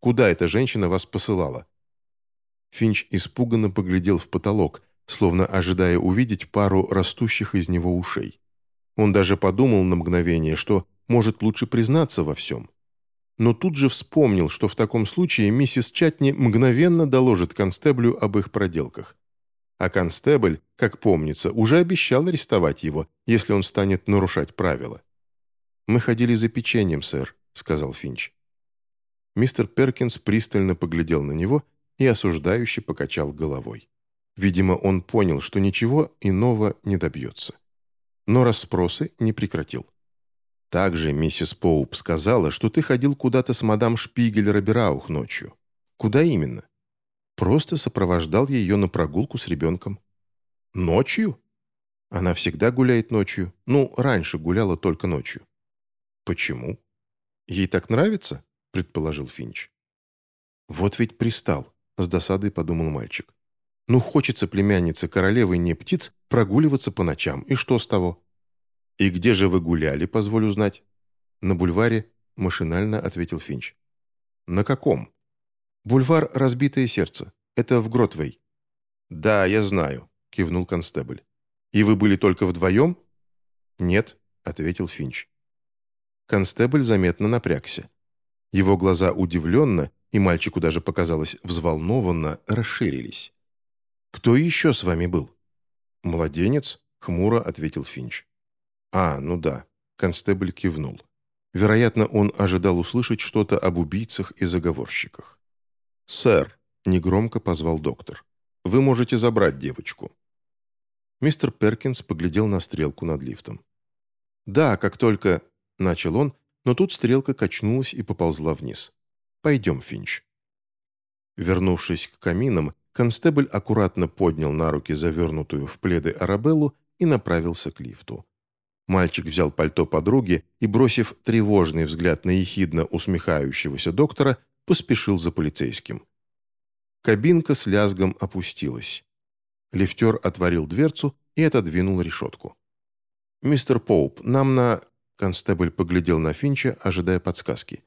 Куда эта женщина вас посылала?» Финч испуганно поглядел в потолок, словно ожидая увидеть пару растущих из него ушей. Он даже подумал на мгновение, что может лучше признаться во всем но тут же вспомнил, что в таком случае миссис Чатни мгновенно доложит констеблю об их проделках. А констебль, как помнится, уже обещал арестовать его, если он станет нарушать правила. «Мы ходили за печеньем, сэр», — сказал Финч. Мистер Перкинс пристально поглядел на него и осуждающе покачал головой. Видимо, он понял, что ничего иного не добьется. Но расспросы не прекратил. Также миссис Поуп сказала, что ты ходил куда-то с мадам Шпигель-Робераух ночью. Куда именно? Просто сопровождал ее на прогулку с ребенком. Ночью? Она всегда гуляет ночью. Ну, раньше гуляла только ночью. Почему? Ей так нравится? Предположил Финч. Вот ведь пристал, с досадой подумал мальчик. Ну, хочется племяннице королевы не птиц прогуливаться по ночам, и что с того? «И где же вы гуляли, позволю знать?» «На бульваре», — машинально ответил Финч. «На каком?» «Бульвар «Разбитое сердце». Это в Гротвей». «Да, я знаю», — кивнул констебль. «И вы были только вдвоем?» «Нет», — ответил Финч. Констебль заметно напрягся. Его глаза удивленно, и мальчику даже показалось взволнованно, расширились. «Кто еще с вами был?» «Младенец», — хмуро ответил Финч. «А, ну да», — констебль кивнул. Вероятно, он ожидал услышать что-то об убийцах и заговорщиках. «Сэр», — негромко позвал доктор, — «вы можете забрать девочку». Мистер Перкинс поглядел на стрелку над лифтом. «Да, как только...» — начал он, но тут стрелка качнулась и поползла вниз. «Пойдем, Финч». Вернувшись к каминам, констебль аккуратно поднял на руки завернутую в пледы Арабеллу и направился к лифту. Мальчик взял пальто подруги и, бросив тревожный взгляд на ехидно усмехающегося доктора, поспешил за полицейским. Кабинка с лязгом опустилась. Лифтер отворил дверцу и отодвинул решетку. «Мистер Поуп, нам на...» Констебль поглядел на Финча, ожидая подсказки.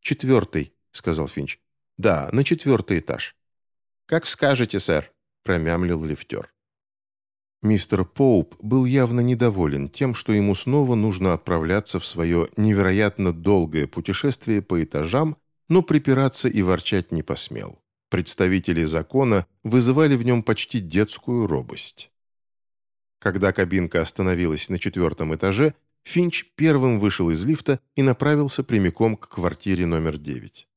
«Четвертый», — сказал Финч. «Да, на четвертый этаж». «Как скажете, сэр», — промямлил лифтер. Мистер Поуп был явно недоволен тем, что ему снова нужно отправляться в свое невероятно долгое путешествие по этажам, но припираться и ворчать не посмел. Представители закона вызывали в нем почти детскую робость. Когда кабинка остановилась на четвертом этаже, Финч первым вышел из лифта и направился прямиком к квартире номер девять.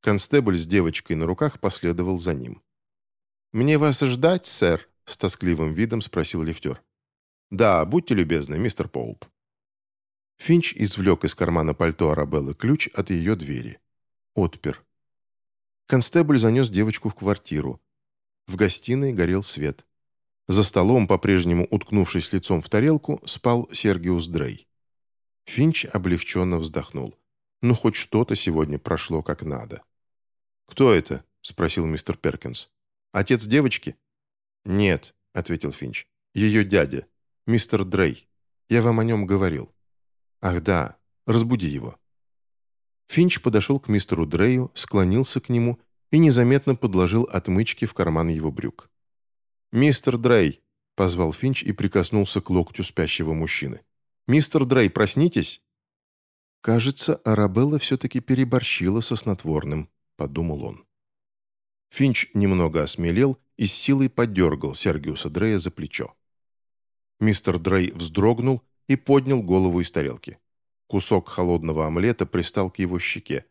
Констебль с девочкой на руках последовал за ним. «Мне вас ждать, сэр?» — с тоскливым видом спросил лифтер. «Да, будьте любезны, мистер Поуп». Финч извлек из кармана пальто Арабеллы ключ от ее двери. Отпер. Констебль занес девочку в квартиру. В гостиной горел свет. За столом, по-прежнему уткнувшись лицом в тарелку, спал Сергиус Дрей. Финч облегченно вздохнул. Ну, хоть что-то сегодня прошло как надо. «Кто это?» — спросил мистер Перкинс. «Отец девочки?» «Нет», — ответил Финч. «Ее дядя, мистер Дрей. Я вам о нем говорил». «Ах да, разбуди его». Финч подошел к мистеру Дрею, склонился к нему и незаметно подложил отмычки в карман его брюк. «Мистер Дрей!» — позвал Финч и прикоснулся к локтю спящего мужчины. «Мистер Дрей, проснитесь!» «Кажется, Арабелла все-таки переборщила со снотворным», — подумал он. Финч немного осмелел и с силой подергал Сергиуса Дрея за плечо. Мистер Дрей вздрогнул и поднял голову из тарелки. Кусок холодного омлета пристал к его щеке.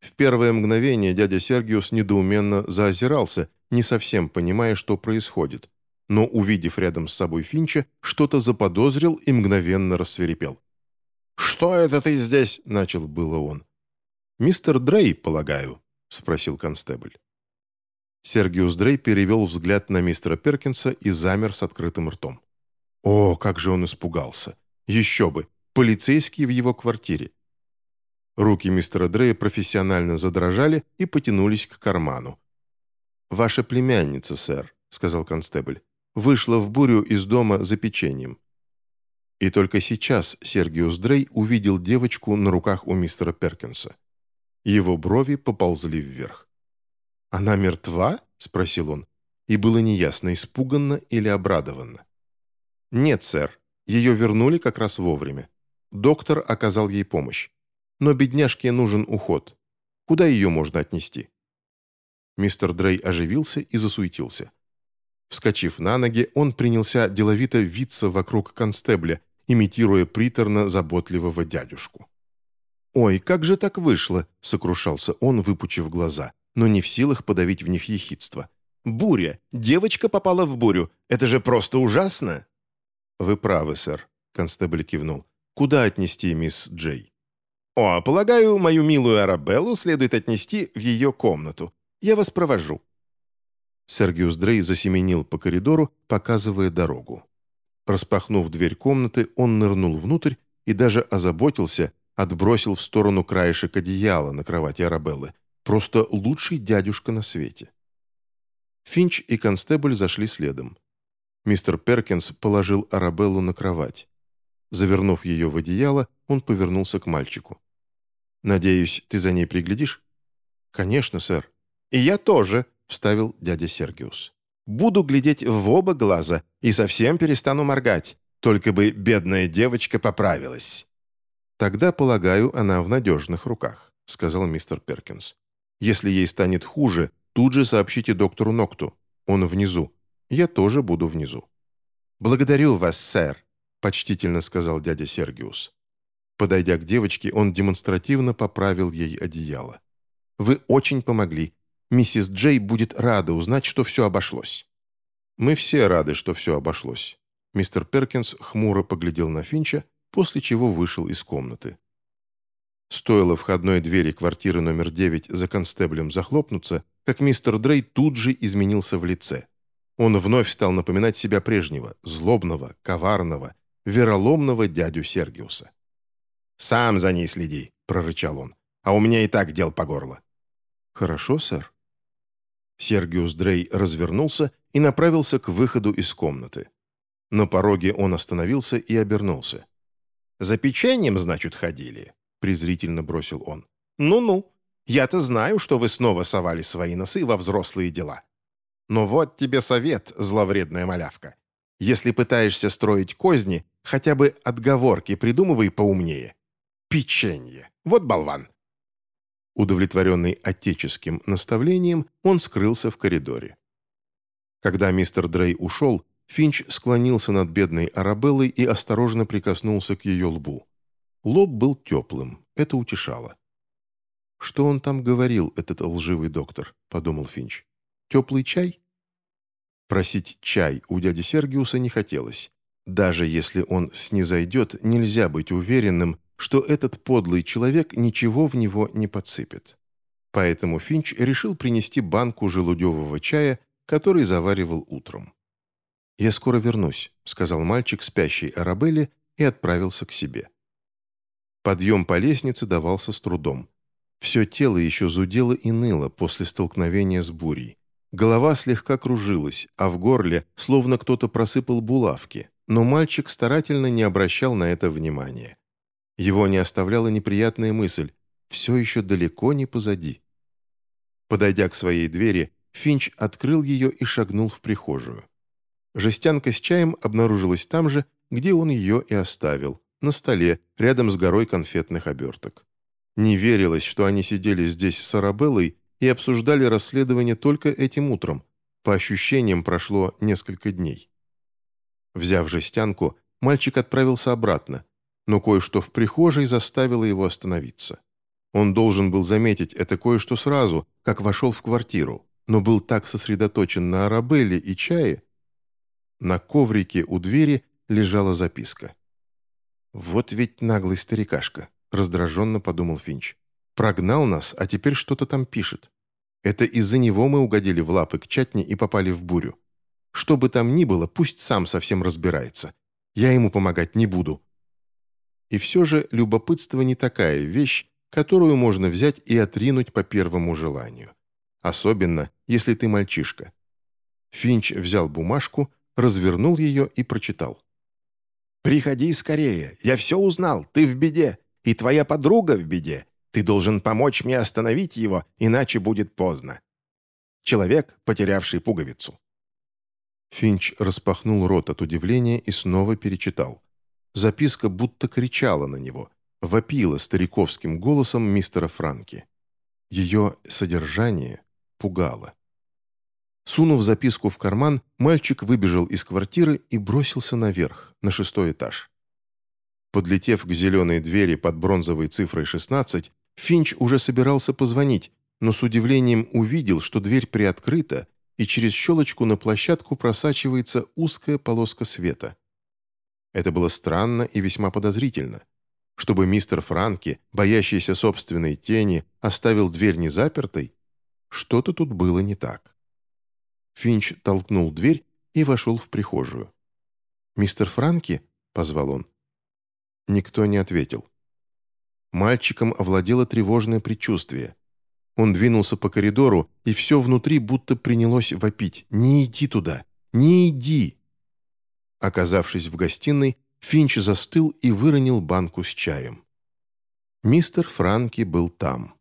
В первое мгновение дядя Сергиус недоуменно заозирался, не совсем понимая, что происходит, но, увидев рядом с собой Финча, что-то заподозрил и мгновенно рассверепел. «Что это ты здесь?» — начал было он. «Мистер Дрей, полагаю», — спросил констебль. Сергиус Дрей перевел взгляд на мистера Перкинса и замер с открытым ртом. О, как же он испугался! Еще бы! Полицейские в его квартире. Руки мистера Дрея профессионально задрожали и потянулись к карману. «Ваша племянница, сэр», — сказал констебль, «вышла в бурю из дома за печеньем». И только сейчас Сергиус Дрей увидел девочку на руках у мистера Перкинса. Его брови поползли вверх. «Она мертва?» — спросил он. И было неясно, испуганно или обрадованно. «Нет, сэр. Ее вернули как раз вовремя. Доктор оказал ей помощь. Но бедняжке нужен уход. Куда ее можно отнести? Мистер Дрей оживился и засуетился. Вскочив на ноги, он принялся деловито виться вокруг констебля, имитируя приторно-заботливого дядюшку. «Ой, как же так вышло!» — сокрушался он, выпучив глаза, но не в силах подавить в них ехидство. «Буря! Девочка попала в бурю! Это же просто ужасно!» «Вы правы, сэр», — констебль кивнул. Куда отнести мисс Джей? О, полагаю, мою милую Арабеллу следует отнести в ее комнату. Я вас провожу. Сергиус Дрей засеменил по коридору, показывая дорогу. Распахнув дверь комнаты, он нырнул внутрь и даже озаботился, отбросил в сторону краешек одеяла на кровати Арабеллы. Просто лучший дядюшка на свете. Финч и констебль зашли следом. Мистер Перкинс положил Арабеллу на кровать. Завернув ее в одеяло, он повернулся к мальчику. «Надеюсь, ты за ней приглядишь?» «Конечно, сэр». «И я тоже», — вставил дядя Сергиус. «Буду глядеть в оба глаза и совсем перестану моргать, только бы бедная девочка поправилась». «Тогда, полагаю, она в надежных руках», — сказал мистер Перкинс. «Если ей станет хуже, тут же сообщите доктору Нокту. Он внизу. Я тоже буду внизу». «Благодарю вас, сэр», — почтительно сказал дядя Сергиус. Подойдя к девочке, он демонстративно поправил ей одеяло. «Вы очень помогли. Миссис Джей будет рада узнать, что все обошлось». «Мы все рады, что все обошлось». Мистер Перкинс хмуро поглядел на Финча, после чего вышел из комнаты. Стоило входной двери квартиры номер 9 за констеблем захлопнуться, как мистер Дрей тут же изменился в лице. Он вновь стал напоминать себя прежнего, злобного, коварного, вероломного дядю Сергиуса. «Сам за ней следи», — прорычал он, — «а у меня и так дел по горло». «Хорошо, сэр». Сергиус Дрей развернулся и направился к выходу из комнаты. На пороге он остановился и обернулся. «За печеньем, значит, ходили?» — презрительно бросил он. «Ну-ну, я-то знаю, что вы снова совали свои носы во взрослые дела. Но вот тебе совет, зловредная малявка. Если пытаешься строить козни, хотя бы отговорки придумывай поумнее. Печенье. Вот болван». Удовлетворенный отеческим наставлением, он скрылся в коридоре. Когда мистер Дрей ушел, Финч склонился над бедной Арабеллой и осторожно прикоснулся к ее лбу. Лоб был теплым, это утешало. «Что он там говорил, этот лживый доктор?» — подумал Финч. «Теплый чай?» Просить чай у дяди Сергиуса не хотелось. Даже если он снизойдет, нельзя быть уверенным, что этот подлый человек ничего в него не подсыпет. Поэтому Финч решил принести банку желудевого чая, который заваривал утром. «Я скоро вернусь», — сказал мальчик спящей Арабелле и отправился к себе. Подъем по лестнице давался с трудом. Все тело еще зудело и ныло после столкновения с бурей. Голова слегка кружилась, а в горле словно кто-то просыпал булавки, но мальчик старательно не обращал на это внимания. Его не оставляла неприятная мысль «все еще далеко не позади». Подойдя к своей двери, Финч открыл ее и шагнул в прихожую. Жестянка с чаем обнаружилась там же, где он ее и оставил, на столе, рядом с горой конфетных оберток. Не верилось, что они сидели здесь с Арабеллой и обсуждали расследование только этим утром. По ощущениям, прошло несколько дней. Взяв жестянку, мальчик отправился обратно, но кое-что в прихожей заставило его остановиться. Он должен был заметить это кое-что сразу, как вошел в квартиру, но был так сосредоточен на Арабелле и чае. На коврике у двери лежала записка. «Вот ведь наглый старикашка», — раздраженно подумал Финч. «Прогнал нас, а теперь что-то там пишет. Это из-за него мы угодили в лапы к чатне и попали в бурю. Что бы там ни было, пусть сам совсем разбирается. Я ему помогать не буду». И все же любопытство не такая вещь, которую можно взять и отринуть по первому желанию. Особенно, если ты мальчишка. Финч взял бумажку, развернул ее и прочитал. «Приходи скорее, я все узнал, ты в беде, и твоя подруга в беде. Ты должен помочь мне остановить его, иначе будет поздно». Человек, потерявший пуговицу. Финч распахнул рот от удивления и снова перечитал. Записка будто кричала на него, вопила стариковским голосом мистера Франки. Ее содержание пугало. Сунув записку в карман, мальчик выбежал из квартиры и бросился наверх, на шестой этаж. Подлетев к зеленой двери под бронзовой цифрой 16, Финч уже собирался позвонить, но с удивлением увидел, что дверь приоткрыта, и через щелочку на площадку просачивается узкая полоска света. Это было странно и весьма подозрительно. Чтобы мистер Франки, боящийся собственной тени, оставил дверь незапертой, что-то тут было не так. Финч толкнул дверь и вошел в прихожую. «Мистер Франки?» — позвал он. Никто не ответил. Мальчиком овладело тревожное предчувствие. Он двинулся по коридору, и все внутри будто принялось вопить. «Не иди туда! Не иди!» Оказавшись в гостиной, Финч застыл и выронил банку с чаем. Мистер Франки был там.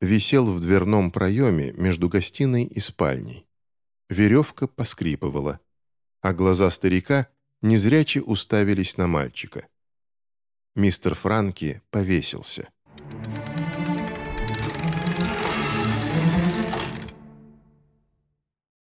Висел в дверном проеме между гостиной и спальней. Веревка поскрипывала, а глаза старика незряче уставились на мальчика. Мистер Франки повесился.